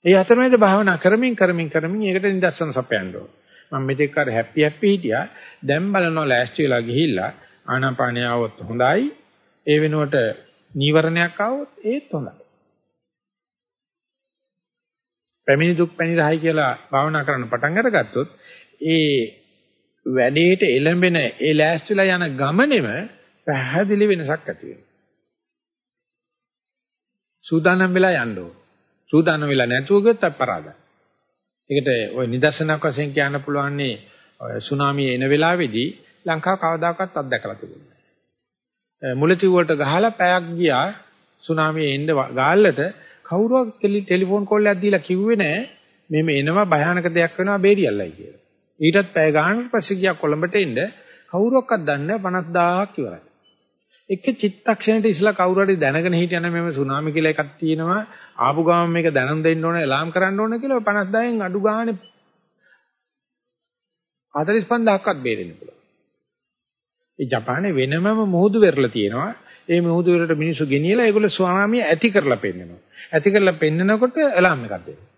ඒ අතරමැද භාවනා කරමින් කරමින් කරමින් ඒකට නිදර්ශන සපයන්න ඕනේ. මම මෙතෙක් කර හැපි හැපි හිටියා. දැන් බලනවා ලෑස්ති වෙලා ගිහිල්ලා ආනාපානිය આવොත් හොඳයි. ඒ වෙනුවට නීවරණයක් આવොත් ඒත් හොඳයි. පැමිණි දුක් පැණි රහයි කියලා භාවනා කරන්න පටන් අරගත්තොත් ඒ වැඩේට එළඹෙන ඒ ලෑස්තිලා යන ගමනේම පැහැදිලි වෙනසක් ඇති වෙනවා. සූදානම් වෙලා යන්න ඕන. සූදානම් වෙලා නැතුව ගියොත් අපරාධයි. ඒකට ওই නිදර්ශනයක් වශයෙන් කියන්න පුළුවන්නේ සුනාමිය එන වෙලාවේදී ලංකාව කවදාකවත් අත්දැකලා තිබුණේ නැහැ. මුලතිව් වලට ගහලා පැයක් ගියා සුනාමිය එන්න ගාල්ලට කවුරුවක් ටෙලිෆෝන් කෝල් එකක් දීලා කිව්වේ නැහැ මෙහෙම එනවා භයානක දෙයක් වෙනවා බේරියල්ලයි කියලා. ඊටත් පැය ගානකට පස්සේ ගියා කොළඹට එන්න කවුරුවක්වත් දන්නේ 50000ක් ඉවරයි. එක චිත්තක්ෂණයට ඉස්සලා කවුරු හරි දැනගෙන හිටියනම් මෙහෙම සුනාමි කියලා එකක් තියෙනවා ආපු ගමන් මේක දැනුම් දෙන්න ඕන එලාම් කරන්න ඕන කියලා 50000න් අඩු ගානේ 45000ක්වත් බේරෙන්න පුළුවන්. ඒ ජපානයේ වෙනමම මුහුදු වෙරළ තියෙනවා. ඒ මුහුදු වෙරළට මිනිස්සු ගෙනියලා ඒගොල්ලෝ ස්වාමිය ඇති කරලා පෙන්නනවා. ඇති කරලා පෙන්නනකොට එලාම් එකක් දෙනවා.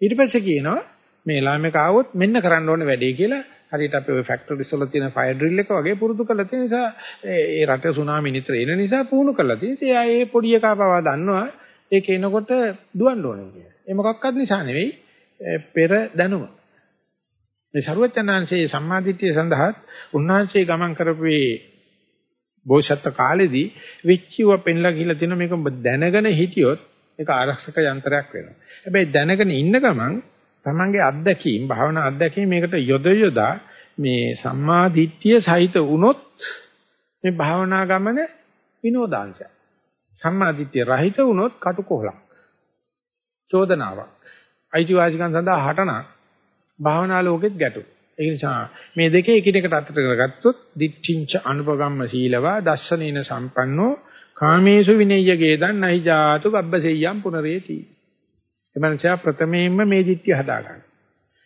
ඊට පස්සේ කියනවා මේ එලාම් එක ආවොත් මෙන්න කරන්න ඕනේ වැඩේ කියලා හරියට අපි ওই ෆැක්ටරිස් වල තියෙන ෆයර් ඩ්‍රිල් එක වගේ පුරුදු කරලා තියෙන නිසා ඒ රට සුනාමි නිතර එන නිසා පුහුණු කරලා තියෙන. ඒ ආයේ පොඩි එකා පවා දන්නවා ඒක එනකොට දුවන්න ඕනේ කියලා. ඒ මොකක්වත් නිසා නෙවෙයි පෙර දැනුම. මේ ਸਰුවචනාංශයේ සම්මාදිට්ඨිය සඳහා උන්වහන්සේ ගමන් කරපු බෝසත් කාලෙදී විච්චිව පෙන්ලා ගිහිලා තියෙන මේක දැනගෙන හිටියොත් ඒක ආරක්ෂක යන්ත්‍රයක් වෙනවා. හැබැයි දැනගෙන ඉන්න ගමන් තමන්ගේ අත්දැකීම් භාවනා අත්දැකීම් මේකට යොද යොදා මේ සම්මා දිට්ඨිය සහිත වුණොත් මේ භාවනා ගමන විනෝදාංශය. සම්මා දිට්ඨිය රහිත වුණොත් කටුකොහලක්. චෝදනාවක්. අයිතිවාසිකම් සඳහා හටන භාවනා ලෝකෙත් ගැටු. ඒ නිසා මේ දෙකේ එකිනෙකට අතට කරගත්තොත් දිට්ඨිංච අනුපගම්ම සීලවා දස්සනේන සම්පන්නෝ කාමේසු විනය්‍ය ගේදන් නහි ජාතු ගබ්බසෙය්‍යම් පුනරේති. එමන්චා ප්‍රථමයෙන්ම මේ දිට්ඨිය හදා ගන්න.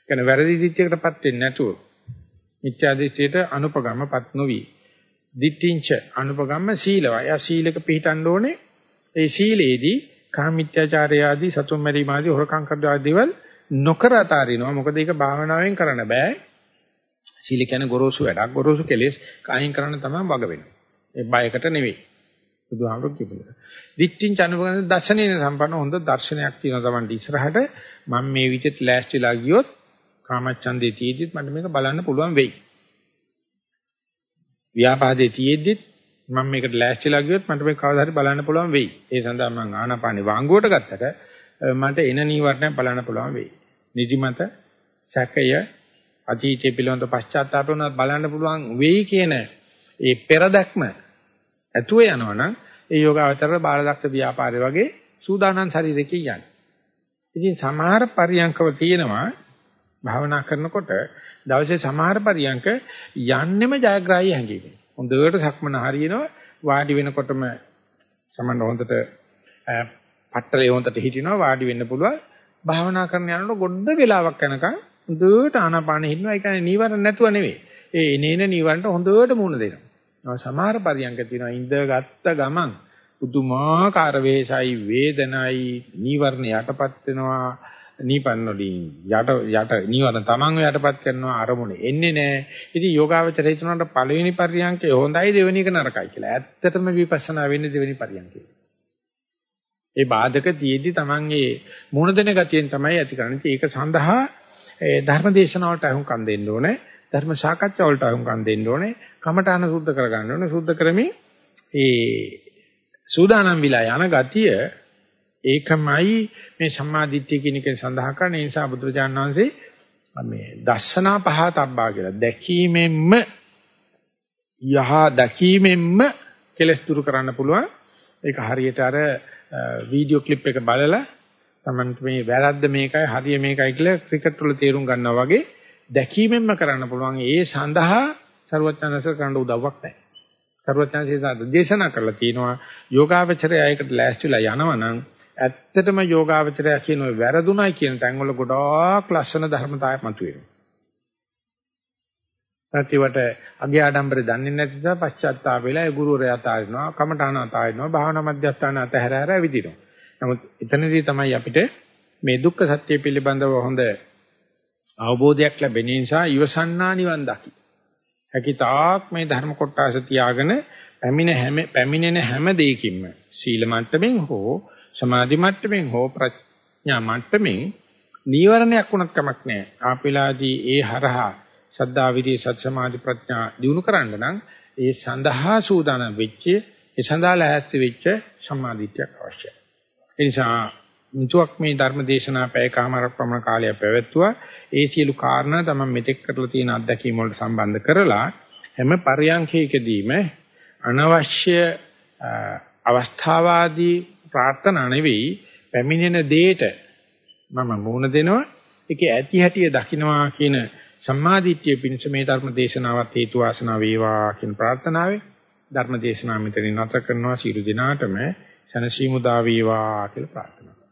කියන්නේ වැරදි දිට්ඨියකටපත් වෙන්නේ නැතුව මිත්‍යා දිට්ඨියට අනුපගම්මපත් නොවි. දිට්ඨිංච අනුපගම්ම සීලවා. යා සීලක පිළිටන්න ඕනේ. ඒ සීලේදී කාමීත්‍යාචාරය ආදී සතුම් මැරීම ආදී හොරකම් කරන දේවල් නොකර අතාරිනවා. මොකද ඒක භාවනාවෙන් කරන්න බෑ. සීල කියන්නේ ගොරෝසු වැඩක්. ගොරෝසු කෙලෙස් කායින් කරන්න තමයි වග වෙන්නේ. ඒ බයකට නෙවෙයි. බුදුහාමුදුරු කියපුවා. දිට්ඨින් චනුපගන දර්ශනීය සම්පන්න හොඳ දර්ශනයක් තියෙනවා Tamanට ඉස්සරහට මම මේ විදිහට ලෑස්තිලා ගියොත් කාමච්ඡන්දේ තියෙද්දිත් මට මේක බලන්න පුළුවන් වෙයි. ව්‍යාපාදේ තියෙද්දිත් මම මේකට ලෑස්තිලා ගියොත් මට මේක කවදා හරි බලන්න පුළුවන් වෙයි. ඒ සඳහා මම ආනාපානේ වාංගුවට ගත්තට මට එන නීවරණය බලන්න පුළුවන් වෙයි. නිදිමත, සැකය, අතීතයේ පිළිබඳ පශ්චාත්තාපය උනත් බලන්න පුළුවන් වෙයි කියන ඒ පෙරදැක්ම ඇතුව යනවනම් ඒ යෝගාවචර බාලදක්ෂ ව්‍යාපාරය වගේ සූදානම් ශරීරයකින් යන්නේ. ඉතින් සමහර පරියන්කව තියෙනවා භාවනා කරනකොට දවසේ සමහර පරියන්ක යන්නෙම ජයග්‍රාහී හැඟීම. හොඳට සක්මන හරියනවා වාඩි වෙනකොටම සමහර හොඳට පට්ටලේ හොඳට හිටිනවා වාඩි වෙන්න පුළුවන්. භාවනා කරන යනකොට ගොඩ වෙලාවක් යනකම් හොඳට ආනාපානෙ හිටිනවා. ඒ කියන්නේ නීවරණ නැතුව නෙවෙයි. ඒ එනේන නීවරණට හොඳට මුහුණ දෙනවා. සමහර පරියන්ක තියෙනවා ඉඳගත්ත ගමන් පුදුමාකාර වේසයි වේදනයි නීවරණ යටපත් වෙනවා. නීපන්න වලින් යට යට නීවරණ තමන්ව යටපත් කරනවා අරමුණ. එන්නේ නැහැ. ඉතින් යෝගාවචර හිතනකට පළවෙනි පරියන්කේ හොඳයි දෙවෙනි එක නරකයි කියලා. ඇත්තටම විපස්සනා වෙන්නේ දෙවෙනි පරියන්කේ. ඒ බාධක තියේදී තමන්ගේ මුණ දෙන ගතියෙන් තමයි ඇති කරන්නේ. ඒක සඳහා ධර්ම දේශනාවට අහුම්කම් දෙන්න ඕනේ. ධර්ම සාකච්ඡා වලට අහුම්කම් දෙන්න ඕනේ. කමඨාන සුද්ධ කරගන්න ඕනේ. සුද්ධ කරමින් ඒ සූදානම් විලා යන ගතිය ඒකමයි මේ සම්මාදිට්ඨිය කියන එක සඳහන් කරන නිසා බුදුරජාණන් වහන්සේ මේ දස්සනා පහතබ්බා කියලා දැකීමෙන්ම යහ දැකීමෙන්ම කෙලස් දුරු කරන්න පුළුවන්. ඒක හරියට අර වීඩියෝ ක්ලිප් එක බලලා Tamanට මේ වැරද්ද මේකයි හරිය මේකයි කියලා ක්‍රිකට් වල තේරුම් ගන්නවා වගේ දැකීමෙන්ම කරන්න පුළුවන් ඒ සඳහා ਸਰවඥාන්ස කරන්න උදව්වක් නැහැ. ਸਰවඥාන්සේ දේශනා කරලා තියෙනවා යෝගාවචරය ඒකට ලෑස්තිලා යනවනම් ඇත්තටම යෝගාවචරය කියන වැරදුණයි කියන තැන් වල ගොඩාක් ලස්සන ධර්මතාවය මතුවෙනවා. ප්‍රතිවට අගේ ආඩම්බරය දන්නේ නැති නිසා පශ්චාත්තාප වෙලා ඒ ගුරුවරයා තාරිනවා, කමඨාන තාරිනවා, භාවනා මධ්‍යස්ථාන අතහැර හැර විදිනවා. නමුත් එතනදී තමයි අපිට මේ දුක්ඛ සත්‍ය පිළිබඳව හොඳ අවබෝධයක් ලැබෙන නිසා ඉවසන්නා නිවන් දකි. හැකිතාක් මේ ධර්ම කොටස තියාගෙන පැමිණ හැම පැමිණෙන හැම දෙයකින්ම සීල මට්ටමින් හෝ සමාධි මට්ටමින් හෝ ප්‍රඥා මට්ටමින් නීවරණයක් වුණත් කමක් නැහැ. ආපිලාදී ඒ හරහා සද්ධා විරිය සත් සමාධි ප්‍රඥා දිනු කරන්න නම් ඒ සඳහා සූදානම් වෙච්ච ඒ සඳහා ලැහැස්ති වෙච්ච සම්මාදිට්ඨියක් අවශ්‍යයි. ඒ නිසා මුතුක් මේ ධර්ම දේශනා පැයකමාරක් පමණ කාලයක් පැවැත්වුවා. ඒ සියලු කාරණා තමයි මෙතෙක් කරලා තියෙන අත්දැකීම් වලට සම්බන්ධ කරලා හැම පරියන්ඛයකදීම අනවශ්‍ය අවස්ථාවාදී ප්‍රාර්ථනා නෙවෙයි පැමිණෙන දෙයට මම මුණ දෙනවා. ඒකේ ඇති හැටිය දකින්නවා කියන සම්මාදිට්ඨිය පිණිස මේ ධර්ම දේශනාවත් හේතු වාසනා වේවා කියන ප්‍රාර්ථනාවෙන් ධර්ම දේශනාව මෙතනින් නැවත කරනවා. සියලු දිනාටම සනසීමුදා වේවා කියලා ප්‍රාර්ථනා